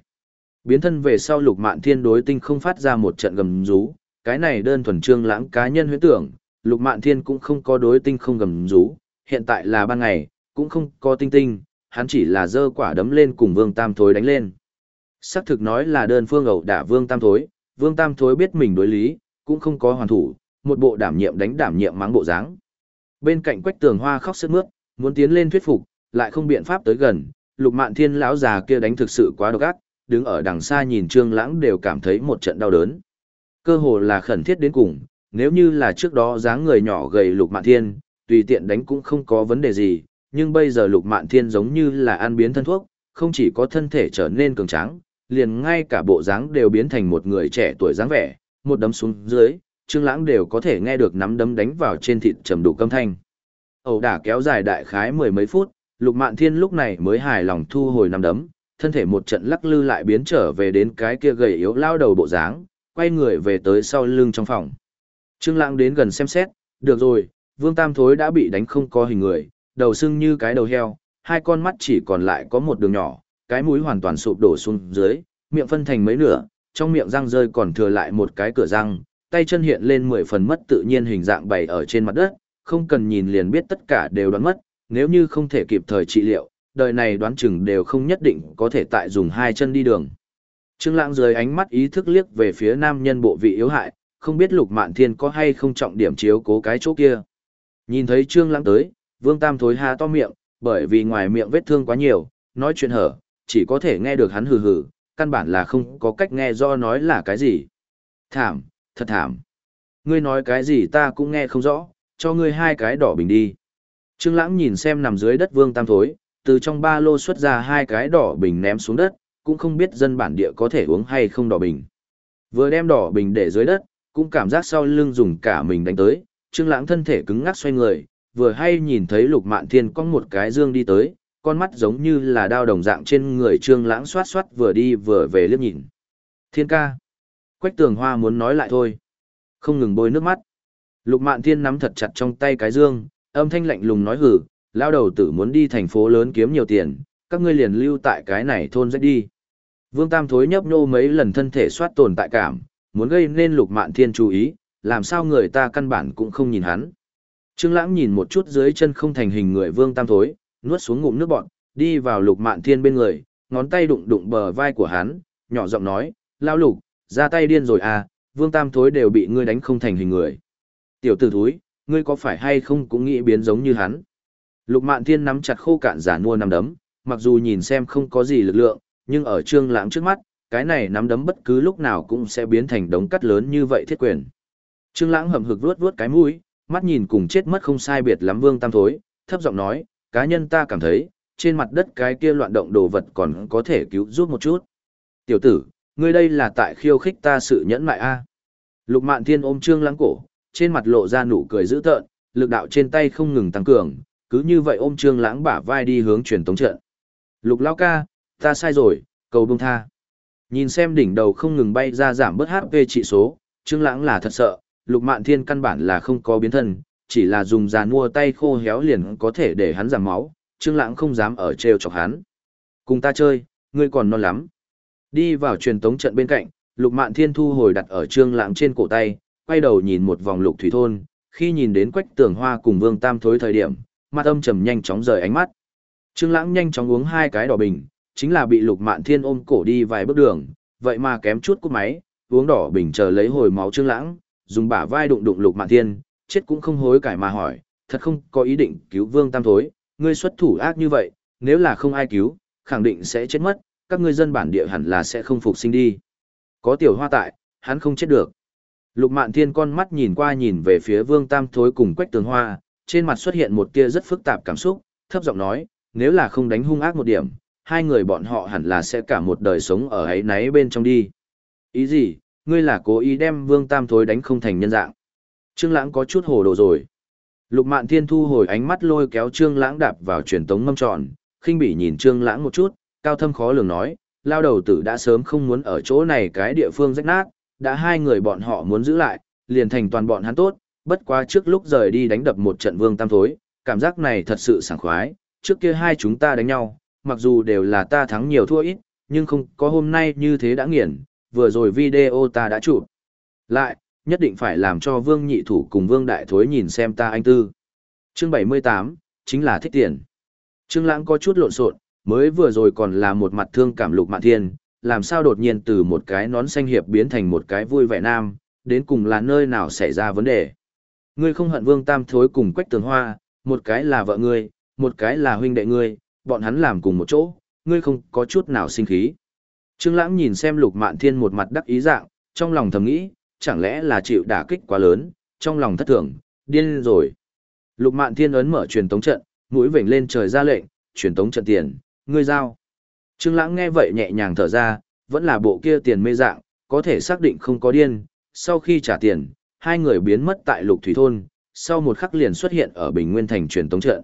Speaker 1: Biến thân về sau Lục Mạn Thiên đối tinh không phát ra một trận gầm rú, cái này đơn thuần Trương Lãng cá nhân huyễn tưởng, Lục Mạn Thiên cũng không có đối tinh không gầm rú, hiện tại là ban ngày, cũng không có tinh tinh, hắn chỉ là giơ quả đấm lên cùng Vương Tam Thối đánh lên. Sắc thực nói là đơn phương ẩu đả Vương Tam Thối, Vương Tam Thối biết mình đối lý, cũng không có hoàn thủ, một bộ đảm nhiệm đánh đảm nhiệm mắng bộ dáng. Bên cạnh Quách Tường Hoa khóc sướt mướt, muốn tiến lên thuyết phục, lại không biện pháp tới gần, Lục Mạn Thiên lão già kia đánh thực sự quá độc ác, đứng ở đằng xa nhìn Trương Lãng đều cảm thấy một trận đau đớn. Cơ hồ là khẩn thiết đến cùng, nếu như là trước đó dáng người nhỏ gầy Lục Mạn Thiên, tùy tiện đánh cũng không có vấn đề gì, nhưng bây giờ Lục Mạn Thiên giống như là ăn biến thân thuốc, không chỉ có thân thể trở nên cường tráng, liền ngay cả bộ dáng đều biến thành một người trẻ tuổi dáng vẻ, một đấm xuống dưới, Trương Lãng đều có thể nghe được nắm đấm đánh vào trên thịt trầm đủ câm thanh. Ẩu đả kéo dài đại khái mười mấy phút, Lục Mạn Thiên lúc này mới hài lòng thu hồi nắm đấm, thân thể một trận lắc lư lại biến trở về đến cái kia gầy yếu lao đầu bộ dáng, quay người về tới sau lưng trong phòng. Trương Lãng đến gần xem xét, được rồi, Vương Tam Thối đã bị đánh không có hình người, đầu sưng như cái đầu heo, hai con mắt chỉ còn lại có một đường nhỏ, cái mũi hoàn toàn sụp đổ xuống dưới, miệng phân thành mấy nửa, trong miệng răng rơi còn thừa lại một cái cửa răng, tay chân hiện lên mười phần mất tự nhiên hình dạng bày ở trên mặt đất, không cần nhìn liền biết tất cả đều đoán mất, nếu như không thể kịp thời trị liệu, đời này đoán chừng đều không nhất định có thể tại dùng hai chân đi đường. Trương Lãng dưới ánh mắt ý thức liếc về phía nam nhân bộ vị yếu hại, không biết Lục Mạn Thiên có hay không trọng điểm chiếu cố cái chỗ kia. Nhìn thấy Trương Lãng tới, Vương Tam thối há to miệng, bởi vì ngoài miệng vết thương quá nhiều, nói chuyện hở, chỉ có thể nghe được hắn hừ hừ, căn bản là không có cách nghe do nói là cái gì. Thảm, thật thảm. Ngươi nói cái gì ta cũng nghe không rõ, cho ngươi hai cái đỏ bình đi. Trương Lãng nhìn xem nằm dưới đất Vương Tam thối, từ trong ba lô xuất ra hai cái đỏ bình ném xuống đất, cũng không biết dân bản địa có thể uống hay không đỏ bình. Vừa đem đỏ bình để dưới đất, cũng cảm giác sau lưng dùng cả mình đánh tới, Trương Lãng thân thể cứng ngắc xoay người, vừa hay nhìn thấy Lục Mạn Thiên có một cái dương đi tới, con mắt giống như là đao đồng dạng trên người Trương Lãng xoát xoát vừa đi vừa về liếc nhìn. Thiên ca. Quách Tường Hoa muốn nói lại thôi, không ngừng bôi nước mắt. Lục Mạn Thiên nắm thật chặt trong tay cái dương, âm thanh lạnh lùng nói hử, lao đầu tử muốn đi thành phố lớn kiếm nhiều tiền, các ngươi liền lưu tại cái này thôn rách đi. Vương Tam thối nhấp nhô mấy lần thân thể soát tồn tại cảm, muốn gây nên lục mạn thiên chú ý, làm sao người ta căn bản cũng không nhìn hắn. Trương Lãng nhìn một chút dưới chân không thành hình người Vương Tam thối, nuốt xuống ngụm nước bọt, đi vào lục mạn thiên bên người, ngón tay đụng đụng bờ vai của hắn, nhỏ giọng nói, lao lục, ra tay điên rồi à, Vương Tam thối đều bị ngươi đánh không thành hình người. Tiểu tử thúi, ngươi có phải hay không cũng nghĩ biến giống như hắn. Lục Mạn Thiên nắm chặt khô cạn giả mua nắm đấm, mặc dù nhìn xem không có gì lực lượng, nhưng ở Trương Lãng trước mắt, cái này nắm đấm bất cứ lúc nào cũng sẽ biến thành đống cắt lớn như vậy thiết quyền. Trương Lãng hậm hực vuốt vuốt cái mũi, mắt nhìn cùng chết mất không sai biệt lắm Vương Tam Thối, thấp giọng nói, cá nhân ta cảm thấy, trên mặt đất cái kia loạn động đồ vật còn có thể cứu giúp một chút. Tiểu tử, ngươi đây là tại khiêu khích ta sự nhẫn mại a. Lục Mạn Thiên ôm Trương Lãng cổ, trên mặt lộ ra nụ cười dữ tợn, lực đạo trên tay không ngừng tăng cường, cứ như vậy ôm Trương Lãng bả vai đi hướng truyền tống trận. Lục Lão ca, ta sai rồi, cầu bông tha. Nhìn xem đỉnh đầu không ngừng bay ra giảm bớt HP trị số, Trương Lãng là thật sợ, Lục Mạn Thiên căn bản là không có biến thân, chỉ là dùng giàn mua tay khô héo liền có thể để hắn giảm máu, Trương Lãng không dám ở trêu chọc hắn. Cùng ta chơi, ngươi còn non lắm. Đi vào truyền tống trận bên cạnh, Lục Mạn Thiên thu hồi đặt ở Trương Lãng trên cổ tay, quay đầu nhìn một vòng Lục Thủy thôn, khi nhìn đến Quách Tường Hoa cùng Vương Tam Thối thời điểm, mặt âm trầm nhanh chóng rời ánh mắt. Trương Lãng nhanh chóng uống hai cái đỏ bình, chính là bị Lục Mạn Thiên ôm cổ đi vài bước đường, vậy mà kém chút cú máy, uống đỏ bình chờ lấy hồi máu Trương Lãng, dùng bả vai đụng đụng Lục Mạn Thiên, chết cũng không hối cải mà hỏi, thật không có ý định cứu Vương Tam Thối, ngươi xuất thủ ác như vậy, nếu là không ai cứu, khẳng định sẽ chết mất, các ngươi dân bản địa hẳn là sẽ không phục sinh đi. Có tiểu hoa tại, hắn không chết được. Lục Mạn Thiên con mắt nhìn qua nhìn về phía Vương Tam Thối cùng Quách Tường Hoa, trên mặt xuất hiện một tia rất phức tạp cảm xúc, thấp giọng nói, nếu là không đánh hung ác một điểm, hai người bọn họ hẳn là sẽ cả một đời sống ở ấy náy bên trong đi. Ý gì, ngươi là cố ý đem Vương Tam Thối đánh không thành nhân dạng. Trương Lãng có chút hồ đồ rồi. Lục Mạn Thiên thu hồi ánh mắt lôi kéo Trương Lãng đạp vào truyền tống mâm tròn, khinh bỉ nhìn Trương Lãng một chút, cao thâm khó lường nói, lao đầu tử đã sớm không muốn ở chỗ này cái địa phương rách nát, đã hai người bọn họ muốn giữ lại, liền thành toàn bọn hắn tốt, bất quá trước lúc rời đi đánh đập một trận vương tam thối, cảm giác này thật sự sảng khoái, trước kia hai chúng ta đánh nhau, mặc dù đều là ta thắng nhiều thua ít, nhưng không có hôm nay như thế đã nghiền, vừa rồi video ta đã chụp. Lại, nhất định phải làm cho vương nhị thủ cùng vương đại thối nhìn xem ta anh tư. Chương 78, chính là thích tiền. Trương Lãng có chút lộn xộn, mới vừa rồi còn là một mặt thương cảm lục mạn thiên, làm sao đột nhiên từ một cái nón xanh hiệp biến thành một cái vui vẻ nam, đến cùng là nơi nào xảy ra vấn đề. Ngươi không hận Vương Tam Thối cùng Quách Tường Hoa, một cái là vợ ngươi, một cái là huynh đệ ngươi, bọn hắn làm cùng một chỗ, ngươi không có chút nào sinh khí. Trương Lãng nhìn xem Lục Mạn Thiên một mặt đắc ý dạng, trong lòng thầm nghĩ, chẳng lẽ là chịu đả kích quá lớn, trong lòng thất thường, điên rồi. Lục Mạn Thiên ấn mở truyền tống trận, mũi vểnh lên trời ra lệnh, truyền tống trận tiền, ngươi giao. Trương Lãng nghe vậy nhẹ nhàng thở ra, vẫn là bộ kia tiền mê dạng, có thể xác định không có điên, sau khi trả tiền, hai người biến mất tại Lục Thủy thôn, sau một khắc liền xuất hiện ở Bình Nguyên thành truyền tống trận.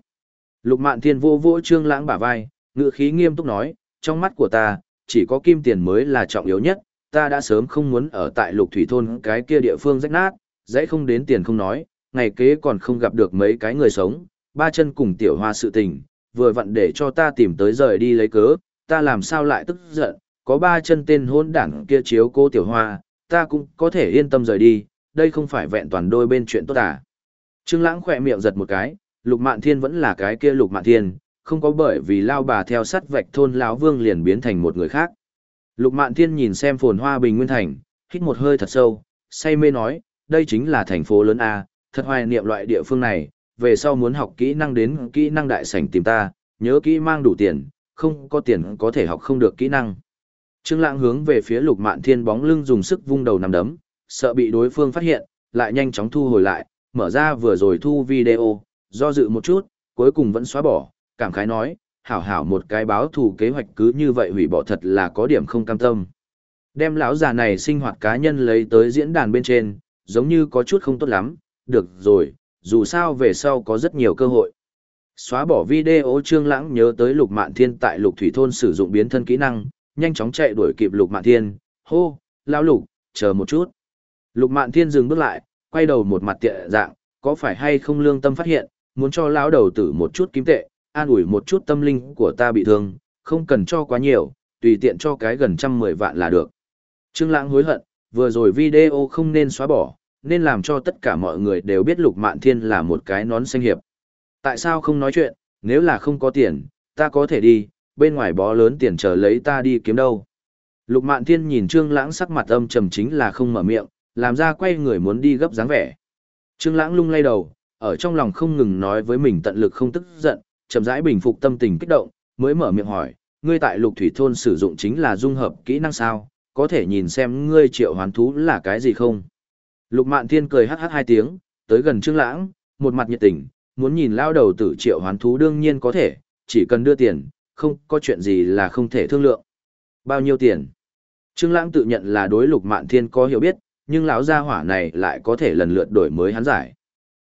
Speaker 1: Lục Mạn Thiên vô vỗ Trương Lãng bả vai, ngữ khí nghiêm túc nói, trong mắt của ta, chỉ có kim tiền mới là trọng yếu nhất, ta đã sớm không muốn ở tại Lục Thủy thôn cái kia địa phương rách nát, dễ không đến tiền không nói, ngày kế còn không gặp được mấy cái người sống, ba chân cùng tiểu hoa sự tình, vừa vặn để cho ta tìm tới rời đi lấy cớ, ta làm sao lại tức giận, có ba chân tên hôn đảng kia chiếu cô tiểu hoa, ta cũng có thể yên tâm rời đi, đây không phải vẹn toàn đôi bên chuyện tốt à. Trương Lãng khỏe miệng giật một cái, Lục Mạn Thiên vẫn là cái kia Lục Mạn Thiên, không có bởi vì lao bà theo sắt vạch thôn lão vương liền biến thành một người khác. Lục Mạn Thiên nhìn xem phồn hoa bình nguyên thành, hít một hơi thật sâu, say mê nói, đây chính là thành phố lớn A, thật hoài niệm loại địa phương này, về sau muốn học kỹ năng đến kỹ năng đại sảnh tìm ta, nhớ kỹ mang đủ tiền, không có tiền có thể học không được kỹ năng. Trương Lãng hướng về phía Lục Mạn Thiên bóng lưng dùng sức vung đầu nằm đấm, sợ bị đối phương phát hiện, lại nhanh chóng thu hồi lại, mở ra vừa rồi thu video, do dự một chút, cuối cùng vẫn xóa bỏ, cảm khái nói, hảo hảo một cái báo thù kế hoạch cứ như vậy hủy bỏ thật là có điểm không cam tâm. Đem lão già này sinh hoạt cá nhân lấy tới diễn đàn bên trên, giống như có chút không tốt lắm, được rồi, dù sao về sau có rất nhiều cơ hội. Xóa bỏ video Trương Lãng nhớ tới Lục Mạn Thiên tại Lục Thủy thôn sử dụng biến thân kỹ năng, nhanh chóng chạy đuổi kịp Lục Mạn Thiên, hô, lão Lục, chờ một chút. Lục Mạn Thiên dừng bước lại, quay đầu một mặt tiệ dạng, có phải hay không lương tâm phát hiện, muốn cho lão đầu tử một chút kiếm tệ, an ủi một chút tâm linh của ta bị thương, không cần cho quá nhiều, tùy tiện cho cái gần trăm mười vạn là được. Trương Lãng hối hận, vừa rồi video không nên xóa bỏ, nên làm cho tất cả mọi người đều biết Lục Mạn Thiên là một cái nón xanh hiệp. Tại sao không nói chuyện, nếu là không có tiền, ta có thể đi, bên ngoài bó lớn tiền chờ lấy ta đi kiếm đâu. Lục Mạn Thiên nhìn Trương Lãng sắc mặt âm trầm chính là không mở miệng, làm ra quay người muốn đi gấp dáng vẻ. Trương Lãng lung lay đầu, ở trong lòng không ngừng nói với mình tận lực không tức giận, chậm rãi bình phục tâm tình kích động, mới mở miệng hỏi, ngươi tại Lục Thủy thôn sử dụng chính là dung hợp kỹ năng sao, có thể nhìn xem ngươi triệu hoán thú là cái gì không? Lục Mạn Thiên cười hắc hắc hai tiếng, tới gần Trương Lãng, một mặt nhiệt tình, muốn nhìn lao đầu tử triệu hoán thú đương nhiên có thể, chỉ cần đưa tiền, không có chuyện gì là không thể thương lượng. Bao nhiêu tiền? Trương Lãng tự nhận là đối Lục Mạn Thiên có hiểu biết, nhưng lão gia hỏa này lại có thể lần lượt đổi mới hắn giải.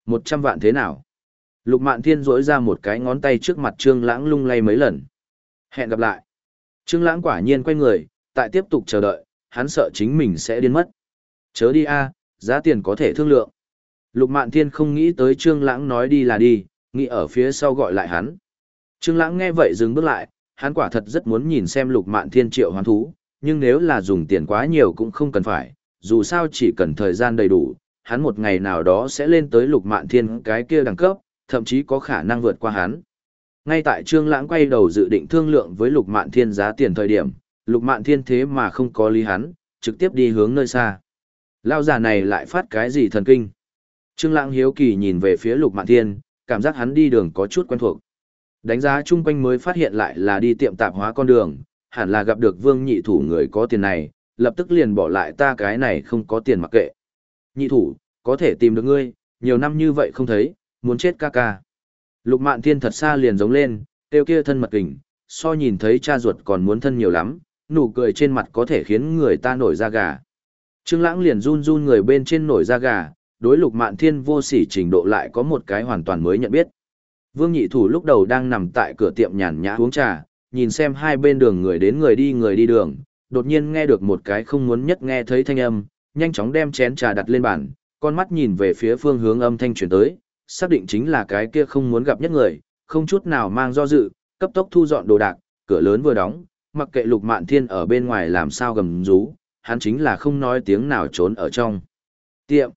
Speaker 1: Một trăm vạn thế nào? Lục Mạn Thiên rỗi ra một cái ngón tay trước mặt Trương Lãng lung lay mấy lần. Hẹn gặp lại. Trương Lãng quả nhiên quay người, tại tiếp tục chờ đợi, hắn sợ chính mình sẽ điên mất. Chớ đi a, giá tiền có thể thương lượng. Lục Mạn Thiên không nghĩ tới Trương Lãng nói đi là đi, nghĩ ở phía sau gọi lại hắn. Trương Lãng nghe vậy dừng bước lại, hắn quả thật rất muốn nhìn xem Lục Mạn Thiên triệu hoán thú, nhưng nếu là dùng tiền quá nhiều cũng không cần phải, dù sao chỉ cần thời gian đầy đủ, hắn một ngày nào đó sẽ lên tới Lục Mạn Thiên cái kia đẳng cấp, thậm chí có khả năng vượt qua hắn. Ngay tại Trương Lãng quay đầu dự định thương lượng với Lục Mạn Thiên giá tiền thời điểm, Lục Mạn Thiên thế mà không có lý hắn, trực tiếp đi hướng nơi xa. Lao già này lại phát cái gì thần kinh? Trương Lãng hiếu kỳ nhìn về phía Lục Mạn Thiên, cảm giác hắn đi đường có chút quen thuộc. Đánh giá chung quanh mới phát hiện lại là đi tiệm tạp hóa con đường, hẳn là gặp được Vương Nhị Thủ người có tiền này, lập tức liền bỏ lại ta cái này không có tiền mặc kệ. Nhị Thủ, có thể tìm được ngươi, nhiều năm như vậy không thấy, muốn chết ca ca. Lục Mạn Thiên thật xa liền giống lên, tiêu kia thân mật kình, so nhìn thấy cha ruột còn muốn thân nhiều lắm, nụ cười trên mặt có thể khiến người ta nổi da gà. Trương Lãng liền run run người bên trên nổi da gà, đối Lục Mạn Thiên vô sỉ trình độ lại có một cái hoàn toàn mới nhận biết. Vương Nhị Thủ lúc đầu đang nằm tại cửa tiệm nhàn nhã uống trà, nhìn xem hai bên đường người đến người đi người đi đường, đột nhiên nghe được một cái không muốn nhất nghe thấy thanh âm, nhanh chóng đem chén trà đặt lên bàn, con mắt nhìn về phía phương hướng âm thanh truyền tới, xác định chính là cái kia không muốn gặp nhất người, không chút nào mang do dự, cấp tốc thu dọn đồ đạc, cửa lớn vừa đóng, mặc kệ Lục Mạn Thiên ở bên ngoài làm sao gầm rú, hắn chính là không nói tiếng nào trốn ở trong. Tiệm.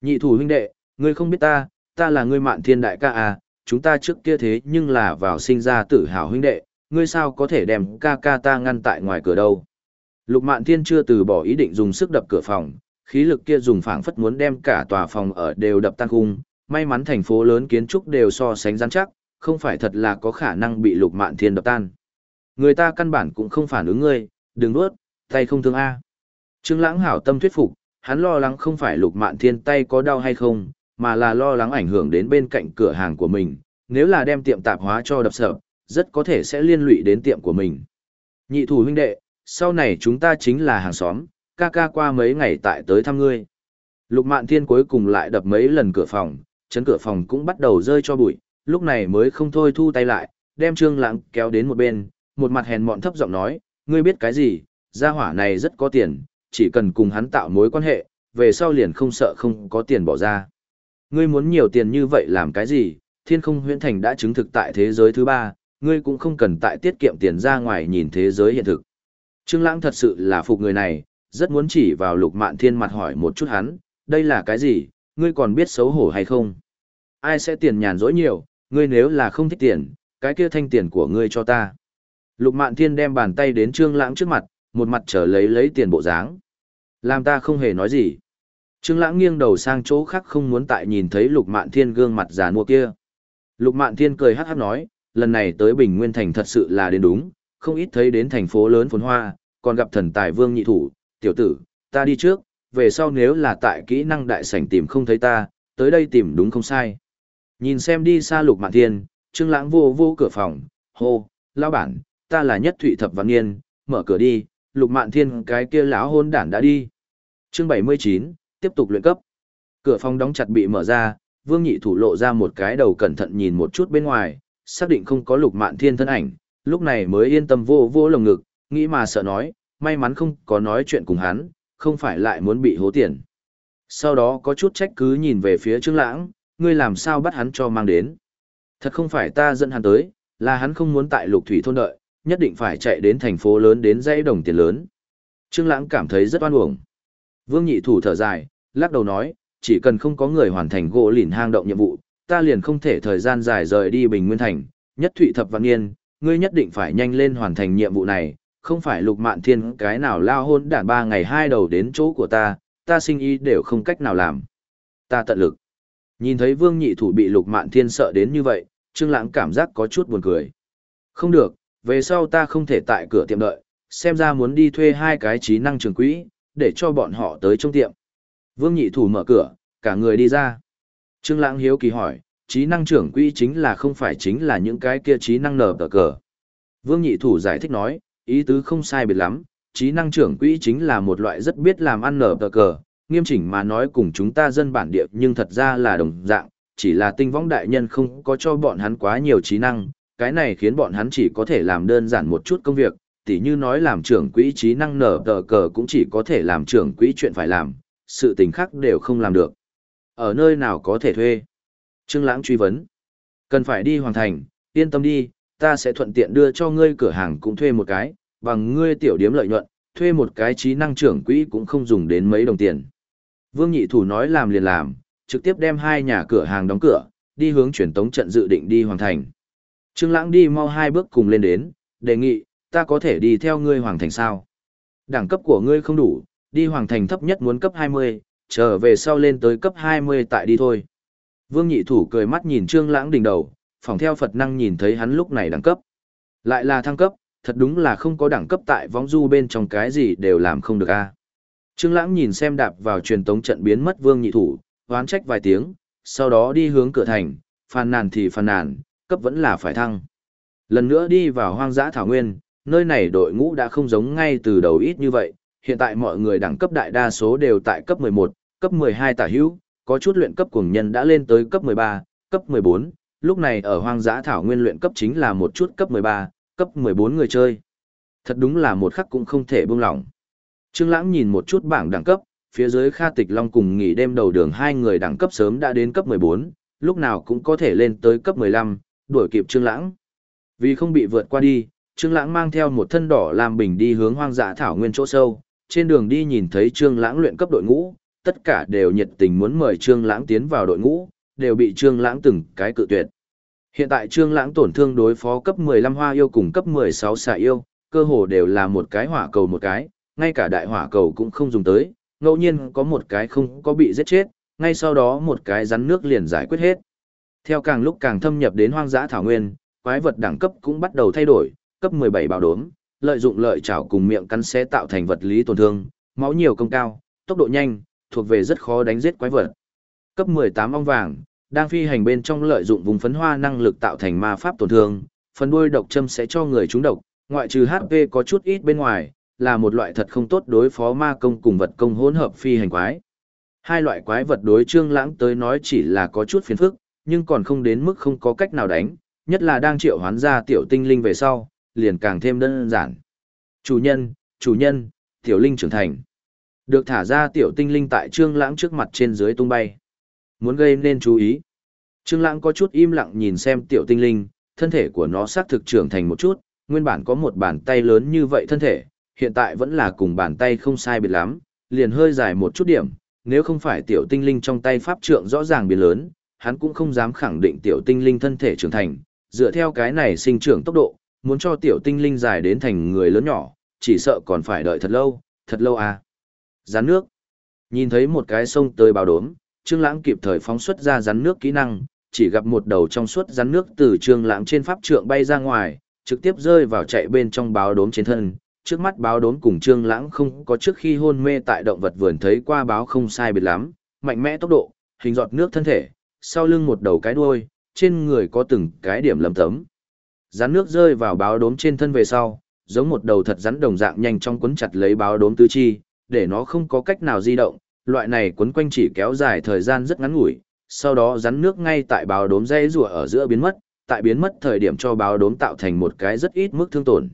Speaker 1: Nhị thủ huynh đệ, ngươi không biết ta, ta là ngươi Mạn Thiên đại ca à, chúng ta trước kia thế nhưng là vào sinh ra tử hào huynh đệ, ngươi sao có thể đem ca ca ta ngăn tại ngoài cửa đâu. Lục Mạn Thiên chưa từ bỏ ý định dùng sức đập cửa phòng, khí lực kia dùng phảng phất muốn đem cả tòa phòng ở đều đập tan khung, may mắn thành phố lớn kiến trúc đều so sánh rắn chắc, không phải thật là có khả năng bị Lục Mạn Thiên đập tan. Người ta căn bản cũng không phản ứng ngươi, đừng nuốt, tay không thương a. Trương Lãng hảo tâm thuyết phục, hắn lo lắng không phải Lục Mạn Thiên tay có đau hay không, mà là lo lắng ảnh hưởng đến bên cạnh cửa hàng của mình, nếu là đem tiệm tạp hóa cho đập sập, rất có thể sẽ liên lụy đến tiệm của mình. Nhị thủ huynh đệ, sau này chúng ta chính là hàng xóm, ca ca qua mấy ngày tại tới thăm ngươi. Lục Mạn Thiên cuối cùng lại đập mấy lần cửa phòng, chấn cửa phòng cũng bắt đầu rơi cho bụi, lúc này mới không thôi thu tay lại, đem Trương Lãng kéo đến một bên, một mặt hèn mọn thấp giọng nói, ngươi biết cái gì, gia hỏa này rất có tiền, chỉ cần cùng hắn tạo mối quan hệ, về sau liền không sợ không có tiền bỏ ra. Ngươi muốn nhiều tiền như vậy làm cái gì, thiên không huyễn thành đã chứng thực tại thế giới thứ ba, ngươi cũng không cần tại tiết kiệm tiền ra ngoài nhìn thế giới hiện thực. Trương Lãng thật sự là phục người này, rất muốn chỉ vào lục mạn thiên mặt hỏi một chút hắn, đây là cái gì, ngươi còn biết xấu hổ hay không? Ai sẽ tiền nhàn rỗi nhiều, ngươi nếu là không thích tiền, cái kia thanh tiền của ngươi cho ta. Lục mạn thiên đem bàn tay đến Trương Lãng trước mặt, một mặt trở lấy lấy tiền bộ dáng. Làm ta không hề nói gì. Trương Lãng nghiêng đầu sang chỗ khác không muốn tại nhìn thấy Lục Mạn Thiên gương mặt già mua kia. Lục Mạn Thiên cười hắc hắc nói, lần này tới Bình Nguyên Thành thật sự là đến đúng, không ít thấy đến thành phố lớn phồn hoa, còn gặp thần tài vương nhị thủ, tiểu tử, ta đi trước, về sau nếu là tại kỹ năng đại sảnh tìm không thấy ta, tới đây tìm đúng không sai. Nhìn xem đi xa Lục Mạn Thiên, Trương Lãng vô vô cửa phòng, hô, lão bản, ta là nhất thụy thập văn niên, mở cửa đi, Lục Mạn Thiên cái kia lão hôn đản đã đi. Chương 79, tiếp tục luyện cấp. Cửa phòng đóng chặt bị mở ra, Vương Nhị Thủ lộ ra một cái đầu cẩn thận nhìn một chút bên ngoài, xác định không có Lục Mạn Thiên thân ảnh, lúc này mới yên tâm vô vô lồng ngực, nghĩ mà sợ nói, may mắn không có nói chuyện cùng hắn, không phải lại muốn bị hố tiền. Sau đó có chút trách cứ nhìn về phía Trương Lãng, ngươi làm sao bắt hắn cho mang đến? Thật không phải ta dẫn hắn tới, là hắn không muốn tại Lục Thủy thôn đợi, nhất định phải chạy đến thành phố lớn đến dãy đồng tiền lớn. Trương Lãng cảm thấy rất oan uổng. Vương Nhị Thủ thở dài, lắc đầu nói, chỉ cần không có người hoàn thành gỗ lìn hang động nhiệm vụ, ta liền không thể thời gian dài rời đi Bình Nguyên Thành, nhất thụy thập văn niên, ngươi nhất định phải nhanh lên hoàn thành nhiệm vụ này, không phải lục mạn thiên cái nào lao hôn đản ba ngày hai đầu đến chỗ của ta, ta sinh ý đều không cách nào làm. Ta tận lực. Nhìn thấy vương nhị thủ bị lục mạn thiên sợ đến như vậy, Trương Lãng cảm giác có chút buồn cười. Không được, về sau ta không thể tại cửa tiệm đợi, xem ra muốn đi thuê hai cái trí năng trường quỹ, để cho bọn họ tới trong tiệm. Vương nhị thủ mở cửa, cả người đi ra. Trương Lãng hiếu kỳ hỏi, trí năng trưởng quỹ chính là không phải chính là những cái kia trí năng nở tờ cờ. Vương nhị thủ giải thích nói, ý tứ không sai biệt lắm, trí năng trưởng quỹ chính là một loại rất biết làm ăn nở tờ cờ, nghiêm chỉnh mà nói cùng chúng ta dân bản địa nhưng thật ra là đồng dạng, chỉ là tinh võng đại nhân không có cho bọn hắn quá nhiều trí năng, cái này khiến bọn hắn chỉ có thể làm đơn giản một chút công việc, tỉ như nói làm trưởng quỹ trí năng nở tờ cờ cũng chỉ có thể làm trưởng quỹ chuyện phải làm, sự tình khác đều không làm được. Ở nơi nào có thể thuê? Trương Lãng truy vấn. Cần phải đi hoàn thành, yên tâm đi, ta sẽ thuận tiện đưa cho ngươi cửa hàng cũng thuê một cái, bằng ngươi tiểu điếm lợi nhuận, thuê một cái trí năng trưởng quỹ cũng không dùng đến mấy đồng tiền. Vương Nhị Thủ nói làm liền làm, trực tiếp đem hai nhà cửa hàng đóng cửa, đi hướng truyền tống trận dự định đi hoàn thành. Trương Lãng đi mau hai bước cùng lên đến, đề nghị, ta có thể đi theo ngươi hoàng thành sao? Đẳng cấp của ngươi không đủ, đi hoàng thành thấp nhất muốn cấp 20, trở về sau lên tới cấp 20 tại đi thôi. Vương Nhị Thủ cười mắt nhìn Trương Lãng đỉnh đầu, phòng theo Phật năng nhìn thấy hắn lúc này đẳng cấp. Lại là thăng cấp, thật đúng là không có đẳng cấp tại võng du bên trong cái gì đều làm không được a. Trương Lãng nhìn xem đạp vào truyền tống trận biến mất Vương Nhị Thủ, hoán trách vài tiếng, sau đó đi hướng cửa thành, phàn nàn thì phàn nàn, cấp vẫn là phải thăng. Lần nữa đi vào hoang dã thảo nguyên, nơi này đội ngũ đã không giống ngay từ đầu ít như vậy, hiện tại mọi người đẳng cấp đại đa số đều tại cấp 11, cấp 12 tả hữu, có chút luyện cấp cuồng nhân đã lên tới cấp 13, cấp 14, lúc này ở hoang dã thảo nguyên luyện cấp chính là một chút cấp 13, cấp 14 người chơi. Thật đúng là một khắc cũng không thể buông lỏng. Trương Lãng nhìn một chút bảng đẳng cấp, phía dưới Kha Tịch Long cùng nghỉ đêm đầu đường hai người đẳng cấp sớm đã đến cấp 14, lúc nào cũng có thể lên tới cấp 15, đuổi kịp Trương Lãng. Vì không bị vượt qua đi, Trương Lãng mang theo một thân đỏ làm bình đi hướng hoang dã thảo nguyên chỗ sâu, trên đường đi nhìn thấy Trương Lãng luyện cấp đội ngũ, tất cả đều nhiệt tình muốn mời Trương Lãng tiến vào đội ngũ, đều bị Trương Lãng từng cái cự tuyệt. Hiện tại Trương Lãng tổn thương đối phó cấp 15 hoa yêu cùng cấp 16 xạ yêu, cơ hồ đều là một cái hỏa cầu một cái, ngay cả đại hỏa cầu cũng không dùng tới, ngẫu nhiên có một cái không có bị giết chết, ngay sau đó một cái rắn nước liền giải quyết hết. Theo càng lúc càng thâm nhập đến hoang dã thảo nguyên, quái vật đẳng cấp cũng bắt đầu thay đổi, cấp 17 bảo đốm, lợi dụng lợi chảo cùng miệng cắn xé tạo thành vật lý tổn thương, máu nhiều công cao, tốc độ nhanh, thuộc về rất khó đánh giết quái vật. Cấp 18 ong vàng, đang phi hành bên trong lợi dụng vùng phấn hoa năng lực tạo thành ma pháp tổn thương, phần đuôi độc châm sẽ cho người trúng độc, ngoại trừ HP có chút ít bên ngoài, là một loại thật không tốt đối phó ma công cùng vật công hỗn hợp phi hành quái. Hai loại quái vật đối Trương Lãng tới nói chỉ là có chút phiền phức, nhưng còn không đến mức không có cách nào đánh, nhất là đang triệu hoán ra tiểu tinh linh về sau, liền càng thêm đơn giản. Chủ nhân, chủ nhân, tiểu linh trưởng thành. Được thả ra tiểu tinh linh tại Trương Lãng trước mặt trên dưới tung bay. Muốn gây nên chú ý. Trương Lãng có chút im lặng nhìn xem tiểu tinh linh, thân thể của nó xác thực trưởng thành một chút, nguyên bản có một bàn tay lớn như vậy thân thể, hiện tại vẫn là cùng bàn tay không sai biệt lắm, liền hơi dài một chút điểm, nếu không phải tiểu tinh linh trong tay pháp trượng rõ ràng biến lớn, hắn cũng không dám khẳng định tiểu tinh linh thân thể trưởng thành, dựa theo cái này sinh trưởng tốc độ, muốn cho tiểu tinh linh dài đến thành người lớn nhỏ, chỉ sợ còn phải đợi thật lâu, thật lâu à. Rắn nước. Nhìn thấy một cái sông tới bao đốm, Trương Lãng kịp thời phóng xuất ra rắn nước kỹ năng, chỉ gặp một đầu trong suốt rắn nước từ Trương Lãng trên pháp trượng bay ra ngoài, trực tiếp rơi vào chạy bên trong báo đốm trên thân. Trước mắt báo đốm cùng Trương Lãng không có trước khi hôn mê tại động vật vườn thấy qua báo không sai biệt lắm, mạnh mẽ tốc độ, hình giọt nước thân thể, sau lưng một đầu cái đuôi, trên người có từng cái điểm lấm tấm. Rắn nước rơi vào báo đốm trên thân về sau, giống một đầu thật rắn đồng dạng nhanh trong quấn chặt lấy báo đốm tứ chi, để nó không có cách nào di động, loại này quấn quanh chỉ kéo dài thời gian rất ngắn ngủi, sau đó rắn nước ngay tại báo đốm dây rùa ở giữa biến mất, tại biến mất thời điểm cho báo đốm tạo thành một cái rất ít mức thương tổn.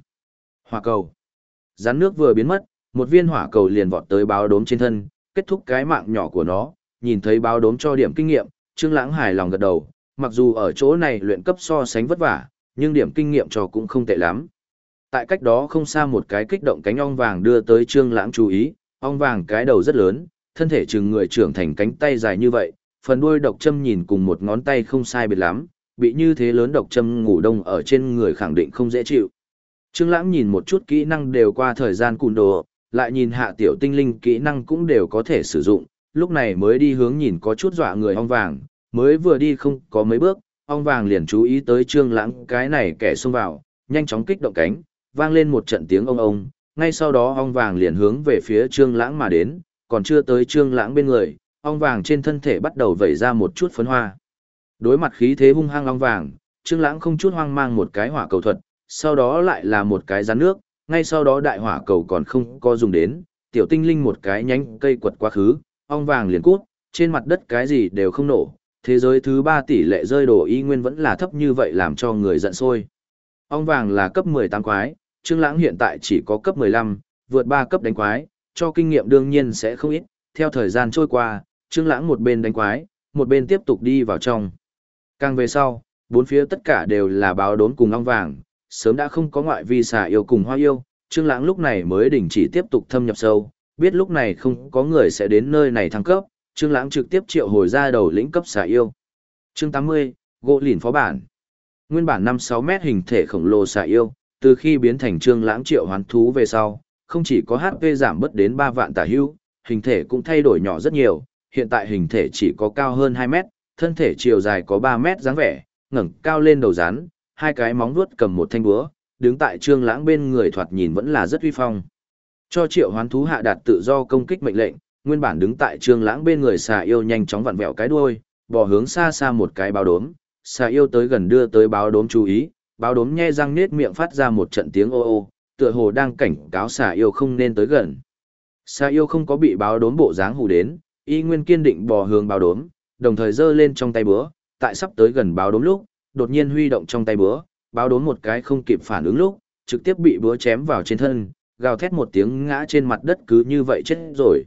Speaker 1: Hỏa cầu. Rắn nước vừa biến mất, một viên hỏa cầu liền vọt tới báo đốm trên thân, kết thúc cái mạng nhỏ của nó, nhìn thấy báo đốm cho điểm kinh nghiệm, Trương Lãng hài lòng gật đầu, mặc dù ở chỗ này luyện cấp so sánh vất vả, nhưng điểm kinh nghiệm cho cũng không tệ lắm. Tại cách đó không xa một cái kích động cánh ong vàng đưa tới Trương Lãng chú ý, ong vàng cái đầu rất lớn, thân thể chừng người trưởng thành cánh tay dài như vậy, phần đuôi độc châm nhìn cùng một ngón tay không sai biệt lắm, bị như thế lớn độc châm ngủ đông ở trên người khẳng định không dễ chịu. Trương Lãng nhìn một chút kỹ năng đều qua thời gian cùn đồ, lại nhìn hạ tiểu tinh linh kỹ năng cũng đều có thể sử dụng, lúc này mới đi hướng nhìn có chút dọa người ong vàng, mới vừa đi không có mấy bước, ong vàng liền chú ý tới Trương Lãng cái này kẻ xông vào, nhanh chóng kích động cánh, vang lên một trận tiếng ông ông, ngay sau đó ong vàng liền hướng về phía Trương Lãng mà đến, còn chưa tới Trương Lãng bên người, ong vàng trên thân thể bắt đầu vẩy ra một chút phấn hoa. Đối mặt khí thế hung hăng ong vàng, Trương Lãng không chút hoang mang một cái hỏa cầu thuật, sau đó lại là một cái rắn nước, ngay sau đó đại hỏa cầu còn không có dùng đến, tiểu tinh linh một cái nhánh cây quật quá khứ, ong vàng liền cút, trên mặt đất cái gì đều không nổ, thế giới thứ ba tỷ lệ rơi đồ y nguyên vẫn là thấp như vậy làm cho người giận sôi. Ong vàng là cấp 18 quái, Trương Lãng hiện tại chỉ có cấp 15, vượt 3 cấp đánh quái, cho kinh nghiệm đương nhiên sẽ không ít. Theo thời gian trôi qua, Trương Lãng một bên đánh quái, một bên tiếp tục đi vào trong. Càng về sau, bốn phía tất cả đều là báo đốn cùng ong vàng, sớm đã không có ngoại vi xà yêu cùng hoa yêu, Trương Lãng lúc này mới đình chỉ tiếp tục thâm nhập sâu, biết lúc này không có người sẽ đến nơi này thăng cấp, Trương Lãng trực tiếp triệu hồi ra đầu lĩnh cấp xà yêu. Chương 80, gỗ lìn phó bản. Nguyên bản 5-6 mét hình thể khổng lồ xà yêu, từ khi biến thành Trương Lãng triệu hoán thú về sau, không chỉ có HP giảm bất đến 3 vạn tả hữu, hình thể cũng thay đổi nhỏ rất nhiều, hiện tại hình thể chỉ có cao hơn 2 mét, thân thể chiều dài có 3 mét dáng vẻ, ngẩng cao lên đầu rắn, hai cái móng vuốt cầm một thanh búa, đứng tại Trương Lãng bên người thoạt nhìn vẫn là rất uy phong. Cho triệu hoán thú hạ đạt tự do công kích mệnh lệnh, nguyên bản đứng tại Trương Lãng bên người xà yêu nhanh chóng vặn vẹo cái đuôi, bò hướng xa xa một cái báo đốm, xà yêu tới gần đưa tới báo đốm chú ý, báo đốm nhe răng nết miệng phát ra một trận tiếng ô ô, tựa hồ đang cảnh cáo xà yêu không nên tới gần. Xà yêu không có bị báo đốm bộ dáng hù đến, y nguyên kiên định bò hướng báo đốm, đồng thời giơ lên trong tay búa, tại sắp tới gần báo đốm lúc, đột nhiên huy động trong tay búa, báo đốm một cái không kịp phản ứng lúc, trực tiếp bị búa chém vào trên thân, gào thét một tiếng ngã trên mặt đất cứ như vậy chết rồi.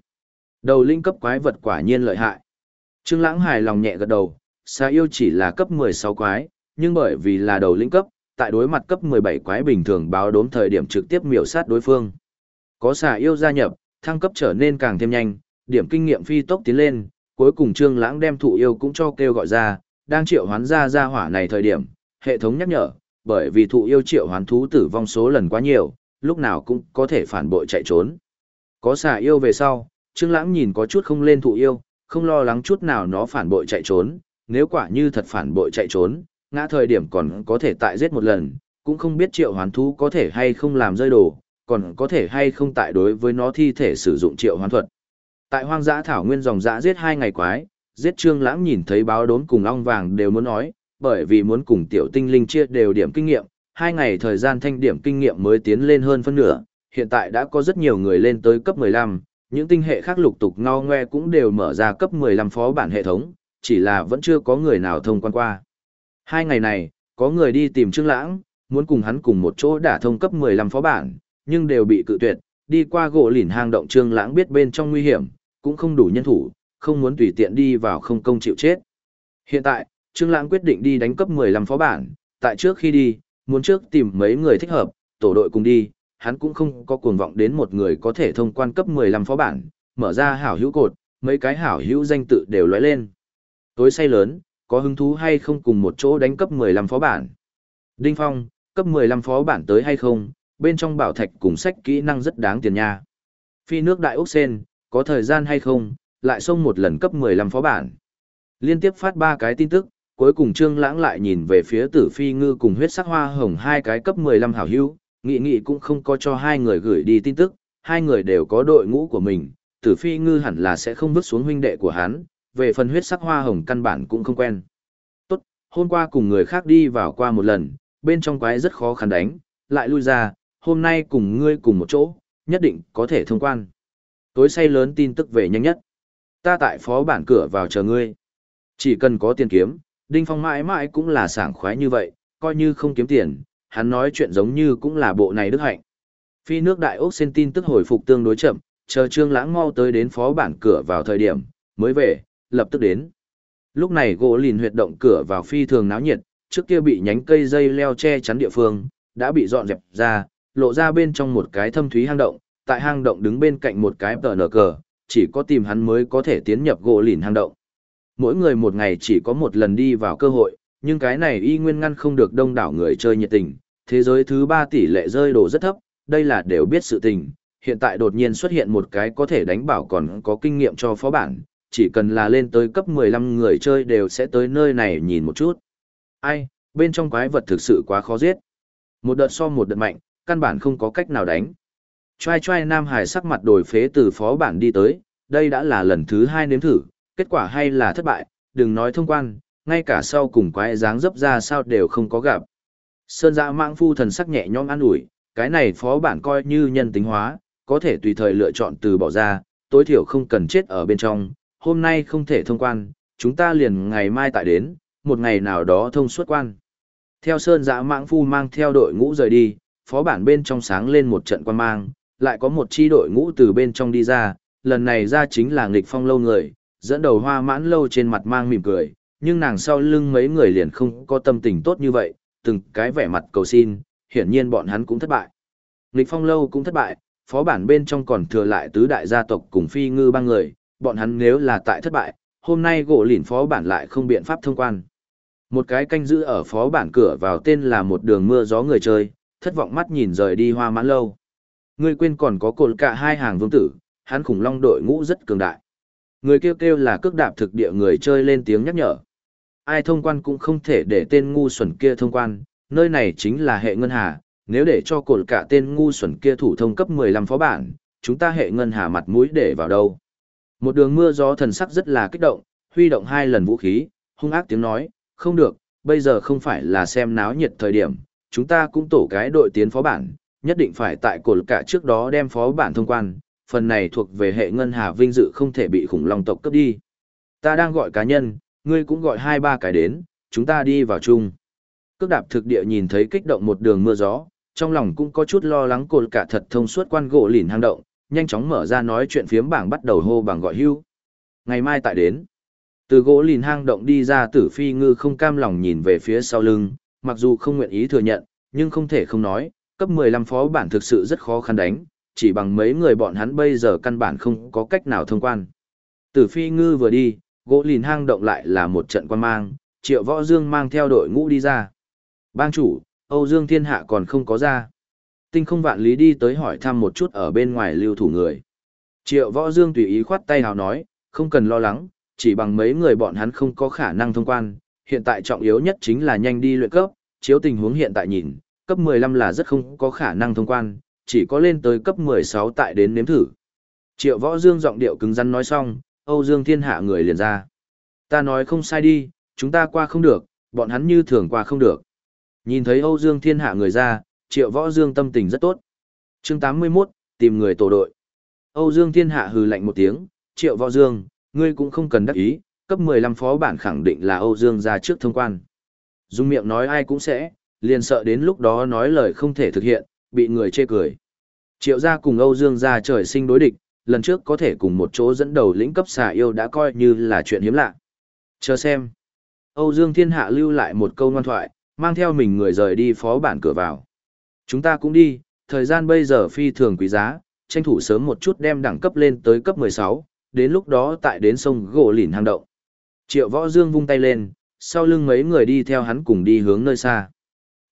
Speaker 1: Đầu linh cấp quái vật quả nhiên lợi hại. Trương Lãng hài lòng nhẹ gật đầu, Sa yêu chỉ là cấp 16 quái, nhưng bởi vì là đầu linh cấp, tại đối mặt cấp 17 quái bình thường báo đốm thời điểm trực tiếp miểu sát đối phương. Có xà yêu gia nhập, thăng cấp trở nên càng thêm nhanh, điểm kinh nghiệm phi tốc tiến lên, cuối cùng Trương Lãng đem thụ yêu cũng cho kêu gọi ra, đang triệu hoán ra ra hỏa này thời điểm, hệ thống nhắc nhở, bởi vì thụ yêu triệu hoán thú tử vong số lần quá nhiều, lúc nào cũng có thể phản bội chạy trốn. Có xà yêu về sau, Trương Lãng nhìn có chút không lên thụ yêu, không lo lắng chút nào nó phản bội chạy trốn, nếu quả như thật phản bội chạy trốn, ngã thời điểm còn có thể tại giết một lần, cũng không biết triệu hoán thú có thể hay không làm rơi đồ, còn có thể hay không tại đối với nó thi thể sử dụng triệu hoán thuật. Tại hoang dã thảo nguyên dòng dã giết hai ngày quái, giết Trương Lãng nhìn thấy báo đốn cùng ong vàng đều muốn nói, bởi vì muốn cùng tiểu tinh linh chia đều điểm kinh nghiệm, hai ngày thời gian thanh điểm kinh nghiệm mới tiến lên hơn phân nửa, hiện tại đã có rất nhiều người lên tới cấp 15, những tinh hệ khác lục tục ngao ngoe cũng đều mở ra cấp 15 phó bản hệ thống, chỉ là vẫn chưa có người nào thông quan qua. Hai ngày này, có người đi tìm Trương Lãng, muốn cùng hắn cùng một chỗ đả thông cấp 15 phó bản, nhưng đều bị cự tuyệt, đi qua gỗ lỉnh hang động Trương Lãng biết bên trong nguy hiểm, cũng không đủ nhân thủ, không muốn tùy tiện đi vào không công chịu chết. Hiện tại, Trương Lãng quyết định đi đánh cấp 15 phó bản, tại trước khi đi, muốn trước tìm mấy người thích hợp, tổ đội cùng đi, hắn cũng không có cuồng vọng đến một người có thể thông quan cấp 15 phó bản, mở ra hảo hữu cột, mấy cái hảo hữu danh tự đều lóe lên. Tối say lớn, có hứng thú hay không cùng một chỗ đánh cấp 15 phó bản? Đinh Phong, cấp 15 phó bản tới hay không, bên trong bảo thạch cùng sách kỹ năng rất đáng tiền nha. Phi nước đại ốc sen, có thời gian hay không, lại xông một lần cấp 15 phó bản. Liên tiếp phát ba cái tin tức, cuối cùng Trương Lãng lại nhìn về phía Tử Phi Ngư cùng huyết sắc hoa hồng hai cái cấp 15 hảo hữu, nghị nghị cũng không có cho hai người gửi đi tin tức, hai người đều có đội ngũ của mình, Tử Phi Ngư hẳn là sẽ không vứt xuống huynh đệ của hắn, về phần huyết sắc hoa hồng căn bản cũng không quen. Tốt, hôm qua cùng người khác đi vào qua một lần, bên trong quái rất khó khăn đánh, lại lui ra, hôm nay cùng ngươi cùng một chỗ, nhất định có thể thông quan. Tối say lớn tin tức về nhanh nhất. Ta tại phó bản cửa vào chờ ngươi. Chỉ cần có tiền kiếm, Đinh Phong mãi mãi cũng là sảng khoái như vậy, coi như không kiếm tiền, hắn nói chuyện giống như cũng là bộ này đức hạnh. Phi nước đại ốc xin tin tức hồi phục tương đối chậm, chờ Trương Lãng mau tới đến phó bản cửa vào thời điểm, mới về, lập tức đến. Lúc này gỗ lìn huyệt động cửa vào phi thường náo nhiệt, trước kia bị nhánh cây dây leo che chắn địa phương, đã bị dọn dẹp ra, lộ ra bên trong một cái thâm thúy hang động, tại hang động đứng bên cạnh một cái tờ nở cờ, chỉ có tìm hắn mới có thể tiến nhập gỗ lìn hang động. Mỗi người một ngày chỉ có một lần đi vào cơ hội, nhưng cái này y nguyên ngăn không được đông đảo người chơi nhiệt tình, thế giới thứ ba tỷ lệ rơi đồ rất thấp, đây là đều biết sự tình. Hiện tại đột nhiên xuất hiện một cái có thể đánh bảo còn có kinh nghiệm cho phó bản, chỉ cần là lên tới cấp 15 người chơi đều sẽ tới nơi này nhìn một chút. Ai, bên trong quái vật thực sự quá khó giết. Một đợt so một đợt mạnh, căn bản không có cách nào đánh. Trai Trai Nam Hải sắc mặt đổi phế từ phó bản đi tới, đây đã là lần thứ hai nếm thử, kết quả hay là thất bại, đừng nói thông quan, ngay cả sau cùng quái dáng dấp ra sao đều không có gặp. Sơn dạ mạng phu thần sắc nhẹ nhõm an ủi, cái này phó bản coi như nhân tính hóa, có thể tùy thời lựa chọn từ bỏ ra, tối thiểu không cần chết ở bên trong, hôm nay không thể thông quan, chúng ta liền ngày mai tại đến, một ngày nào đó thông suốt quan. Theo Sơn dạ mạng phu mang theo đội ngũ rời đi, phó bản bên trong sáng lên một trận quan mang, lại có một chi đội ngũ từ bên trong đi ra, lần này ra chính là nghịch phong lâu người, dẫn đầu hoa mãn lâu trên mặt mang mỉm cười, nhưng nàng sau lưng mấy người liền không có tâm tình tốt như vậy, từng cái vẻ mặt cầu xin, hiển nhiên bọn hắn cũng thất bại. Nghịch phong lâu cũng thất bại, phó bản bên trong còn thừa lại tứ đại gia tộc cùng phi ngư ba người, bọn hắn nếu là tại thất bại, hôm nay gỗ lỉn phó bản lại không biện pháp thông quan. Một cái canh giữ ở phó bản cửa vào tên là một đường mưa gió người chơi, thất vọng mắt nhìn rời đi hoa mãn lâu. Người quên còn có cột cả hai hàng vương tử, hắn khủng long đội ngũ rất cường đại. Người kêu kêu là cước đạp thực địa người chơi lên tiếng nhắc nhở. Ai thông quan cũng không thể để tên ngu xuẩn kia thông quan, nơi này chính là hệ ngân hà, nếu để cho cột cả tên ngu xuẩn kia thủ thông cấp 15 phó bản, chúng ta hệ ngân hà mặt mũi để vào đâu. Một đường mưa gió thần sắc rất là kích động, huy động hai lần vũ khí, hung ác tiếng nói, không được, bây giờ không phải là xem náo nhiệt thời điểm, chúng ta cũng tổ cái đội tiến phó bản, nhất định phải tại cột cả trước đó đem phó bản thông quan, phần này thuộc về hệ ngân hà vinh dự không thể bị khủng long tộc cướp đi. Ta đang gọi cá nhân, ngươi cũng gọi hai ba cái đến, chúng ta đi vào chung. Cước đạp thực địa nhìn thấy kích động một đường mưa gió, trong lòng cũng có chút lo lắng cột cả thật thông suốt quan gỗ lìn hang động, nhanh chóng mở ra nói chuyện phiếm bảng bắt đầu hô bằng gọi hưu. Ngày mai tại đến, từ gỗ lìn hang động đi ra tử phi ngư không cam lòng nhìn về phía sau lưng, mặc dù không nguyện ý thừa nhận, nhưng không thể không nói, cấp 15 phó bản thực sự rất khó khăn đánh, chỉ bằng mấy người bọn hắn bây giờ căn bản không có cách nào thông quan. Tử phi ngư vừa đi, gỗ lìn hang động lại là một trận quan mang, triệu võ dương mang theo đội ngũ đi ra. Bang chủ, Âu Dương Thiên Hạ còn không có ra. Tinh không vạn lý đi tới hỏi thăm một chút ở bên ngoài lưu thủ người. Triệu Võ Dương tùy ý khoát tay hào nói, không cần lo lắng, chỉ bằng mấy người bọn hắn không có khả năng thông quan, hiện tại trọng yếu nhất chính là nhanh đi luyện cấp, chiếu tình huống hiện tại nhìn, cấp 15 là rất không có khả năng thông quan, chỉ có lên tới cấp 16 tại đến nếm thử. Triệu Võ Dương giọng điệu cứng rắn nói xong, Âu Dương Thiên Hạ người liền ra. Ta nói không sai đi, chúng ta qua không được, bọn hắn như thường qua không được. Nhìn thấy Âu Dương Thiên Hạ người ra, Triệu Võ Dương tâm tình rất tốt. Chương 81, tìm người tổ đội. Âu Dương Thiên Hạ hừ lạnh một tiếng, Triệu Võ Dương, ngươi cũng không cần đắc ý, cấp 15 phó bản khẳng định là Âu Dương ra trước thông quan. Dung miệng nói ai cũng sẽ, liền sợ đến lúc đó nói lời không thể thực hiện, bị người chê cười. Triệu gia cùng Âu Dương gia trời sinh đối địch, lần trước có thể cùng một chỗ dẫn đầu lĩnh cấp xà yêu đã coi như là chuyện hiếm lạ. Chờ xem. Âu Dương Thiên Hạ lưu lại một câu ngoan thoại, mang theo mình người rời đi phó bản cửa vào. Chúng ta cũng đi, thời gian bây giờ phi thường quý giá, tranh thủ sớm một chút đem đẳng cấp lên tới cấp 16, đến lúc đó tại đến sông gỗ lìn hang động. Triệu Võ Dương vung tay lên, sau lưng mấy người đi theo hắn cùng đi hướng nơi xa.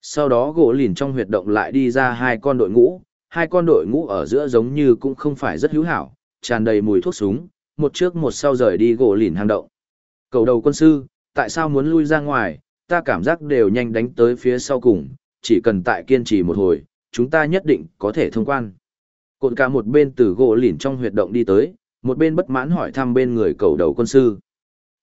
Speaker 1: Sau đó gỗ lìn trong huyệt động lại đi ra hai con đội ngũ, hai con đội ngũ ở giữa giống như cũng không phải rất hữu hảo, tràn đầy mùi thuốc súng, một trước một sau rời đi gỗ lìn hang động. Cầu đầu quân sư, tại sao muốn lui ra ngoài, ta cảm giác đều nhanh đánh tới phía sau cùng, chỉ cần tại kiên trì một hồi, chúng ta nhất định có thể thông quan. Cộn cả một bên từ gỗ lìn trong huyệt động đi tới, một bên bất mãn hỏi thăm bên người cầu đầu quân sư.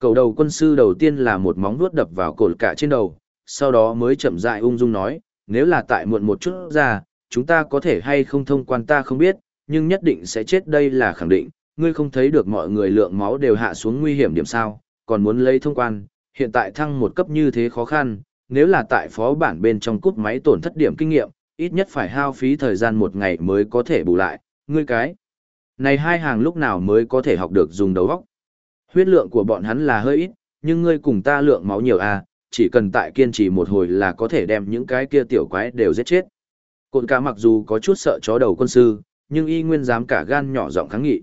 Speaker 1: Cầu đầu quân sư đầu tiên là một móng vuốt đập vào cột cả trên đầu, sau đó mới chậm rãi ung dung nói, nếu là tại muộn một chút ra, chúng ta có thể hay không thông quan ta không biết, nhưng nhất định sẽ chết đây là khẳng định, ngươi không thấy được mọi người lượng máu đều hạ xuống nguy hiểm điểm sao, còn muốn lấy thông quan, hiện tại thăng một cấp như thế khó khăn, nếu là tại phó bản bên trong cút máy tổn thất điểm kinh nghiệm, ít nhất phải hao phí thời gian một ngày mới có thể bù lại, ngươi cái. Này hai hàng lúc nào mới có thể học được dùng đầu óc. Huyết lượng của bọn hắn là hơi ít, nhưng ngươi cùng ta lượng máu nhiều à, chỉ cần tại kiên trì một hồi là có thể đem những cái kia tiểu quái đều giết chết. Cổn cả mặc dù có chút sợ chó đầu quân sư, nhưng y nguyên dám cả gan nhỏ giọng kháng nghị.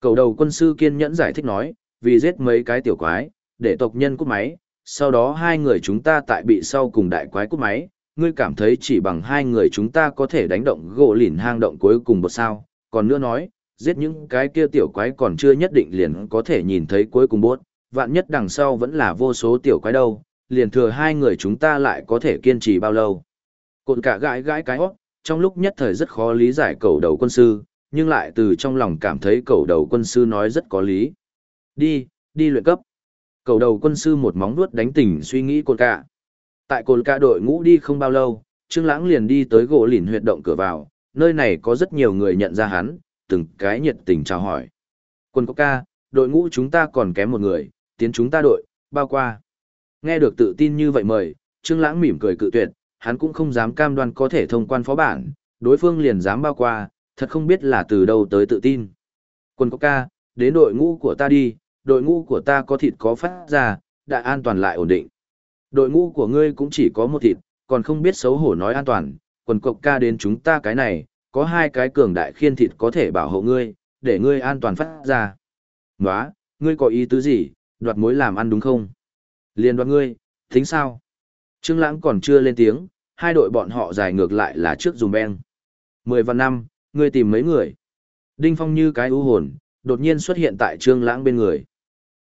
Speaker 1: Cầu đầu quân sư kiên nhẫn giải thích nói, vì giết mấy cái tiểu quái, để tộc nhân cút máy, sau đó hai người chúng ta tại bị sau cùng đại quái cút máy, ngươi cảm thấy chỉ bằng hai người chúng ta có thể đánh động gỗ lìn hang động cuối cùng một sao, còn nữa nói, giết những cái kia tiểu quái còn chưa nhất định liền có thể nhìn thấy cuối cùng bốt, vạn nhất đằng sau vẫn là vô số tiểu quái đâu, liền thừa hai người chúng ta lại có thể kiên trì bao lâu. Cột cả gãi gãi cái hót, trong lúc nhất thời rất khó lý giải cầu đầu quân sư, nhưng lại từ trong lòng cảm thấy cầu đầu quân sư nói rất có lý. Đi, đi luyện cấp. Cầu đầu quân sư một móng vuốt đánh tỉnh suy nghĩ cột cả. Tại cột cả đội ngũ đi không bao lâu, Trương Lãng liền đi tới gỗ lìn huyệt động cửa vào, nơi này có rất nhiều người nhận ra hắn, từng cái nhiệt tình chào hỏi. Quân có ca, đội ngũ chúng ta còn kém một người, tiến chúng ta đội, bao qua. Nghe được tự tin như vậy mời, Trương Lãng mỉm cười cự tuyệt, hắn cũng không dám cam đoan có thể thông quan phó bản, đối phương liền dám bao qua, thật không biết là từ đâu tới tự tin. Quân có ca, đến đội ngũ của ta đi, đội ngũ của ta có thịt có phát ra, đã an toàn lại ổn định. Đội ngũ của ngươi cũng chỉ có một thịt, còn không biết xấu hổ nói an toàn, quần cộc ca đến chúng ta cái này, có hai cái cường đại khiên thịt có thể bảo hộ ngươi, để ngươi an toàn phát ra. Nóa, ngươi có ý tứ gì, đoạt mối làm ăn đúng không? Liên đoạt ngươi, tính sao? Trương Lãng còn chưa lên tiếng, hai đội bọn họ giải ngược lại là trước dùm beng. Mười và năm, ngươi tìm mấy người. Đinh Phong như cái ưu hồn, đột nhiên xuất hiện tại Trương Lãng bên người.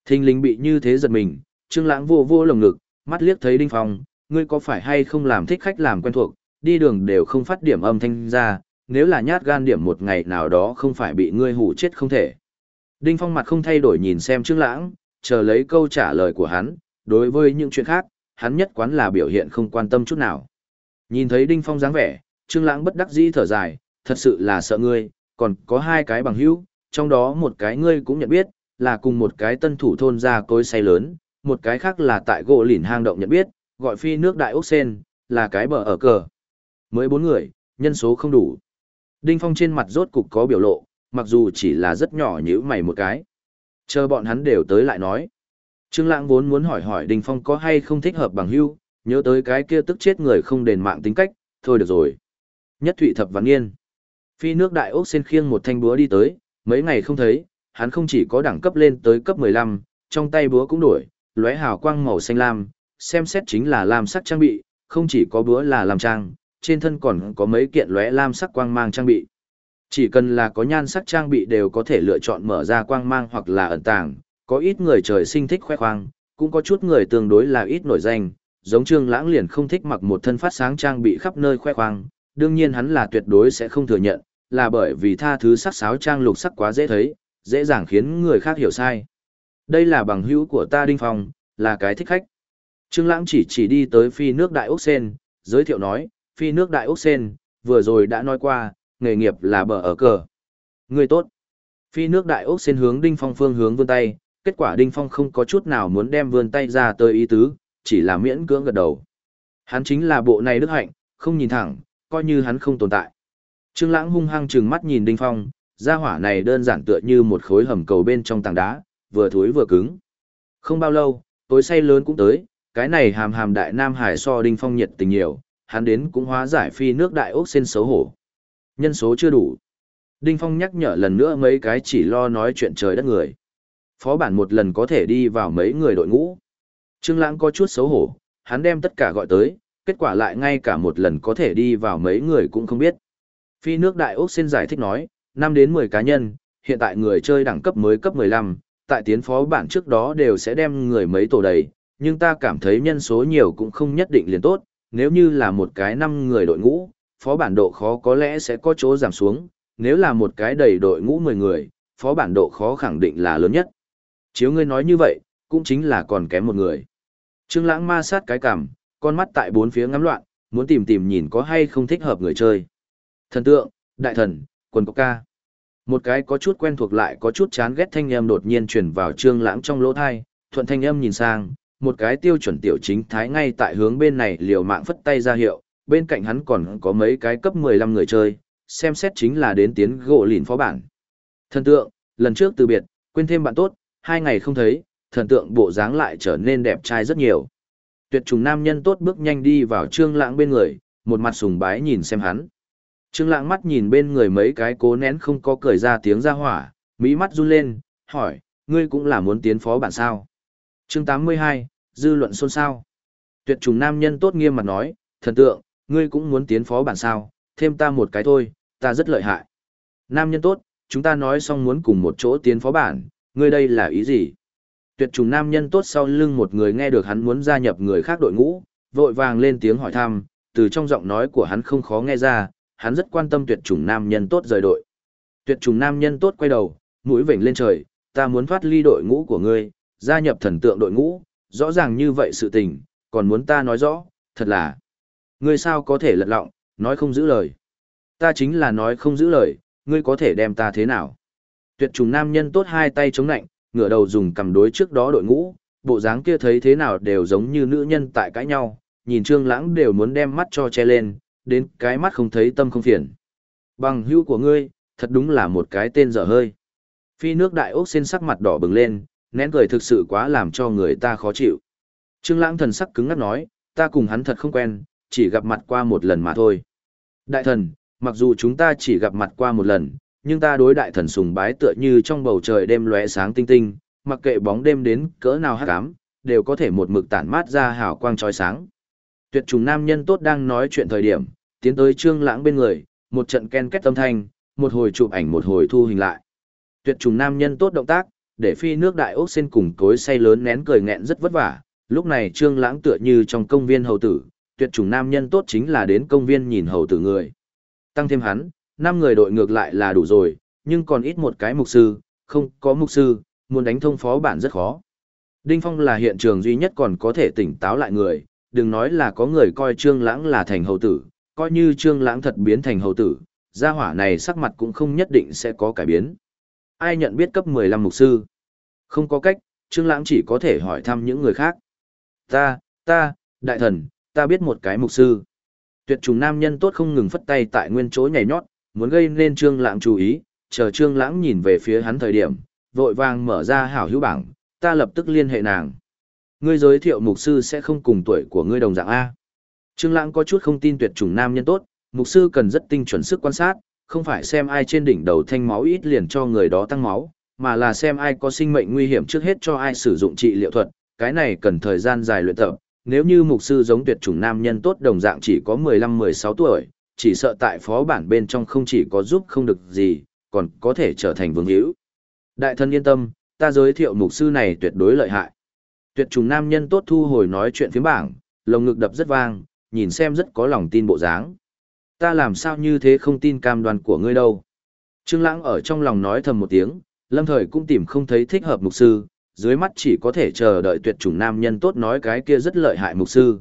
Speaker 1: Thinh linh bị như thế giật mình, Trương Lãng vô vô lồng ngực, mắt liếc thấy Đinh Phong, ngươi có phải hay không làm thích khách làm quen thuộc, đi đường đều không phát điểm âm thanh ra, nếu là nhát gan điểm một ngày nào đó không phải bị ngươi hủ chết không thể. Đinh Phong mặt không thay đổi nhìn xem Trương Lãng, chờ lấy câu trả lời của hắn, đối với những chuyện khác, hắn nhất quán là biểu hiện không quan tâm chút nào. Nhìn thấy Đinh Phong dáng vẻ, Trương Lãng bất đắc dĩ thở dài, thật sự là sợ ngươi, còn có hai cái bằng hữu, trong đó một cái ngươi cũng nhận biết, là cùng một cái tân thủ thôn gia cối say lớn, một cái khác là tại gỗ lỉnh hang động nhận biết, gọi phi nước đại ốc sen, là cái bờ ở cờ. Mới bốn người, nhân số không đủ. Đinh Phong trên mặt rốt cục có biểu lộ, mặc dù chỉ là rất nhỏ nhíu mày một cái. Chờ bọn hắn đều tới lại nói. Trương Lãng vốn muốn hỏi hỏi Đinh Phong có hay không thích hợp bằng hữu, nhớ tới cái kia tức chết người không đền mạng tính cách, thôi được rồi. Nhất Thụy Thập Văn Nghiên. Phi nước đại ốc sen khiêng một thanh búa đi tới, mấy ngày không thấy, hắn không chỉ có đẳng cấp lên tới cấp 15, trong tay búa cũng đổi, lóe hào quang màu xanh lam, xem xét chính là lam sắc trang bị, không chỉ có búa là làm trang, trên thân còn có mấy kiện lóe lam sắc quang mang trang bị. Chỉ cần là có nhan sắc trang bị đều có thể lựa chọn mở ra quang mang hoặc là ẩn tàng, có ít người trời sinh thích khoe khoang, cũng có chút người tương đối là ít nổi danh, giống Trương Lãng liền không thích mặc một thân phát sáng trang bị khắp nơi khoe khoang, đương nhiên hắn là tuyệt đối sẽ không thừa nhận, là bởi vì tha thứ sắc sáo trang lục sắc quá dễ thấy, dễ dàng khiến người khác hiểu sai. Đây là bằng hữu của ta Đinh Phong, là cái thích khách. Trương Lãng chỉ chỉ đi tới phi nước Đại Úc Sen, giới thiệu nói, phi nước Đại Úc Sen, vừa rồi đã nói qua, nghề nghiệp là bờ ở cờ. Người tốt. Phi nước Đại Úc Sen hướng Đinh Phong phương hướng vươn tay, kết quả Đinh Phong không có chút nào muốn đem vươn tay ra tới ý tứ, chỉ là miễn cưỡng gật đầu. Hắn chính là bộ này đức hạnh, không nhìn thẳng, coi như hắn không tồn tại. Trương Lãng hung hăng trừng mắt nhìn Đinh Phong, gia hỏa này đơn giản tựa như một khối hầm cầu bên trong tảng đá, vừa thối vừa cứng. Không bao lâu, tối say lớn cũng tới, cái này hàm hàm đại nam hải so Đinh Phong nhiệt tình nhiều, hắn đến cũng hóa giải phi nước đại ốc sen xấu hổ. Nhân số chưa đủ. Đinh Phong nhắc nhở lần nữa mấy cái chỉ lo nói chuyện trời đất người. Phó bản một lần có thể đi vào mấy người đội ngũ. Trương Lãng có chút xấu hổ, hắn đem tất cả gọi tới, kết quả lại ngay cả một lần có thể đi vào mấy người cũng không biết. Phi nước Đại Úc xin giải thích nói, 5 đến 10 cá nhân, hiện tại người chơi đẳng cấp mới cấp 15, tại tiến phó bản trước đó đều sẽ đem người mấy tổ đầy, nhưng ta cảm thấy nhân số nhiều cũng không nhất định liền tốt, nếu như là một cái 5 người đội ngũ, phó bản độ khó có lẽ sẽ có chỗ giảm xuống, nếu là một cái đầy đội ngũ 10 người, phó bản độ khó khẳng định là lớn nhất. Chiếu ngươi nói như vậy, cũng chính là còn kém một người. Trương Lãng ma sát cái cằm, con mắt tại bốn phía ngắm loạn, muốn tìm tìm nhìn có hay không thích hợp người chơi. Thần tượng, đại thần, quần cốc ca. Một cái có chút quen thuộc lại có chút chán ghét thanh âm đột nhiên truyền vào Trương Lãng trong lỗ tai, thuận thanh âm nhìn sang, một cái tiêu chuẩn tiểu chính thái ngay tại hướng bên này liều mạng phất tay ra hiệu, bên cạnh hắn còn có mấy cái cấp 15 người chơi, xem xét chính là đến tiến gỗ lìn phó bản. Thần tượng, lần trước từ biệt, quên thêm bạn tốt, hai ngày không thấy, thần tượng bộ dáng lại trở nên đẹp trai rất nhiều. Tuyệt trùng nam nhân tốt bước nhanh đi vào trương lãng bên người, một mặt sùng bái nhìn xem hắn. Trương lãng mắt nhìn bên người mấy cái cố nén không có cười ra tiếng ra hỏa, mỹ mắt run lên, hỏi, ngươi cũng là muốn tiến phó bản sao? Chương 82, dư luận xôn xao. Tuyệt trùng nam nhân tốt nghiêm mặt nói, thần tượng, ngươi cũng muốn tiến phó bản sao, thêm ta một cái thôi, ta rất lợi hại. Nam nhân tốt, chúng ta nói xong muốn cùng một chỗ tiến phó bản, ngươi đây là ý gì? Tuyệt trùng nam nhân tốt sau lưng một người nghe được hắn muốn gia nhập người khác đội ngũ, vội vàng lên tiếng hỏi thăm, từ trong giọng nói của hắn không khó nghe ra, hắn rất quan tâm tuyệt trùng nam nhân tốt rời đội. Tuyệt trùng nam nhân tốt quay đầu, mũi vểnh lên trời, ta muốn thoát ly đội ngũ của ngươi, gia nhập thần tượng đội ngũ, rõ ràng như vậy sự tình, còn muốn ta nói rõ, thật là, ngươi sao có thể lật lọng, nói không giữ lời. Ta chính là nói không giữ lời, ngươi có thể đem ta thế nào? Tuyệt trùng nam nhân tốt hai tay chống nạnh, ngửa đầu dùng cầm đối trước đó đội ngũ, bộ dáng kia thấy thế nào đều giống như nữ nhân tại cãi nhau, nhìn Trương Lãng đều muốn đem mắt cho che lên, đến cái mắt không thấy tâm không phiền. Bằng hữu của ngươi, thật đúng là một cái tên dở hơi. Phi nước đại ốc xin sắc mặt đỏ bừng lên, nén cười thực sự quá làm cho người ta khó chịu. Trương Lãng thần sắc cứng ngắc nói, ta cùng hắn thật không quen, chỉ gặp mặt qua một lần mà thôi. Đại thần, mặc dù chúng ta chỉ gặp mặt qua một lần, nhưng ta đối đại thần sùng bái tựa như trong bầu trời đêm lóe sáng tinh tinh, mặc kệ bóng đêm đến cỡ nào hắc ám, đều có thể một mực tản mát ra hào quang chói sáng. Tuyệt trùng nam nhân tốt đang nói chuyện thời điểm, tiến tới Trương Lãng bên người, một trận ken két âm thanh, một hồi chụp ảnh một hồi thu hình lại. Tuyệt trùng nam nhân tốt động tác, để phi nước đại ốc sen cùng cối say lớn nén cười nghẹn rất vất vả. Lúc này Trương Lãng tựa như trong công viên hầu tử, tuyệt trùng nam nhân tốt chính là đến công viên nhìn hầu tử người. Tăng thêm hắn, năm người đội ngược lại là đủ rồi, nhưng còn ít một cái mục sư, không có mục sư, muốn đánh thông phó bản rất khó. Đinh Phong là hiện trường duy nhất còn có thể tỉnh táo lại người, đừng nói là có người coi Trương Lãng là thành hầu tử, coi như Trương Lãng thật biến thành hầu tử, gia hỏa này sắc mặt cũng không nhất định sẽ có cải biến. Ai nhận biết cấp 15 mục sư? Không có cách, Trương Lãng chỉ có thể hỏi thăm những người khác. Ta, ta, đại thần, ta biết một cái mục sư. Tuyệt trùng nam nhân tốt không ngừng phất tay tại nguyên chỗ nhảy nhót, muốn gây nên Trương Lãng chú ý, chờ Trương Lãng nhìn về phía hắn thời điểm, vội vàng mở ra hảo hữu bảng, ta lập tức liên hệ nàng. Ngươi giới thiệu mục sư sẽ không cùng tuổi của ngươi đồng dạng a. Trương Lãng có chút không tin tuyệt chủng nam nhân tốt, mục sư cần rất tinh chuẩn sức quan sát, không phải xem ai trên đỉnh đầu thanh máu ít liền cho người đó tăng máu, mà là xem ai có sinh mệnh nguy hiểm trước hết cho ai sử dụng trị liệu thuật, cái này cần thời gian dài luyện tập. Nếu như mục sư giống tuyệt chủng nam nhân tốt đồng dạng chỉ có 15-16 tuổi, chỉ sợ tại phó bản bên trong không chỉ có giúp không được gì, còn có thể trở thành vương hữu. Đại thân yên tâm, ta giới thiệu mục sư này tuyệt đối lợi hại. Tuyệt trùng nam nhân tốt thu hồi nói chuyện phía bảng, lồng ngực đập rất vang, nhìn xem rất có lòng tin bộ dáng. Ta làm sao như thế không tin cam đoan của ngươi đâu. Trương Lãng ở trong lòng nói thầm một tiếng, lâm thời cũng tìm không thấy thích hợp mục sư, dưới mắt chỉ có thể chờ đợi tuyệt chủng nam nhân tốt nói cái kia rất lợi hại mục sư.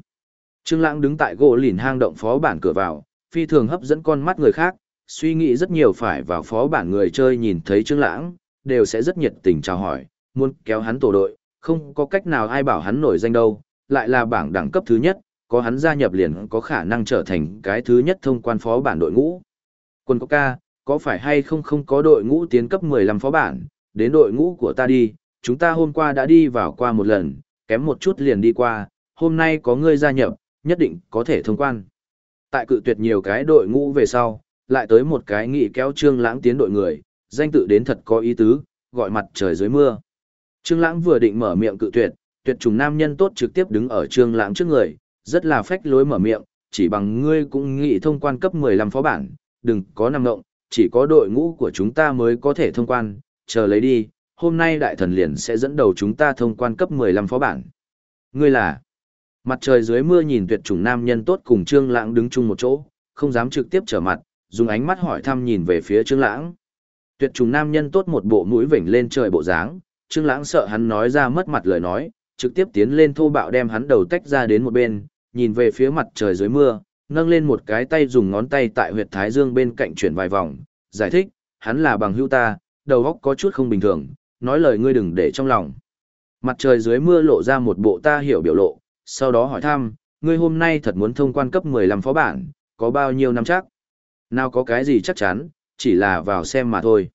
Speaker 1: Trương Lãng đứng tại gỗ lìn hang động phó bản cửa vào, phi thường hấp dẫn con mắt người khác, suy nghĩ rất nhiều phải vào phó bản người chơi nhìn thấy Trương Lãng, đều sẽ rất nhiệt tình chào hỏi, muốn kéo hắn tổ đội, không có cách nào ai bảo hắn nổi danh đâu, lại là bảng đẳng cấp thứ nhất, có hắn gia nhập liền có khả năng trở thành cái thứ nhất thông quan phó bản đội ngũ. Quân quốc ca, có phải hay không không có đội ngũ tiến cấp 15 phó bản, đến đội ngũ của ta đi, chúng ta hôm qua đã đi vào qua một lần, kém một chút liền đi qua, hôm nay có ngươi gia nhập, nhất định có thể thông quan. Tại cự tuyệt nhiều cái đội ngũ về sau, lại tới một cái nghị kéo Trương Lãng tiến đội người, danh tự đến thật có ý tứ, gọi mặt trời dưới mưa. Trương Lãng vừa định mở miệng cự tuyệt, tuyệt trùng nam nhân tốt trực tiếp đứng ở Trương Lãng trước người, rất là phách lối mở miệng, chỉ bằng ngươi cũng nghị thông quan cấp 15 phó bản, đừng có nằm động, chỉ có đội ngũ của chúng ta mới có thể thông quan, chờ lấy đi, hôm nay đại thần liền sẽ dẫn đầu chúng ta thông quan cấp 15 phó bản. Ngươi là? Mặt trời dưới mưa nhìn tuyệt chủng nam nhân tốt cùng Trương Lãng đứng chung một chỗ, không dám trực tiếp trở mặt, dùng ánh mắt hỏi thăm nhìn về phía Trương Lãng. Tuyệt chủng nam nhân tốt một bộ mũi vểnh lên trời bộ dáng, Trương Lãng sợ hắn nói ra mất mặt lời nói, trực tiếp tiến lên thô bạo đem hắn đầu tách ra đến một bên, nhìn về phía mặt trời dưới mưa, nâng lên một cái tay dùng ngón tay tại huyệt thái dương bên cạnh chuyển vài vòng, giải thích, hắn là bằng hữu ta, đầu óc có chút không bình thường, nói lời ngươi đừng để trong lòng. Mặt trời dưới mưa lộ ra một bộ ta hiểu biểu lộ, sau đó hỏi thăm, ngươi hôm nay thật muốn thông quan cấp 15 phó bản, có bao nhiêu năm chắc? Nào có cái gì chắc chắn, chỉ là vào xem mà thôi.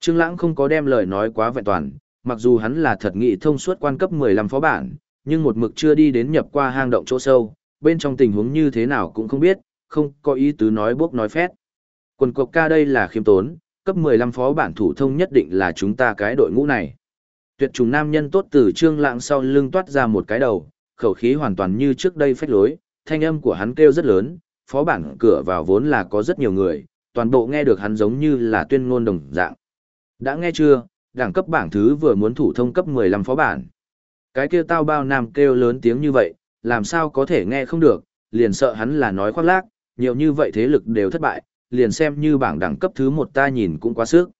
Speaker 1: Trương Lãng không có đem lời nói quá vẹn toàn, mặc dù hắn là thật nghị thông suốt quan cấp 15 phó bản, nhưng một mực chưa đi đến nhập qua hang động chỗ sâu, bên trong tình huống như thế nào cũng không biết, không có ý tứ nói bốc nói phét. Quần cục ca đây là khiêm tốn, cấp 15 phó bản thủ thông nhất định là chúng ta cái đội ngũ này. Tuyệt trùng nam nhân tốt từ trương lãng sau lưng toát ra một cái đầu, khẩu khí hoàn toàn như trước đây phách lối, thanh âm của hắn kêu rất lớn, phó bản cửa vào vốn là có rất nhiều người, toàn bộ nghe được hắn giống như là tuyên ngôn đồng dạng. Đã nghe chưa, đẳng cấp bảng thứ vừa muốn thủ thông cấp 15 phó bản. Cái kia tao bao nam kêu lớn tiếng như vậy, làm sao có thể nghe không được, liền sợ hắn là nói khoác lác, nhiều như vậy thế lực đều thất bại, liền xem như bảng đẳng cấp thứ một ta nhìn cũng quá sức.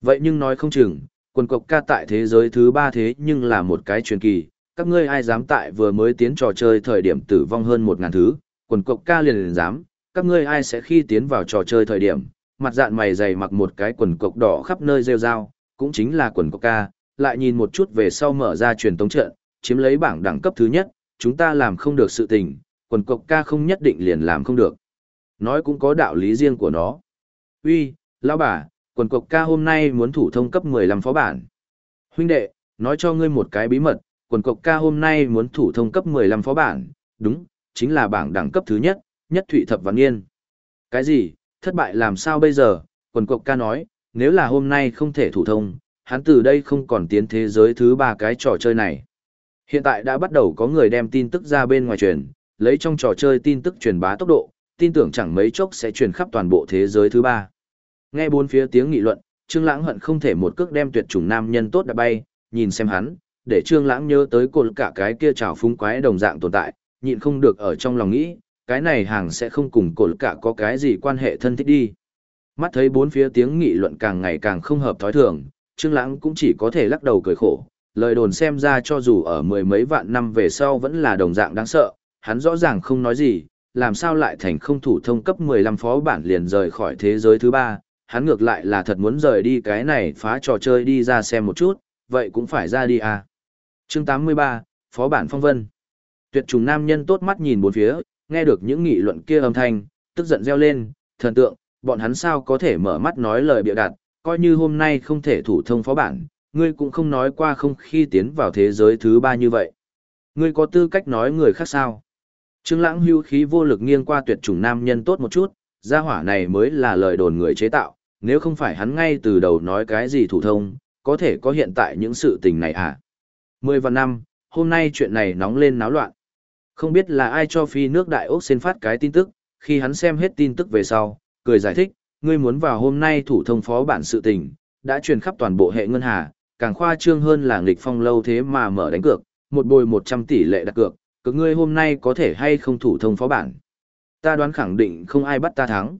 Speaker 1: Vậy nhưng nói không chừng, quần cộc ca tại thế giới thứ ba thế nhưng là một cái truyền kỳ, các ngươi ai dám tại vừa mới tiến trò chơi thời điểm tử vong hơn một ngàn thứ, quần cộc ca liền liền dám, các ngươi ai sẽ khi tiến vào trò chơi thời điểm, mặt dạng mày dày mặc một cái quần cộc đỏ khắp nơi rêu rao, cũng chính là quần cộc ca, lại nhìn một chút về sau mở ra truyền tống trận, chiếm lấy bảng đẳng cấp thứ nhất, chúng ta làm không được sự tình, quần cộc ca không nhất định liền làm không được. Nói cũng có đạo lý riêng của nó. Uy, lão bà, quần cộc ca hôm nay muốn thủ thông cấp 15 phó bản. Huynh đệ, nói cho ngươi một cái bí mật, quần cộc ca hôm nay muốn thủ thông cấp 15 phó bản, đúng, chính là bảng đẳng cấp thứ nhất, nhất thụy thập văn yên. Cái gì, thất bại làm sao bây giờ, quần cộc ca nói, nếu là hôm nay không thể thủ thông, hắn từ đây không còn tiến thế giới thứ ba cái trò chơi này. Hiện tại đã bắt đầu có người đem tin tức ra bên ngoài truyền, lấy trong trò chơi tin tức truyền bá tốc độ, tin tưởng chẳng mấy chốc sẽ truyền khắp toàn bộ thế giới thứ ba. Nghe bốn phía tiếng nghị luận, Trương Lãng hận không thể một cước đem tuyệt chủng nam nhân tốt đã bay, nhìn xem hắn, để Trương Lãng nhớ tới cột cả cái kia trào phúng quái đồng dạng tồn tại, nhịn không được ở trong lòng nghĩ, cái này hàng sẽ không cùng cột cả có cái gì quan hệ thân thích đi. Mắt thấy bốn phía tiếng nghị luận càng ngày càng không hợp thói thường, Trương Lãng cũng chỉ có thể lắc đầu cười khổ, lời đồn xem ra cho dù ở mười mấy vạn năm về sau vẫn là đồng dạng đáng sợ, hắn rõ ràng không nói gì, làm sao lại thành không thủ thông cấp 15 phó bản liền rời khỏi thế giới thứ ba, hắn ngược lại là thật muốn rời đi cái này phá trò chơi đi ra xem một chút, vậy cũng phải ra đi à. Chương 83, Phó bản phong vân. Tuyệt trùng nam nhân tốt mắt nhìn bốn phía, nghe được những nghị luận kia âm thanh, tức giận reo lên, thần tượng, bọn hắn sao có thể mở mắt nói lời bịa đặt, coi như hôm nay không thể thủ thông phó bản, ngươi cũng không nói qua không khi tiến vào thế giới thứ ba như vậy. Ngươi có tư cách nói người khác sao? Trương Lãng hưu khí vô lực nghiêng qua tuyệt chủng nam nhân tốt một chút, gia hỏa này mới là lời đồn người chế tạo, nếu không phải hắn ngay từ đầu nói cái gì thủ thông, có thể có hiện tại những sự tình này à? Mười vạn năm, hôm nay chuyện này nóng lên náo loạn. Không biết là ai cho phi nước đại ốc xin phát cái tin tức, khi hắn xem hết tin tức về sau, cười giải thích, ngươi muốn vào hôm nay thủ thông phó bản sự tình, đã truyền khắp toàn bộ hệ ngân hà, càng khoa trương hơn là nghịch phong lâu thế mà mở đánh cược, một bồi 100 tỷ lệ đặt cược, cực ngươi hôm nay có thể hay không thủ thông phó bản. Ta đoán khẳng định không ai bắt ta thắng.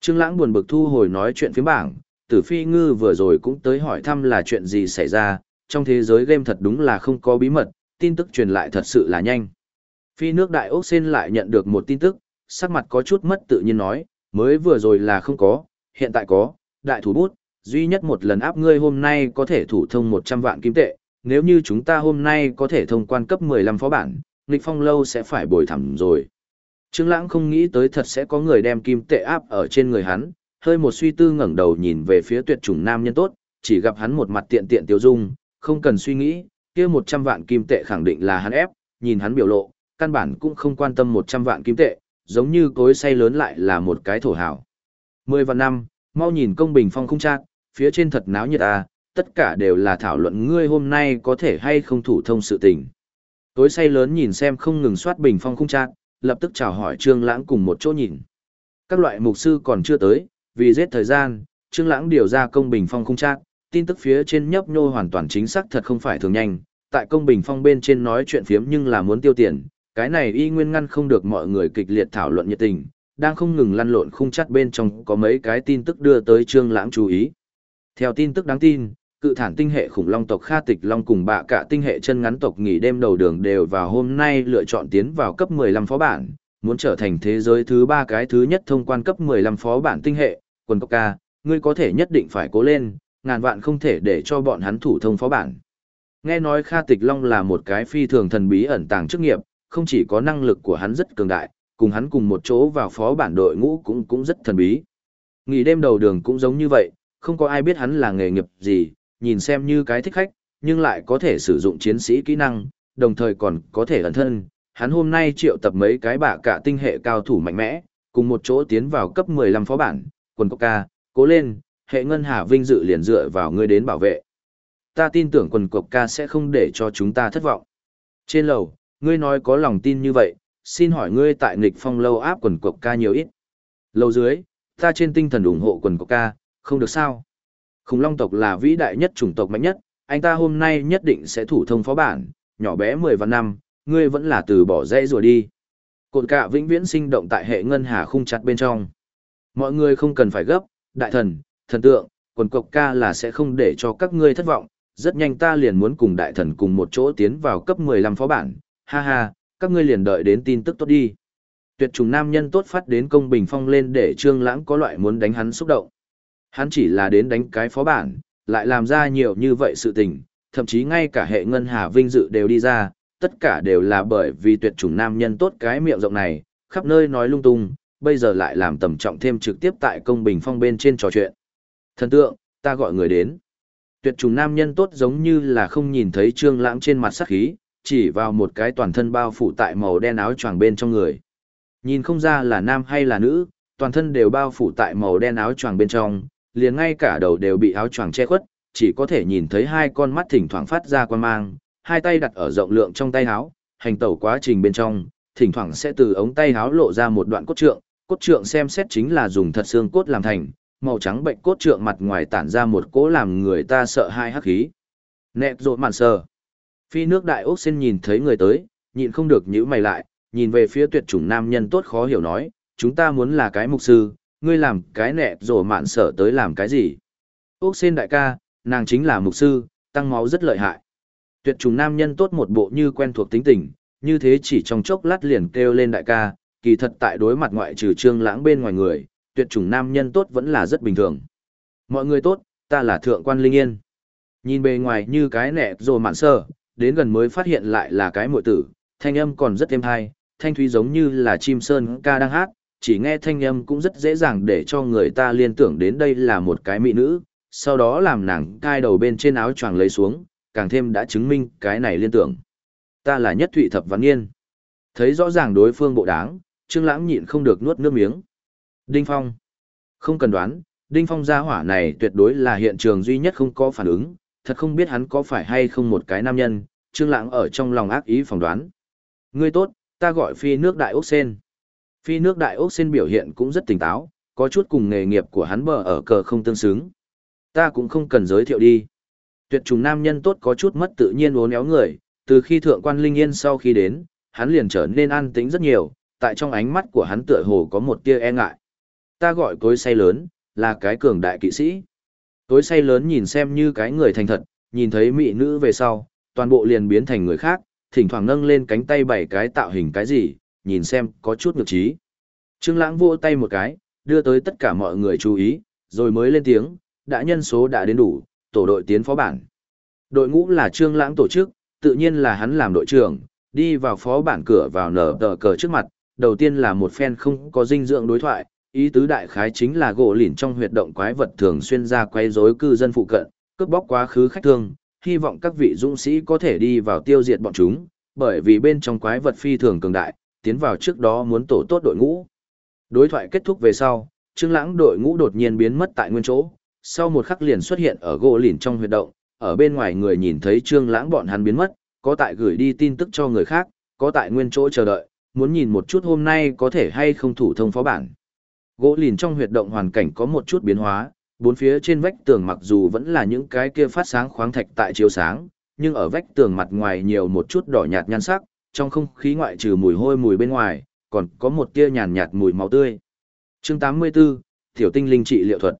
Speaker 1: Trương Lãng buồn bực thu hồi nói chuyện phía bảng, Tử Phi Ngư vừa rồi cũng tới hỏi thăm là chuyện gì xảy ra, trong thế giới game thật đúng là không có bí mật, tin tức truyền lại thật sự là nhanh. Phi nước đại ốc sen lại nhận được một tin tức, sắc mặt có chút mất tự nhiên nói, mới vừa rồi là không có, hiện tại có, đại thủ bút, duy nhất một lần áp ngươi hôm nay có thể thủ thông 100 vạn kim tệ, nếu như chúng ta hôm nay có thể thông quan cấp 15 phó bản, nghịch phong lâu sẽ phải bồi thẳm rồi. Trương Lãng không nghĩ tới thật sẽ có người đem kim tệ áp ở trên người hắn, hơi một suy tư ngẩng đầu nhìn về phía tuyệt chủng nam nhân tốt, chỉ gặp hắn một mặt tiện tiện tiêu dung, không cần suy nghĩ, kia 100 vạn kim tệ khẳng định là hắn ép, nhìn hắn biểu lộ, căn bản cũng không quan tâm 100 vạn kim tệ, giống như cối say lớn lại là một cái thổ hào. 10 vạn năm, mau nhìn công bình phong không chắc, phía trên thật náo nhiệt à, tất cả đều là thảo luận ngươi hôm nay có thể hay không thủ thông sự tình. Tối say lớn nhìn xem không ngừng soát bình phong không chắc, lập tức chào hỏi Trương Lãng cùng một chỗ nhìn. Các loại mục sư còn chưa tới, vì giết thời gian, Trương Lãng điều ra công bình phong không chắc, tin tức phía trên nhấp nhô hoàn toàn chính xác thật không phải thường nhanh, tại công bình phong bên trên nói chuyện phiếm nhưng là muốn tiêu tiền, cái này y nguyên ngăn không được mọi người kịch liệt thảo luận nhiệt tình, đang không ngừng lăn lộn khung chắt bên trong có mấy cái tin tức đưa tới Trương Lãng chú ý. Theo tin tức đáng tin, cự thản tinh hệ khủng long tộc Kha Tịch Long cùng bạ cả tinh hệ chân ngắn tộc nghỉ đêm đầu đường đều vào hôm nay lựa chọn tiến vào cấp 15 phó bản, muốn trở thành thế giới thứ ba cái thứ nhất thông quan cấp 15 phó bản tinh hệ, quần cốc ca, ngươi có thể nhất định phải cố lên, ngàn vạn không thể để cho bọn hắn thủ thông phó bản. Nghe nói Kha Tịch Long là một cái phi thường thần bí ẩn tàng chức nghiệp, không chỉ có năng lực của hắn rất cường đại, cùng hắn cùng một chỗ vào phó bản đội ngũ cũng cũng rất thần bí. Nghỉ đêm đầu đường cũng giống như vậy, không có ai biết hắn là nghề nghiệp gì, nhìn xem như cái thích khách, nhưng lại có thể sử dụng chiến sĩ kỹ năng, đồng thời còn có thể ẩn thân. Hắn hôm nay triệu tập mấy cái bạ cả tinh hệ cao thủ mạnh mẽ, cùng một chỗ tiến vào cấp 15 phó bản, quần cốc ca, cố lên, hệ ngân hà vinh dự liền dựa vào ngươi đến bảo vệ. Ta tin tưởng quần cốc ca sẽ không để cho chúng ta thất vọng. Trên lầu, ngươi nói có lòng tin như vậy, xin hỏi ngươi tại nghịch phong lâu áp quần cốc ca nhiều ít. Lâu dưới, ta trên tinh thần ủng hộ quần cốc ca, không được sao. Khủng long tộc là vĩ đại nhất chủng tộc mạnh nhất, anh ta hôm nay nhất định sẽ thủ thông phó bản, nhỏ bé 10 vạn năm, ngươi vẫn là từ bỏ dây rồi đi. Cột cạ vĩnh viễn sinh động tại hệ ngân hà khung chặt bên trong. Mọi người không cần phải gấp, đại thần, thần tượng, quần cộc ca là sẽ không để cho các ngươi thất vọng, rất nhanh ta liền muốn cùng đại thần cùng một chỗ tiến vào cấp 15 phó bản, ha ha, các ngươi liền đợi đến tin tức tốt đi. Tuyệt trùng nam nhân tốt phát đến công bình phong lên để trương lãng có loại muốn đánh hắn xúc động. Hắn chỉ là đến đánh cái phó bản, lại làm ra nhiều như vậy sự tình, thậm chí ngay cả hệ ngân hà vinh dự đều đi ra, tất cả đều là bởi vì tuyệt chủng nam nhân tốt cái miệng rộng này, khắp nơi nói lung tung, bây giờ lại làm tầm trọng thêm trực tiếp tại công bình phong bên trên trò chuyện. Thần tượng, ta gọi người đến. Tuyệt trùng nam nhân tốt giống như là không nhìn thấy trương lãng trên mặt sắc khí, chỉ vào một cái toàn thân bao phủ tại màu đen áo choàng bên trong người. Nhìn không ra là nam hay là nữ, toàn thân đều bao phủ tại màu đen áo choàng bên trong, liền ngay cả đầu đều bị áo choàng che khuất, chỉ có thể nhìn thấy hai con mắt thỉnh thoảng phát ra quan mang, hai tay đặt ở rộng lượng trong tay áo, hành tẩu quá trình bên trong, thỉnh thoảng sẽ từ ống tay áo lộ ra một đoạn cốt trượng, cốt trượng xem xét chính là dùng thật xương cốt làm thành, màu trắng bệnh cốt trượng mặt ngoài tản ra một cỗ làm người ta sợ hai hắc khí. Nẹp rộn màn sờ. Phi nước đại ốc xin nhìn thấy người tới, nhịn không được nhíu mày lại, nhìn về phía tuyệt chủng nam nhân tốt khó hiểu nói, chúng ta muốn là cái mục sư, ngươi làm cái nẹp rổ mạn sở tới làm cái gì? Úc xin đại ca, nàng chính là mục sư, tăng máu rất lợi hại. Tuyệt trùng nam nhân tốt một bộ như quen thuộc tính tình, như thế chỉ trong chốc lát liền kêu lên đại ca, kỳ thật tại đối mặt ngoại trừ trương lãng bên ngoài người, tuyệt trùng nam nhân tốt vẫn là rất bình thường. Mọi người tốt, ta là thượng quan linh yên. Nhìn bề ngoài như cái nẹ rồi mạn sơ, đến gần mới phát hiện lại là cái muội tử, thanh âm còn rất êm hay, thanh thúy giống như là chim sơn ca đang hát, chỉ nghe thanh âm cũng rất dễ dàng để cho người ta liên tưởng đến đây là một cái mỹ nữ, sau đó làm nàng cai đầu bên trên áo choàng lấy xuống, càng thêm đã chứng minh cái này liên tưởng. Ta là nhất thụy thập văn yên. Thấy rõ ràng đối phương bộ đáng, Trương Lãng nhịn không được nuốt nước miếng. Đinh Phong. Không cần đoán, Đinh Phong gia hỏa này tuyệt đối là hiện trường duy nhất không có phản ứng, thật không biết hắn có phải hay không một cái nam nhân, Trương Lãng ở trong lòng ác ý phỏng đoán. Ngươi tốt, ta gọi phi nước đại ốc sen. Phi nước đại ốc sen biểu hiện cũng rất tỉnh táo, có chút cùng nghề nghiệp của hắn bờ ở cờ không tương xứng. Ta cũng không cần giới thiệu đi. Tuyệt trùng nam nhân tốt có chút mất tự nhiên uốn éo người, từ khi thượng quan linh yên sau khi đến, hắn liền trở nên an tĩnh rất nhiều, tại trong ánh mắt của hắn tựa hồ có một tia e ngại. Ta gọi cối say lớn, là cái cường đại kỵ sĩ. Cối say lớn nhìn xem như cái người thành thật, nhìn thấy mỹ nữ về sau, toàn bộ liền biến thành người khác, thỉnh thoảng nâng lên cánh tay bảy cái tạo hình cái gì, nhìn xem có chút ngược trí. Trương Lãng vỗ tay một cái, đưa tới tất cả mọi người chú ý, rồi mới lên tiếng, đã nhân số đã đến đủ, tổ đội tiến phó bản. Đội ngũ là Trương Lãng tổ chức, tự nhiên là hắn làm đội trưởng, đi vào phó bản cửa vào nở tờ cờ trước mặt, đầu tiên là một phen không có dinh dưỡng đối thoại, ý tứ đại khái chính là gỗ lìn trong huyệt động quái vật thường xuyên ra quấy rối cư dân phụ cận, cướp bóc quá khứ khách thương, hy vọng các vị dũng sĩ có thể đi vào tiêu diệt bọn chúng, bởi vì bên trong quái vật phi thường cường đại, tiến vào trước đó muốn tổ tốt đội ngũ. Đối thoại kết thúc về sau, Trương Lãng đội ngũ đột nhiên biến mất tại nguyên chỗ, sau một khắc liền xuất hiện ở gỗ lìn trong huyệt động, ở bên ngoài người nhìn thấy Trương Lãng bọn hắn biến mất, có tại gửi đi tin tức cho người khác, có tại nguyên chỗ chờ đợi, muốn nhìn một chút hôm nay có thể hay không thủ thông phó bản. Gỗ lìn trong huyệt động hoàn cảnh có một chút biến hóa, bốn phía trên vách tường mặc dù vẫn là những cái kia phát sáng khoáng thạch tại chiếu sáng, nhưng ở vách tường mặt ngoài nhiều một chút đỏ nhạt nhan sắc, trong không khí ngoại trừ mùi hôi mùi bên ngoài, còn có một tia nhàn nhạt mùi máu tươi. Chương 84, Tiểu tinh linh trị liệu thuật.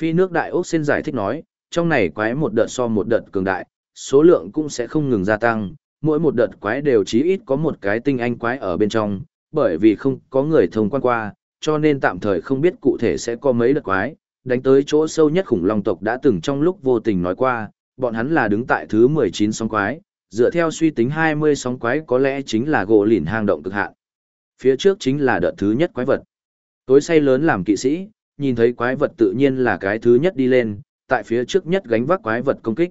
Speaker 1: Phi nước đại ốc xin giải thích nói, trong này quái một đợt so một đợt cường đại, số lượng cũng sẽ không ngừng gia tăng, mỗi một đợt quái đều chí ít có một cái tinh anh quái ở bên trong, bởi vì không có người thông quan qua, cho nên tạm thời không biết cụ thể sẽ có mấy đợt quái, đánh tới chỗ sâu nhất khủng long tộc đã từng trong lúc vô tình nói qua, bọn hắn là đứng tại thứ 19 sóng quái, dựa theo suy tính 20 sóng quái có lẽ chính là gỗ lìn hang động cực hạn. Phía trước chính là đợt thứ nhất quái vật. Tối say lớn làm kỵ sĩ, nhìn thấy quái vật tự nhiên là cái thứ nhất đi lên, tại phía trước nhất gánh vác quái vật công kích.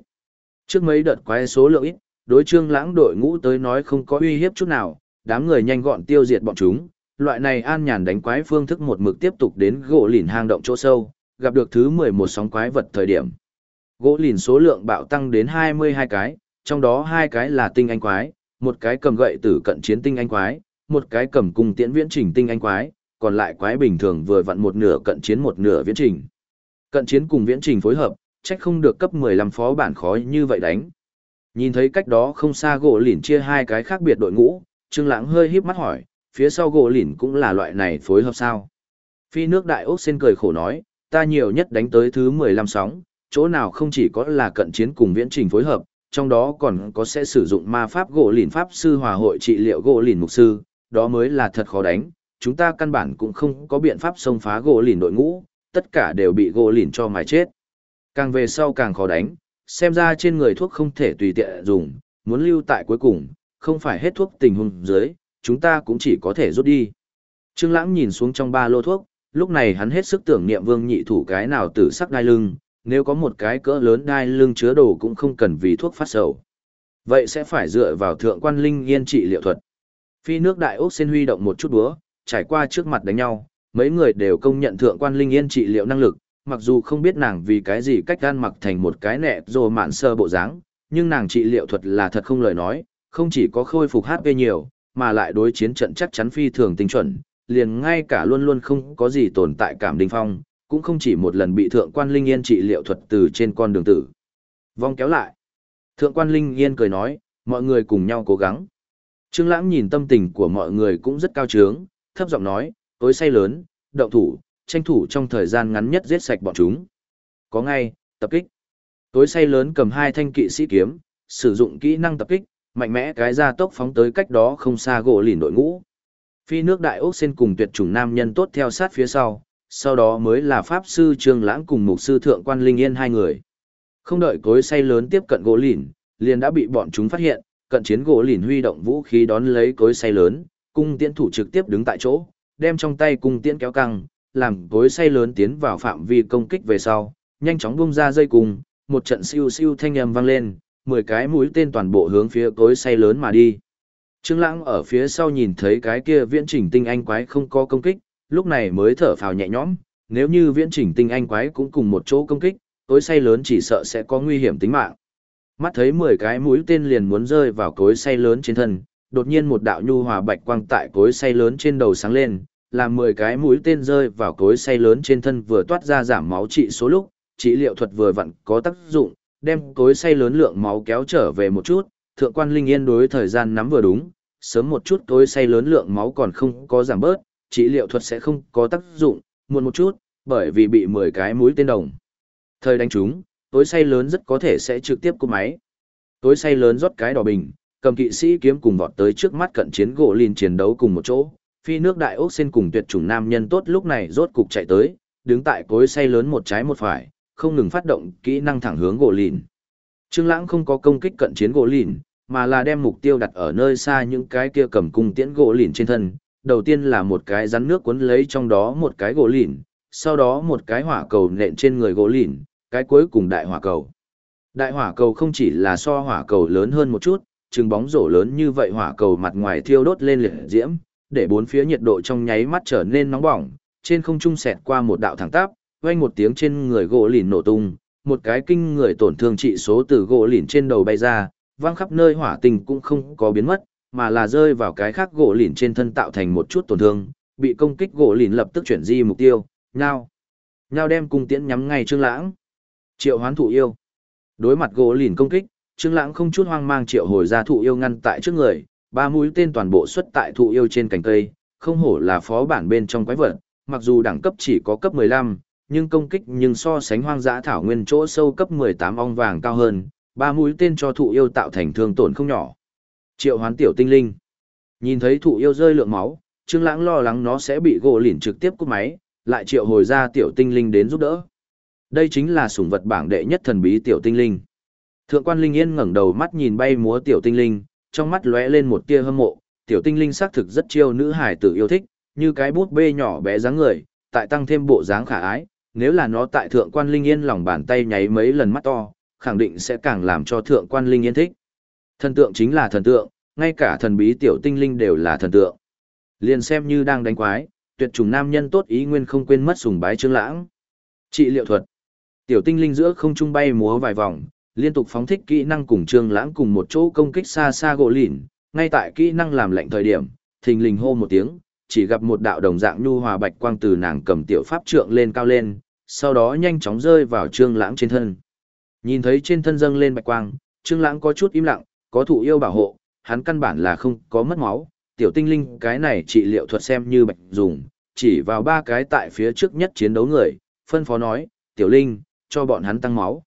Speaker 1: Trước mấy đợt quái số lượng ít, đối trương lãng đội ngũ tới nói không có uy hiếp chút nào, đám người nhanh gọn tiêu diệt bọn chúng. Loại này an nhàn đánh quái phương thức một mực tiếp tục đến gỗ lìn hang động chỗ sâu, gặp được thứ 11 sóng quái vật thời điểm. Gỗ lìn số lượng bạo tăng đến 22 cái, trong đó hai cái là tinh anh quái, một cái cầm gậy tử cận chiến tinh anh quái, một cái cầm cung tiễn viễn trình tinh anh quái, còn lại quái bình thường vừa vặn một nửa cận chiến một nửa viễn trình. Cận chiến cùng viễn trình phối hợp, trách không được cấp 15 phó bản khó như vậy đánh. Nhìn thấy cách đó không xa gỗ lìn chia hai cái khác biệt đội ngũ, Trương Lãng hơi híp mắt hỏi, phía sau gỗ lìn cũng là loại này phối hợp sao? Phi nước đại ốc sen cười khổ nói, ta nhiều nhất đánh tới thứ 15 sóng, chỗ nào không chỉ có là cận chiến cùng viễn trình phối hợp, trong đó còn có sẽ sử dụng ma pháp gỗ lìn pháp sư hòa hội trị liệu gỗ lìn mục sư, đó mới là thật khó đánh, chúng ta căn bản cũng không có biện pháp xông phá gỗ lìn đội ngũ, tất cả đều bị gỗ lìn cho mài chết. Càng về sau càng khó đánh, xem ra trên người thuốc không thể tùy tiện dùng, muốn lưu tại cuối cùng, không phải hết thuốc tình huống dưới, chúng ta cũng chỉ có thể rút đi. Trương Lãng nhìn xuống trong ba lô thuốc, lúc này hắn hết sức tưởng niệm Vương Nhị thủ cái nào tử sắc đai lưng, nếu có một cái cỡ lớn đai lưng chứa đồ cũng không cần vì thuốc phát sầu. Vậy sẽ phải dựa vào thượng quan linh yên trị liệu thuật. Phi nước đại ốc sen huy động một chút búa, trải qua trước mặt đánh nhau, mấy người đều công nhận thượng quan linh yên trị liệu năng lực, mặc dù không biết nàng vì cái gì cách gan mặc thành một cái nẹ rồi mạn sơ bộ dáng, nhưng nàng trị liệu thuật là thật không lời nói, không chỉ có khôi phục HP nhiều, mà lại đối chiến trận chắc chắn phi thường tinh chuẩn, liền ngay cả luôn luôn không có gì tồn tại cảm đinh phong, cũng không chỉ một lần bị thượng quan linh yên trị liệu thuật từ trên con đường tử. Vong kéo lại. Thượng quan linh yên cười nói, mọi người cùng nhau cố gắng. Trương Lãng nhìn tâm tình của mọi người cũng rất cao trướng, thấp giọng nói, tối say lớn, động thủ, tranh thủ trong thời gian ngắn nhất giết sạch bọn chúng. Có ngay, tập kích. Tối say lớn cầm hai thanh kỵ sĩ kiếm, sử dụng kỹ năng tập kích, mạnh mẽ cái ra tốc phóng tới cách đó không xa gỗ lìn đội ngũ. Phi nước đại ốc sen cùng tuyệt chủng nam nhân tốt theo sát phía sau, sau đó mới là pháp sư Trương Lãng cùng mục sư thượng quan Linh Yên hai người. Không đợi cối say lớn tiếp cận gỗ lìn, liền đã bị bọn chúng phát hiện, cận chiến gỗ lìn huy động vũ khí đón lấy cối say lớn, cung tiễn thủ trực tiếp đứng tại chỗ, đem trong tay cung tiễn kéo căng, làm cối say lớn tiến vào phạm vi công kích về sau, nhanh chóng bung ra dây cùng, một trận siêu siêu thanh âm vang lên, 10 cái mũi tên toàn bộ hướng phía cối say lớn mà đi. Trương Lãng ở phía sau nhìn thấy cái kia viễn chỉnh tinh anh quái không có công kích, lúc này mới thở phào nhẹ nhõm, nếu như viễn chỉnh tinh anh quái cũng cùng một chỗ công kích, cối say lớn chỉ sợ sẽ có nguy hiểm tính mạng. Mắt thấy 10 cái mũi tên liền muốn rơi vào cối say lớn trên thân, đột nhiên một đạo nhu hòa bạch quang tại cối say lớn trên đầu sáng lên, làm 10 cái mũi tên rơi vào cối xay lớn trên thân vừa toát ra giảm máu trị số lúc, trị liệu thuật vừa vặn có tác dụng, đem cối xay lớn lượng máu kéo trở về một chút, thượng quan linh yên đối thời gian nắm vừa đúng, sớm một chút cối xay lớn lượng máu còn không có giảm bớt, trị liệu thuật sẽ không có tác dụng, muộn một chút, bởi vì bị 10 cái mũi tên đồng. Thời đánh chúng, cối xay lớn rất có thể sẽ trực tiếp cú máy. Cối xay lớn rót cái đỏ bình, cầm kỵ sĩ kiếm cùng vọt tới trước mắt cận chiến gỗ lìn chiến đấu cùng một chỗ, phi nước đại ốc sen cùng tuyệt chủng nam nhân tốt lúc này rốt cục chạy tới, đứng tại cối xay lớn một trái một phải, không ngừng phát động kỹ năng thẳng hướng gỗ lìn. Trương Lãng không có công kích cận chiến gỗ lìn, mà là đem mục tiêu đặt ở nơi xa những cái kia cầm cung tiễn gỗ lìn trên thân. Đầu tiên là một cái rắn nước cuốn lấy trong đó một cái gỗ lìn, sau đó một cái hỏa cầu nện trên người gỗ lìn, cái cuối cùng đại hỏa cầu. Đại hỏa cầu không chỉ là so hỏa cầu lớn hơn một chút, trừng bóng rổ lớn như vậy hỏa cầu mặt ngoài thiêu đốt lên liệt diễm, để bốn phía nhiệt độ trong nháy mắt trở nên nóng bỏng, trên không trung xẹt qua một đạo thẳng tắp, vang một tiếng trên người gỗ lìn nổ tung, một cái kinh người tổn thương trị số từ gỗ lìn trên đầu bay ra, vang khắp nơi hỏa tình cũng không có biến mất, mà là rơi vào cái khác gỗ lìn trên thân tạo thành một chút tổn thương, bị công kích gỗ lìn lập tức chuyển di mục tiêu, nhao. Nhao đem cung tiễn nhắm ngay Trương Lãng. Triệu Hoán thụ yêu. Đối mặt gỗ lìn công kích, Trương Lãng không chút hoang mang triệu hồi ra thụ yêu ngăn tại trước người, ba mũi tên toàn bộ xuất tại thụ yêu trên cành cây, không hổ là phó bản bên trong quái vật, mặc dù đẳng cấp chỉ có cấp 15, nhưng công kích nhưng so sánh hoang dã thảo nguyên chỗ sâu cấp 18 ong vàng cao hơn, ba mũi tên cho thụ yêu tạo thành thương tổn không nhỏ. Triệu hoán tiểu tinh linh. Nhìn thấy thụ yêu rơi lượng máu, Trương Lãng lo lắng nó sẽ bị gỗ lỉnh trực tiếp cúp máy, lại triệu hồi ra tiểu tinh linh đến giúp đỡ. Đây chính là sủng vật bảng đệ nhất thần bí tiểu tinh linh. Thượng quan Linh Yên ngẩng đầu mắt nhìn bay múa tiểu tinh linh, trong mắt lóe lên một tia hâm mộ, tiểu tinh linh xác thực rất chiêu nữ hải tử yêu thích, như cái bút bê nhỏ bé dáng người, tại tăng thêm bộ dáng khả ái, nếu là nó tại thượng quan Linh Yên lòng bàn tay nháy mấy lần mắt to, khẳng định sẽ càng làm cho thượng quan Linh Yên thích. Thần tượng chính là thần tượng, ngay cả thần bí tiểu tinh linh đều là thần tượng. Liền xem như đang đánh quái, tuyệt trùng nam nhân tốt ý nguyên không quên mất sùng bái trương lãng. Trị liệu thuật. Tiểu tinh linh giữa không trung bay múa vài vòng, liên tục phóng thích kỹ năng cùng trương lãng cùng một chỗ công kích xa xa gỗ lìn, ngay tại kỹ năng làm lệnh thời điểm, thình lình hô một tiếng, chỉ gặp một đạo đồng dạng nhu hòa bạch quang từ nàng cầm tiểu pháp trượng lên cao lên, sau đó nhanh chóng rơi vào trương lãng trên thân. Nhìn thấy trên thân dâng lên bạch quang, trương lãng có chút im lặng, có thụ yêu bảo hộ, hắn căn bản là không có mất máu, tiểu tinh linh cái này trị liệu thuật xem như bạch dùng, chỉ vào ba cái tại phía trước nhất chiến đấu người, phân phó nói, tiểu linh, cho bọn hắn tăng máu.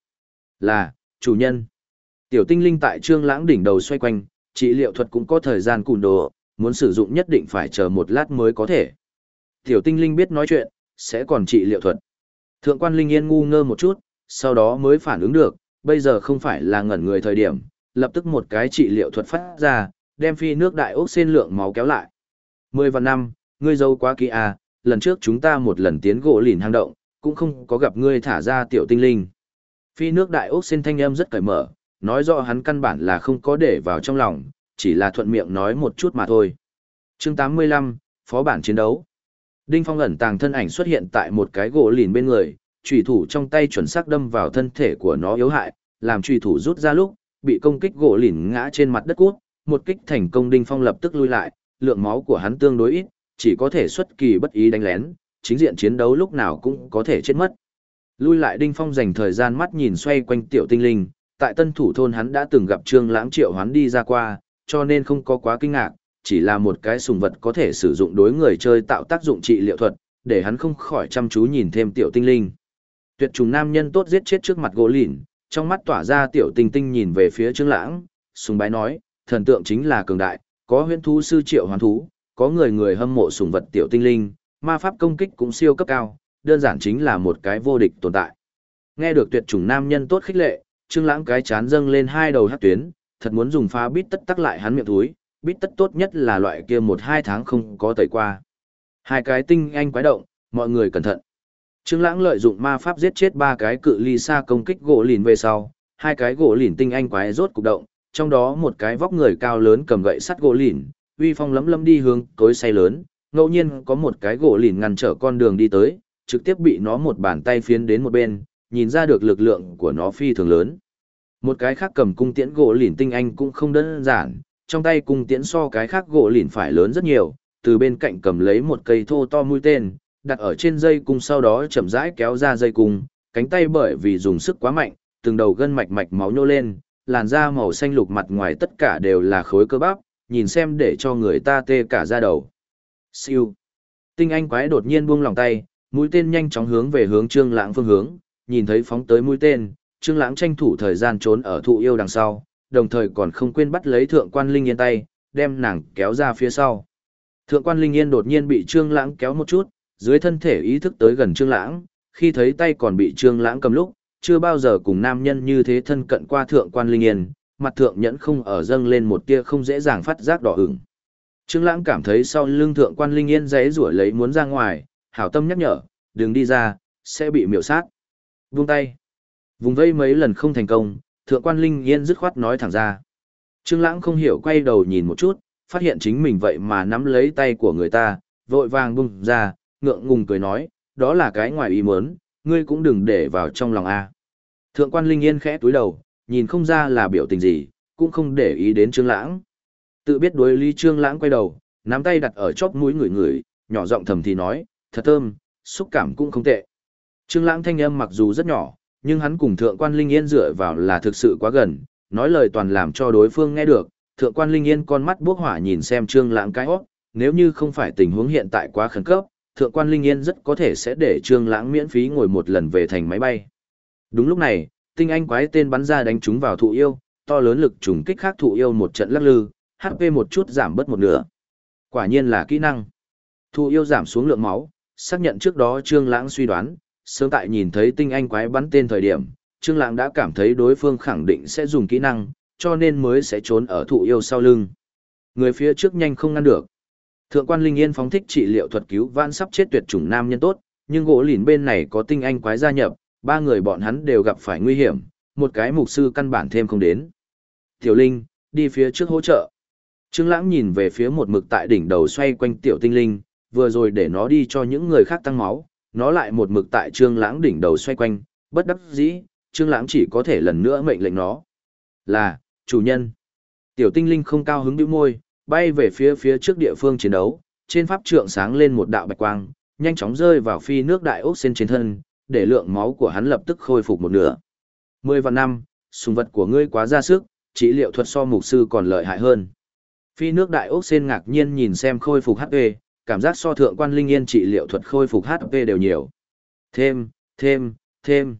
Speaker 1: Là, chủ nhân. Tiểu tinh linh tại trương lãng đỉnh đầu xoay quanh, trị liệu thuật cũng có thời gian cùn đồ, muốn sử dụng nhất định phải chờ một lát mới có thể. Tiểu tinh linh biết nói chuyện, sẽ còn trị liệu thuật. Thượng quan linh yên ngu ngơ một chút, sau đó mới phản ứng được, bây giờ không phải là ngẩn người thời điểm, lập tức một cái trị liệu thuật phát ra, đem phi nước đại ốc xên lượng máu kéo lại. Mười và năm, ngươi dâu quá kỳ à, lần trước chúng ta một lần tiến gỗ lìn hang động, cũng không có gặp ngươi thả ra tiểu tinh linh. Phi nước đại ốc xên thanh âm rất cởi mở, nói rõ hắn căn bản là không có để vào trong lòng, chỉ là thuận miệng nói một chút mà thôi. chương 85, Phó bản chiến đấu. Đinh Phong ẩn tàng thân ảnh xuất hiện tại một cái gỗ lìn bên người, trùy thủ trong tay chuẩn xác đâm vào thân thể của nó yếu hại, làm trùy thủ rút ra lúc, bị công kích gỗ lìn ngã trên mặt đất cút, một kích thành công Đinh Phong lập tức lui lại, lượng máu của hắn tương đối ít, chỉ có thể xuất kỳ bất ý đánh lén, chính diện chiến đấu lúc nào cũng có thể chết mất. Lui lại Đinh Phong dành thời gian mắt nhìn xoay quanh tiểu tinh linh, tại tân thủ thôn hắn đã từng gặp Trương Lãng Triệu hoán đi ra qua, cho nên không có quá kinh ngạc, chỉ là một cái sùng vật có thể sử dụng đối người chơi tạo tác dụng trị liệu thuật, để hắn không khỏi chăm chú nhìn thêm tiểu tinh linh. Tuyệt trùng nam nhân tốt giết chết trước mặt gỗ lìn, trong mắt tỏa ra tiểu tinh tinh nhìn về phía Trương Lãng, sùng bái nói, thần tượng chính là cường đại, có huyễn thú sư triệu hoàn thú, có người người hâm mộ sùng vật tiểu tinh linh, ma pháp công kích cũng siêu cấp cao, đơn giản chính là một cái vô địch tồn tại. Nghe được tuyệt chủng nam nhân tốt khích lệ, Trương Lãng cái chán dâng lên hai đầu hắc tuyến, thật muốn dùng phá bít tất tắc lại hắn miệng túi, bít tất tốt nhất là loại kia một hai tháng không có tẩy qua. Hai cái tinh anh quái động, mọi người cẩn thận. Trương Lãng lợi dụng ma pháp giết chết ba cái cự ly xa công kích gỗ lìn về sau, hai cái gỗ lìn tinh anh quái rốt cục động, trong đó một cái vóc người cao lớn cầm gậy sắt gỗ lìn, uy phong lấm lấm đi hướng tối say lớn, ngẫu nhiên có một cái gỗ lìn ngăn trở con đường đi tới, trực tiếp bị nó một bàn tay phiến đến một bên, nhìn ra được lực lượng của nó phi thường lớn. Một cái khác cầm cung tiễn gỗ lìn tinh anh cũng không đơn giản, trong tay cung tiễn so cái khác gỗ lìn phải lớn rất nhiều, từ bên cạnh cầm lấy một cây thô to mũi tên, đặt ở trên dây cung sau đó chậm rãi kéo ra dây cung, cánh tay bởi vì dùng sức quá mạnh, từng đầu gân mạch mạch máu nhô lên, làn da màu xanh lục mặt ngoài tất cả đều là khối cơ bắp, nhìn xem để cho người ta tê cả da đầu. Siêu. Tinh anh quái đột nhiên buông lòng tay, mũi tên nhanh chóng hướng về hướng Trương Lãng phương hướng, nhìn thấy phóng tới mũi tên, Trương Lãng tranh thủ thời gian trốn ở thụ yêu đằng sau, đồng thời còn không quên bắt lấy Thượng quan Linh Yên tay, đem nàng kéo ra phía sau. Thượng quan Linh Yên đột nhiên bị Trương Lãng kéo một chút, dưới thân thể ý thức tới gần Trương Lãng, khi thấy tay còn bị Trương Lãng cầm lúc, chưa bao giờ cùng nam nhân như thế thân cận qua Thượng quan Linh Yên, mặt thượng nhẫn không ở dâng lên một tia không dễ dàng phát giác đỏ ửng. Trương Lãng cảm thấy sau lưng Thượng quan Linh Yên giãy giụa lấy muốn ra ngoài, hảo tâm nhắc nhở, đừng đi ra, sẽ bị miểu sát. Buông tay. Vùng vây mấy lần không thành công, Thượng quan Linh Yên dứt khoát nói thẳng ra. Trương Lãng không hiểu quay đầu nhìn một chút, phát hiện chính mình vậy mà nắm lấy tay của người ta, vội vàng bung ra, ngượng ngùng cười nói, đó là cái ngoài ý muốn, ngươi cũng đừng để vào trong lòng a. Thượng quan Linh Yên khẽ túi đầu, nhìn không ra là biểu tình gì, cũng không để ý đến Trương Lãng. Tự biết đối lý Trương Lãng quay đầu, nắm tay đặt ở chóp mũi người người, nhỏ giọng thầm thì nói, thật thơm, xúc cảm cũng không tệ. Trương Lãng thanh âm mặc dù rất nhỏ, nhưng hắn cùng Thượng quan Linh Yên dựa vào là thực sự quá gần, nói lời toàn làm cho đối phương nghe được, thượng quan linh yên con mắt bốc hỏa nhìn xem trương lãng cái hót nếu như không phải tình huống hiện tại quá khẩn cấp thượng quan linh yên rất có thể sẽ để trương lãng miễn phí ngồi một lần về thành máy bay. Đúng lúc này tinh anh quái tên bắn ra đánh trúng vào thụ yêu to lớn lực trùng kích khác thụ yêu một trận lắc lư hp một chút giảm bớt một nửa. Quả nhiên là kỹ năng. Thụ yêu giảm xuống lượng máu xác nhận trước đó trương lãng suy đoán sớm tại nhìn thấy tinh anh quái bắn tên thời điểm trương lãng đã cảm thấy đối phương khẳng định sẽ dùng kỹ năng cho nên mới sẽ trốn ở thụ yêu sau lưng. Người phía trước nhanh không ngăn được. Thượng quan Linh Yên phóng thích trị liệu thuật cứu vãn sắp chết tuyệt chủng nam nhân tốt, nhưng gỗ lìn bên này có tinh anh quái gia nhập, ba người bọn hắn đều gặp phải nguy hiểm, một cái mục sư căn bản thêm không đến. Tiểu Linh, đi phía trước hỗ trợ. Trương Lãng nhìn về phía một mực tại đỉnh đầu xoay quanh tiểu tinh linh, vừa rồi để nó đi cho những người khác tăng máu, nó lại một mực tại Trương Lãng đỉnh đầu xoay quanh, bất đắc dĩ, Trương Lãng chỉ có thể lần nữa mệnh lệnh nó. Là, chủ nhân. Tiểu tinh linh không cao hứng bĩu môi, bay về phía phía trước địa phương chiến đấu, trên pháp trượng sáng lên một đạo bạch quang, nhanh chóng rơi vào phi nước đại ốc sen trên thân, để lượng máu của hắn lập tức khôi phục một nửa. Mười và năm, sùng vật của ngươi quá ra sức, trị liệu thuật so mục sư còn lợi hại hơn. Phi nước đại ốc sen ngạc nhiên nhìn xem khôi phục HP, cảm giác so thượng quan linh yên trị liệu thuật khôi phục HP đều nhiều. Thêm, thêm, thêm.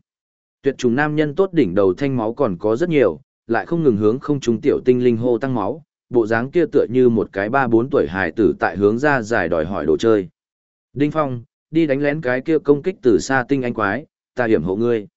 Speaker 1: Tuyệt trùng nam nhân tốt đỉnh đầu thanh máu còn có rất nhiều, lại không ngừng hướng không trung tiểu tinh linh hô tăng máu, bộ dáng kia tựa như một cái ba bốn tuổi hài tử tại hướng ra giải đòi hỏi đồ chơi. Đinh Phong, đi đánh lén cái kia công kích từ xa tinh anh quái, ta hiểm hộ ngươi.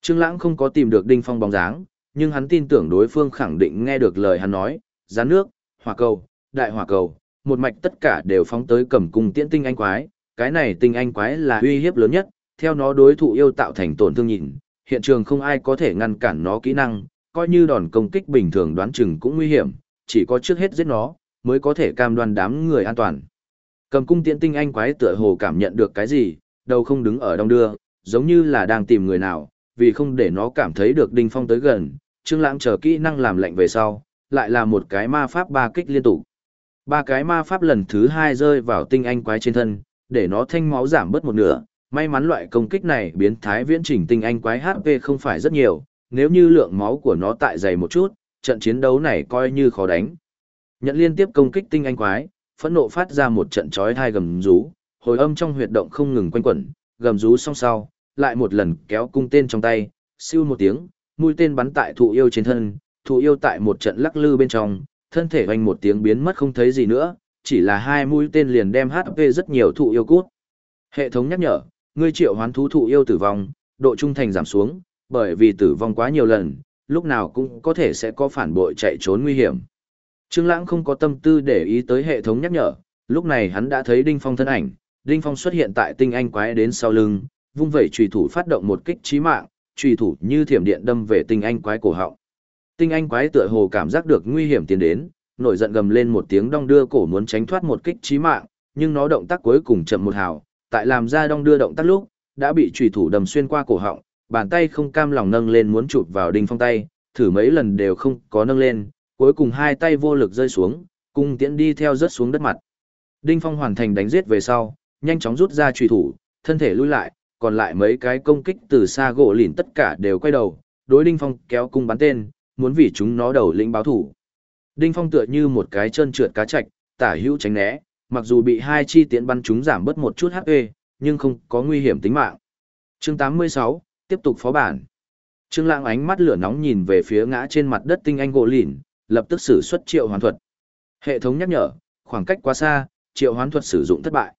Speaker 1: Trương Lãng không có tìm được Đinh Phong bóng dáng, nhưng hắn tin tưởng đối phương khẳng định nghe được lời hắn nói, gián nước, hỏa cầu, đại hỏa cầu, một mạch tất cả đều phóng tới cầm cung tiễn tinh anh quái, cái này tinh anh quái là uy hiếp lớn nhất, theo nó đối thủ yêu tạo thành tổn thương nhìn, hiện trường không ai có thể ngăn cản nó kỹ năng, coi như đòn công kích bình thường đoán chừng cũng nguy hiểm, chỉ có trước hết giết nó, mới có thể cam đoan đám người an toàn. Cầm cung tiễn tinh anh quái tựa hồ cảm nhận được cái gì, đầu không đứng ở đông đưa, giống như là đang tìm người nào, vì không để nó cảm thấy được đinh phong tới gần, Trương Lãng chờ kỹ năng làm lệnh về sau, lại là một cái ma pháp ba kích liên tục. Ba cái ma pháp lần thứ hai rơi vào tinh anh quái trên thân, để nó thanh máu giảm bớt một nửa. May mắn loại công kích này biến thái viễn chỉnh tinh anh quái HP không phải rất nhiều, nếu như lượng máu của nó tại dày một chút, trận chiến đấu này coi như khó đánh. Nhận liên tiếp công kích tinh anh quái, phẫn nộ phát ra một trận chói thai gầm rú, hồi âm trong huyệt động không ngừng quanh quẩn, gầm rú song sau, lại một lần kéo cung tên trong tay, siêu một tiếng, mũi tên bắn tại thụ yêu trên thân, thụ yêu tại một trận lắc lư bên trong, thân thể hoành một tiếng biến mất không thấy gì nữa, chỉ là hai mũi tên liền đem HP rất nhiều thụ yêu cút. Hệ thống nhắc nhở, ngươi triệu hoán thú thụ yêu tử vong, độ trung thành giảm xuống, bởi vì tử vong quá nhiều lần, lúc nào cũng có thể sẽ có phản bội chạy trốn nguy hiểm. Trương Lãng không có tâm tư để ý tới hệ thống nhắc nhở, lúc này hắn đã thấy Đinh Phong thân ảnh, Đinh Phong xuất hiện tại tinh anh quái đến sau lưng, vung vẩy chùy thủ phát động một kích chí mạng, chùy thủ như thiểm điện đâm về tinh anh quái cổ họng. Tinh anh quái tựa hồ cảm giác được nguy hiểm tiến đến, nổi giận gầm lên một tiếng đong đưa cổ muốn tránh thoát một kích chí mạng, nhưng nó động tác cuối cùng chậm một hào, tại làm ra đong đưa động tác lúc, đã bị chùy thủ đâm xuyên qua cổ họng, bàn tay không cam lòng nâng lên muốn chụp vào đinh phong tay, thử mấy lần đều không có nâng lên, cuối cùng hai tay vô lực rơi xuống, cung tiễn đi theo rớt xuống đất mặt. Đinh Phong hoàn thành đánh giết về sau, nhanh chóng rút ra truy thủ, thân thể lui lại, còn lại mấy cái công kích từ xa gỗ lìn tất cả đều quay đầu, đối Đinh Phong kéo cung bắn tên, muốn vì chúng nó đầu lĩnh báo thủ. Đinh Phong tựa như một cái chân trượt cá chạch, tả hữu tránh né, mặc dù bị hai chi tiễn bắn chúng giảm bớt một chút HP, nhưng không có nguy hiểm tính mạng. Chương 86, tiếp tục phó bản. Trương Lãng ánh mắt lửa nóng nhìn về phía ngã trên mặt đất tinh anh gỗ lìn, lập tức sử xuất triệu hoán thuật. Hệ thống nhắc nhở, khoảng cách quá xa, triệu hoán thuật sử dụng thất bại.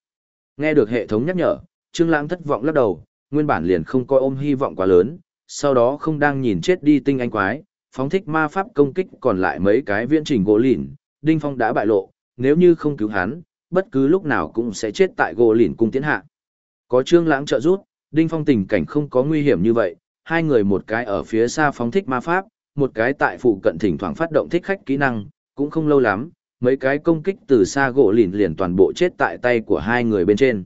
Speaker 1: Nghe được hệ thống nhắc nhở, Trương Lãng thất vọng lắc đầu, nguyên bản liền không coi ôm hy vọng quá lớn, sau đó không đang nhìn chết đi tinh anh quái, phóng thích ma pháp công kích còn lại mấy cái viễn trình gỗ lìn, Đinh Phong đã bại lộ, nếu như không cứu hắn, bất cứ lúc nào cũng sẽ chết tại gỗ lìn cung tiến hạ. Có Trương Lãng trợ giúp, Đinh Phong tình cảnh không có nguy hiểm như vậy, hai người một cái ở phía xa phóng thích ma pháp, một cái tại phụ cận thỉnh thoảng phát động thích khách kỹ năng, cũng không lâu lắm, mấy cái công kích từ xa gỗ lìn liền toàn bộ chết tại tay của hai người bên trên.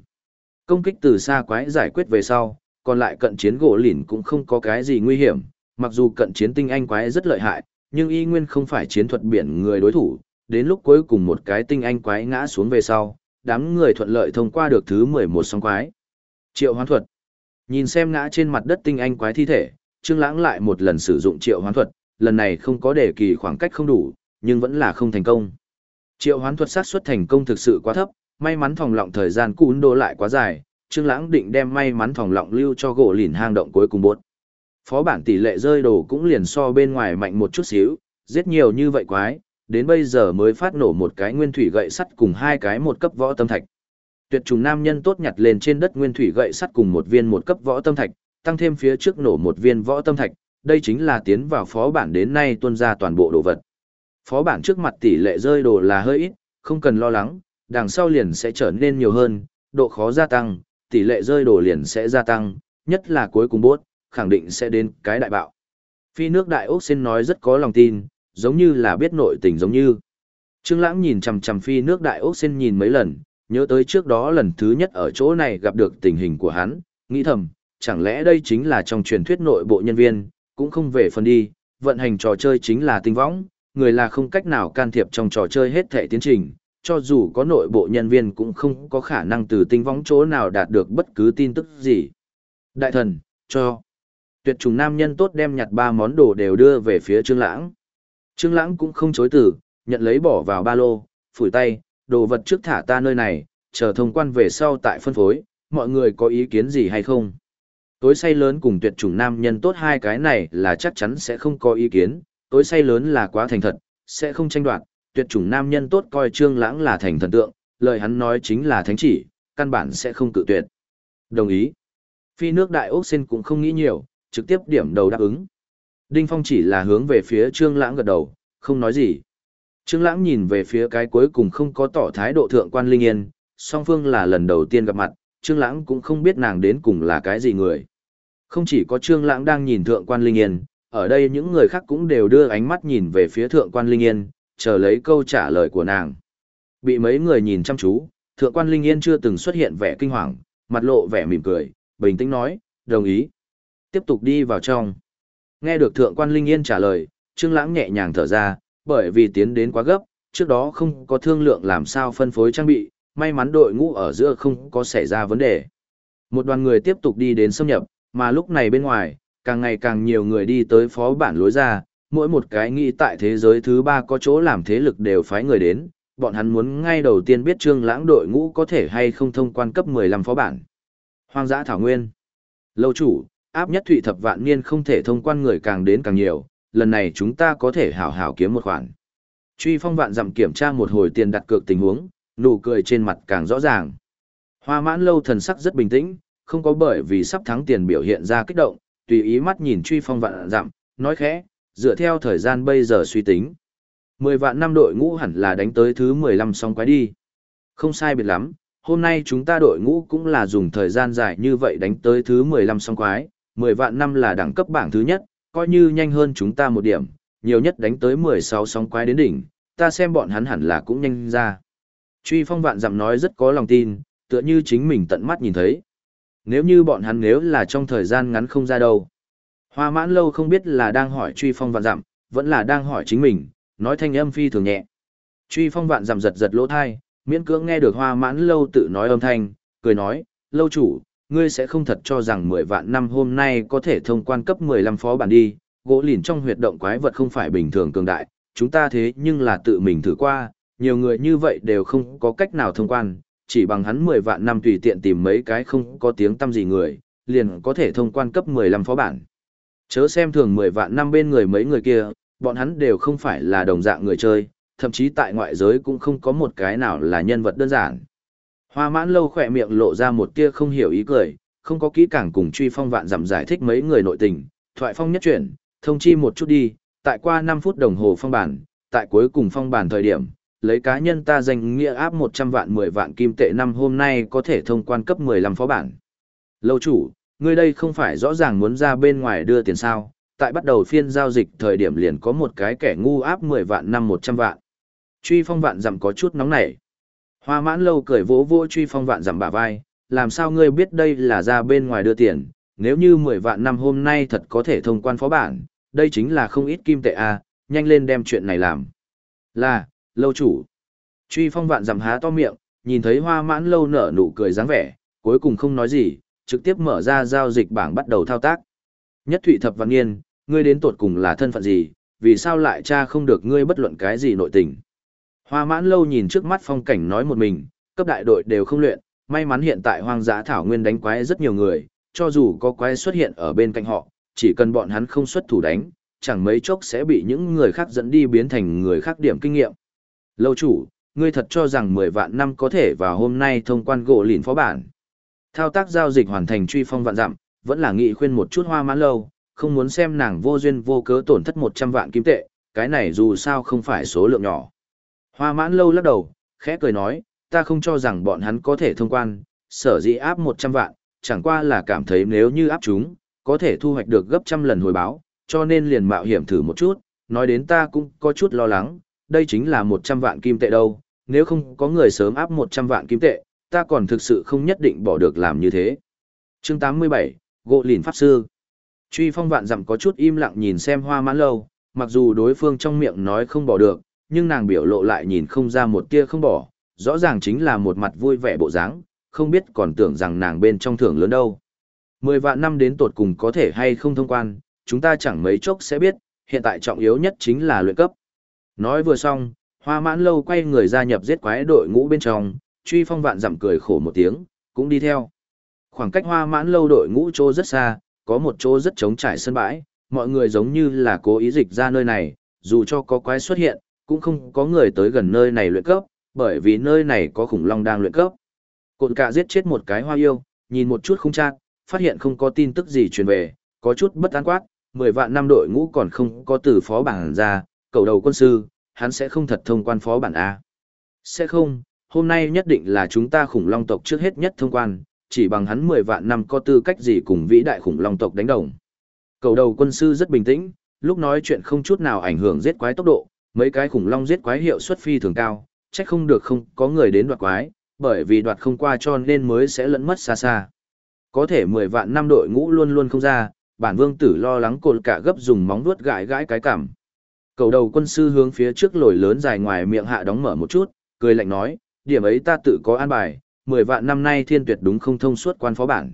Speaker 1: Công kích từ xa quái giải quyết về sau, còn lại cận chiến gỗ lìn cũng không có cái gì nguy hiểm, mặc dù cận chiến tinh anh quái rất lợi hại, nhưng y nguyên không phải chiến thuật biển người đối thủ, đến lúc cuối cùng một cái tinh anh quái ngã xuống về sau, đám người thuận lợi thông qua được thứ 11 song quái. Triệu hoán thuật. Nhìn xem ngã trên mặt đất tinh anh quái thi thể, Trương Lãng lại một lần sử dụng triệu hoán thuật, lần này không có để kỳ khoảng cách không đủ, nhưng vẫn là không thành công. Triệu hoán thuật sát suất thành công thực sự quá thấp, may mắn phòng lọng thời gian cún đô lại quá dài, Trương Lãng định đem may mắn phòng lọng lưu cho gỗ lìn hang động cuối cùng bốt. Phó bản tỷ lệ rơi đồ cũng liền so bên ngoài mạnh một chút xíu, giết nhiều như vậy quái, đến bây giờ mới phát nổ một cái nguyên thủy gậy sắt cùng hai cái một cấp võ tâm thạch. Tuyệt trùng nam nhân tốt nhặt lên trên đất nguyên thủy gậy sắt cùng một viên một cấp võ tâm thạch, tăng thêm phía trước nổ một viên võ tâm thạch, đây chính là tiến vào phó bản đến nay tuân ra toàn bộ đồ vật. Phó bản trước mặt tỷ lệ rơi đồ là hơi ít, không cần lo lắng, đằng sau liền sẽ trở nên nhiều hơn, độ khó gia tăng, tỷ lệ rơi đồ liền sẽ gia tăng, nhất là cuối cùng bốt, khẳng định sẽ đến cái đại bạo. Phi nước đại ốc xin nói rất có lòng tin, giống như là biết nội tình giống như. Trương Lãng nhìn chằm chằm phi nước đại ốc xin nhìn mấy lần, nhớ tới trước đó lần thứ nhất ở chỗ này gặp được tình hình của hắn, nghĩ thầm, chẳng lẽ đây chính là trong truyền thuyết nội bộ nhân viên, cũng không về phần đi, vận hành trò chơi chính là tinh võng, người là không cách nào can thiệp trong trò chơi hết thảy tiến trình, cho dù có nội bộ nhân viên cũng không có khả năng từ tinh võng chỗ nào đạt được bất cứ tin tức gì. Đại thần, cho. Tuyệt trùng nam nhân tốt đem nhặt ba món đồ đều đưa về phía Trương Lãng. Trương Lãng cũng không chối từ, nhận lấy bỏ vào ba lô, phủi tay, đồ vật trước thả ta nơi này, chờ thông quan về sau tại phân phối, mọi người có ý kiến gì hay không? Tối say lớn cùng tuyệt chủng nam nhân tốt hai cái này là chắc chắn sẽ không có ý kiến, tối say lớn là quá thành thật, sẽ không tranh đoạt, tuyệt chủng nam nhân tốt coi trương lãng là thành thần tượng, lời hắn nói chính là thánh chỉ, căn bản sẽ không cự tuyệt. Đồng ý. Phi nước đại ốc sen cũng không nghĩ nhiều, trực tiếp điểm đầu đáp ứng. Đinh Phong chỉ là hướng về phía trương lãng gật đầu, không nói gì. Trương lãng nhìn về phía cái cuối cùng không có tỏ thái độ thượng quan linh yên, song phương là lần đầu tiên gặp mặt, trương lãng cũng không biết nàng đến cùng là cái gì người. Không chỉ có trương lãng đang nhìn thượng quan linh yên, ở đây những người khác cũng đều đưa ánh mắt nhìn về phía thượng quan linh yên, chờ lấy câu trả lời của nàng. Bị mấy người nhìn chăm chú, thượng quan linh yên chưa từng xuất hiện vẻ kinh hoàng, mặt lộ vẻ mỉm cười, bình tĩnh nói, đồng ý. Tiếp tục đi vào trong. Nghe được thượng quan linh yên trả lời, trương lãng nhẹ nhàng thở ra, bởi vì tiến đến quá gấp, trước đó không có thương lượng làm sao phân phối trang bị, may mắn đội ngũ ở giữa không có xảy ra vấn đề. Một đoàn người tiếp tục đi đến xâm nhập, mà lúc này bên ngoài, càng ngày càng nhiều người đi tới phó bản lối ra, mỗi một cái nghĩ tại thế giới thứ ba có chỗ làm thế lực đều phái người đến, bọn hắn muốn ngay đầu tiên biết trương lãng đội ngũ có thể hay không thông quan cấp 15 phó bản. Hoang dã Thảo Nguyên Lâu chủ, áp nhất thụy thập vạn niên không thể thông quan người càng đến càng nhiều, lần này chúng ta có thể hảo hảo kiếm một khoản. Truy phong vạn dặm kiểm tra một hồi tiền đặt cược tình huống, nụ cười trên mặt càng rõ ràng. Hoa mãn lâu thần sắc rất bình tĩnh, không có bởi vì sắp thắng tiền biểu hiện ra kích động, tùy ý mắt nhìn truy phong vạn dặm, nói khẽ, dựa theo thời gian bây giờ suy tính. Mười vạn năm đội ngũ hẳn là đánh tới thứ mười lăm xong quái đi. Không sai biệt lắm, hôm nay chúng ta đội ngũ cũng là dùng thời gian dài như vậy đánh tới thứ mười lăm xong quái, mười vạn năm là đẳng cấp bảng thứ nhất, coi như nhanh hơn chúng ta một điểm, nhiều nhất đánh tới mười sáu sóng quái đến đỉnh, ta xem bọn hắn hẳn là cũng nhanh ra. Truy phong vạn dặm nói rất có lòng tin, tựa như chính mình tận mắt nhìn thấy. Nếu như bọn hắn nếu là trong thời gian ngắn không ra đâu. Hoa mãn lâu không biết là đang hỏi truy phong vạn dặm, vẫn là đang hỏi chính mình, nói thanh âm phi thường nhẹ. Truy phong vạn dặm giật giật lỗ thai, miễn cưỡng nghe được hoa mãn lâu tự nói âm thanh, cười nói, lâu chủ, ngươi sẽ không thật cho rằng 10 vạn năm hôm nay có thể thông quan cấp 15 phó bản đi, gỗ lìn trong huyệt động quái vật không phải bình thường cường đại, chúng ta thế nhưng là tự mình thử qua, nhiều người như vậy đều không có cách nào thông quan, chỉ bằng hắn 10 vạn năm tùy tiện tìm mấy cái không có tiếng tâm gì người, liền có thể thông quan cấp 15 phó bản. Chớ xem thường 10 vạn năm bên người mấy người kia, bọn hắn đều không phải là đồng dạng người chơi, thậm chí tại ngoại giới cũng không có một cái nào là nhân vật đơn giản. Hoa mãn lâu khỏe miệng lộ ra một tia không hiểu ý cười, không có kỹ càng cùng truy phong vạn dặm giải thích mấy người nội tình, thoại phong nhất chuyển, thông chi một chút đi, tại qua 5 phút đồng hồ phong bản, tại cuối cùng phong bản thời điểm, lấy cá nhân ta danh nghĩa áp 100 vạn 10 vạn kim tệ năm hôm nay có thể thông quan cấp 15 phó bản. Lâu chủ, ngươi đây không phải rõ ràng muốn ra bên ngoài đưa tiền sao, tại bắt đầu phiên giao dịch thời điểm liền có một cái kẻ ngu áp 10 vạn năm 100 vạn. Truy phong vạn dặm có chút nóng nảy. Hoa mãn lâu cười vỗ vỗ truy phong vạn dặm bả vai, làm sao ngươi biết đây là ra bên ngoài đưa tiền, nếu như 10 vạn năm hôm nay thật có thể thông quan phó bản, đây chính là không ít kim tệ a, à, nhanh lên đem chuyện này làm. Là, lâu chủ. Truy phong vạn dặm há to miệng, nhìn thấy hoa mãn lâu nở nụ cười dáng vẻ, cuối cùng không nói gì, trực tiếp mở ra giao dịch bảng bắt đầu thao tác. Nhất thụy thập văn nghiên, ngươi đến tột cùng là thân phận gì, vì sao lại cha không được ngươi bất luận cái gì nội tình. Hoa mãn lâu nhìn trước mắt phong cảnh nói một mình, cấp đại đội đều không luyện, may mắn hiện tại hoang dã thảo nguyên đánh quái rất nhiều người, cho dù có quái xuất hiện ở bên cạnh họ, chỉ cần bọn hắn không xuất thủ đánh, chẳng mấy chốc sẽ bị những người khác dẫn đi biến thành người khác điểm kinh nghiệm. Lâu chủ, ngươi thật cho rằng 10 vạn năm có thể vào hôm nay thông quan gỗ lìn phó bản. Thao tác giao dịch hoàn thành truy phong vạn dặm, vẫn là nghị khuyên một chút hoa mãn lâu, không muốn xem nàng vô duyên vô cớ tổn thất 100 vạn kim tệ, cái này dù sao không phải số lượng nhỏ. Hoa mãn lâu lắc đầu, khẽ cười nói, ta không cho rằng bọn hắn có thể thông quan, sở dĩ áp 100 vạn, chẳng qua là cảm thấy nếu như áp chúng, có thể thu hoạch được gấp trăm lần hồi báo, cho nên liền mạo hiểm thử một chút, nói đến ta cũng có chút lo lắng, đây chính là 100 vạn kim tệ đâu, nếu không có người sớm áp 100 vạn kim tệ, ta còn thực sự không nhất định bỏ được làm như thế. Chương 87, Gỗ Lìn Pháp Sư Truy phong vạn dặm có chút im lặng nhìn xem hoa mãn lâu, mặc dù đối phương trong miệng nói không bỏ được, nhưng nàng biểu lộ lại nhìn không ra một tia không bỏ, rõ ràng chính là một mặt vui vẻ bộ dáng, không biết còn tưởng rằng nàng bên trong thưởng lớn đâu. Mười vạn năm đến tột cùng có thể hay không thông quan, chúng ta chẳng mấy chốc sẽ biết, hiện tại trọng yếu nhất chính là luyện cấp. Nói vừa xong, hoa mãn lâu quay người gia nhập giết quái đội ngũ bên trong, truy phong vạn giảm cười khổ một tiếng, cũng đi theo. Khoảng cách hoa mãn lâu đội ngũ chỗ rất xa, có một chỗ rất trống trải sân bãi, mọi người giống như là cố ý dịch ra nơi này, dù cho có quái xuất hiện, cũng không có người tới gần nơi này luyện cấp, bởi vì nơi này có khủng long đang luyện cấp. Cột cạ giết chết một cái hoa yêu, nhìn một chút không trang, phát hiện không có tin tức gì truyền về, có chút bất an quát, 10 vạn năm đội ngũ còn không có từ phó bản ra, cầu đầu quân sư, hắn sẽ không thật thông quan phó bản A. Sẽ không, hôm nay nhất định là chúng ta khủng long tộc trước hết nhất thông quan, chỉ bằng hắn 10 vạn năm có tư cách gì cùng vĩ đại khủng long tộc đánh đồng. Cầu đầu quân sư rất bình tĩnh, lúc nói chuyện không chút nào ảnh hưởng giết quái tốc độ, mấy cái khủng long giết quái hiệu suất phi thường cao, chắc không được không có người đến đoạt quái, bởi vì đoạt không qua cho nên mới sẽ lẫn mất xa xa. Có thể 10 vạn năm đội ngũ luôn luôn không ra, bản vương tử lo lắng cột cả gấp dùng móng vuốt gãi gãi cái cảm. Cầu đầu quân sư hướng phía trước lồi lớn dài ngoài miệng hạ đóng mở một chút, cười lạnh nói, điểm ấy ta tự có an bài, 10 vạn năm nay thiên tuyệt đúng không thông suốt quan phó bản.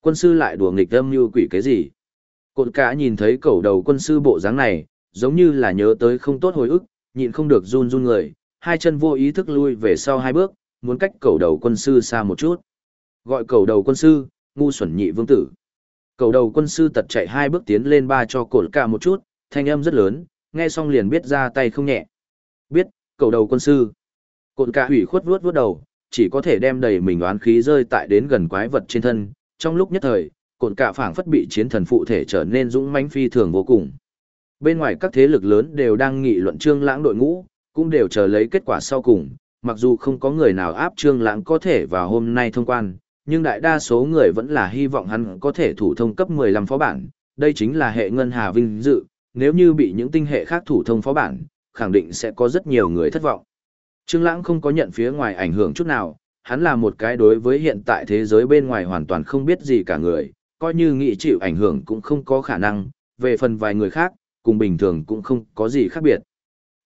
Speaker 1: Quân sư lại đùa nghịch âm như quỷ cái gì? Cột cả nhìn thấy cầu đầu quân sư bộ dáng này, giống như là nhớ tới không tốt hồi ức, nhịn không được run run người, hai chân vô ý thức lui về sau hai bước, muốn cách cầu đầu quân sư xa một chút. Gọi cầu đầu quân sư, ngu xuẩn nhị vương tử. Cầu đầu quân sư tật chạy hai bước tiến lên ba cho cột cả một chút, thanh âm rất lớn, nghe xong liền biết ra tay không nhẹ. Biết, cầu đầu quân sư. Cột cả hủy khuất vuốt vuốt đầu, chỉ có thể đem đầy mình oán khí rơi tại đến gần quái vật trên thân. Trong lúc nhất thời, cột cả phảng phất bị chiến thần phụ thể trở nên dũng mãnh phi thường vô cùng. Bên ngoài các thế lực lớn đều đang nghị luận trương lãng đội ngũ, cũng đều chờ lấy kết quả sau cùng, mặc dù không có người nào áp trương lãng có thể vào hôm nay thông quan, nhưng đại đa số người vẫn là hy vọng hắn có thể thủ thông cấp 15 phó bản, đây chính là hệ ngân hà vinh dự, nếu như bị những tinh hệ khác thủ thông phó bản, khẳng định sẽ có rất nhiều người thất vọng. Trương Lãng không có nhận phía ngoài ảnh hưởng chút nào, hắn là một cái đối với hiện tại thế giới bên ngoài hoàn toàn không biết gì cả người, coi như nghĩ chịu ảnh hưởng cũng không có khả năng, về phần vài người khác, cùng bình thường cũng không có gì khác biệt.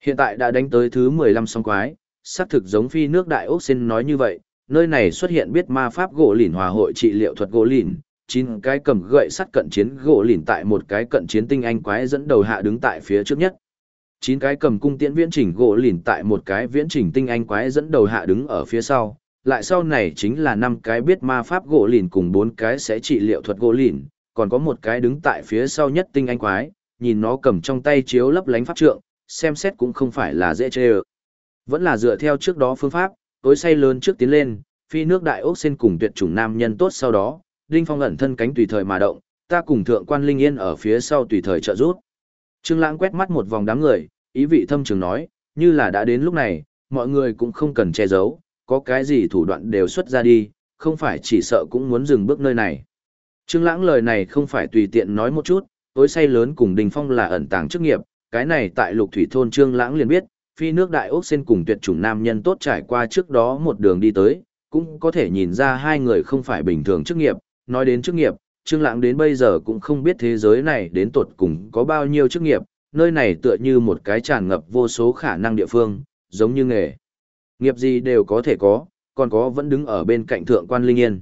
Speaker 1: Hiện tại đã đánh tới thứ 15 song quái, xác thực giống phi nước đại ốc xin nói như vậy, nơi này xuất hiện biết ma pháp gỗ lìn hòa hội trị liệu thuật gỗ lìn, chín cái cầm gậy sắt cận chiến gỗ lìn tại một cái cận chiến tinh anh quái dẫn đầu hạ đứng tại phía trước nhất. Chín cái cầm cung tiễn viễn chỉnh gỗ lìn tại một cái viễn chỉnh tinh anh quái dẫn đầu hạ đứng ở phía sau, lại sau này chính là năm cái biết ma pháp gỗ lìn cùng bốn cái sẽ trị liệu thuật gỗ lìn, còn có một cái đứng tại phía sau nhất tinh anh quái, nhìn nó cầm trong tay chiếu lấp lánh pháp trượng, xem xét cũng không phải là dễ chê ơ. Vẫn là dựa theo trước đó phương pháp, tối say lớn trước tiến lên, phi nước đại ốc sen cùng tuyệt chủng nam nhân tốt sau đó, Đinh Phong ẩn thân cánh tùy thời mà động, ta cùng thượng quan Linh Yên ở phía sau tùy thời trợ giúp. Trương Lãng quét mắt một vòng đám người, ý vị thâm trường nói, như là đã đến lúc này, mọi người cũng không cần che giấu, có cái gì thủ đoạn đều xuất ra đi, không phải chỉ sợ cũng muốn dừng bước nơi này. Trương Lãng lời này không phải tùy tiện nói một chút, tối say lớn cùng Đình Phong là ẩn tàng chức nghiệp, cái này tại Lục Thủy thôn Trương Lãng liền biết, phi nước đại ốc xên cùng tuyệt chủng nam nhân tốt trải qua trước đó một đường đi tới, cũng có thể nhìn ra hai người không phải bình thường chức nghiệp, nói đến chức nghiệp, Trương Lãng đến bây giờ cũng không biết thế giới này đến tột cùng có bao nhiêu chức nghiệp, nơi này tựa như một cái tràn ngập vô số khả năng địa phương, giống như nghề. Nghiệp gì đều có thể có, còn có vẫn đứng ở bên cạnh thượng quan Linh Yên.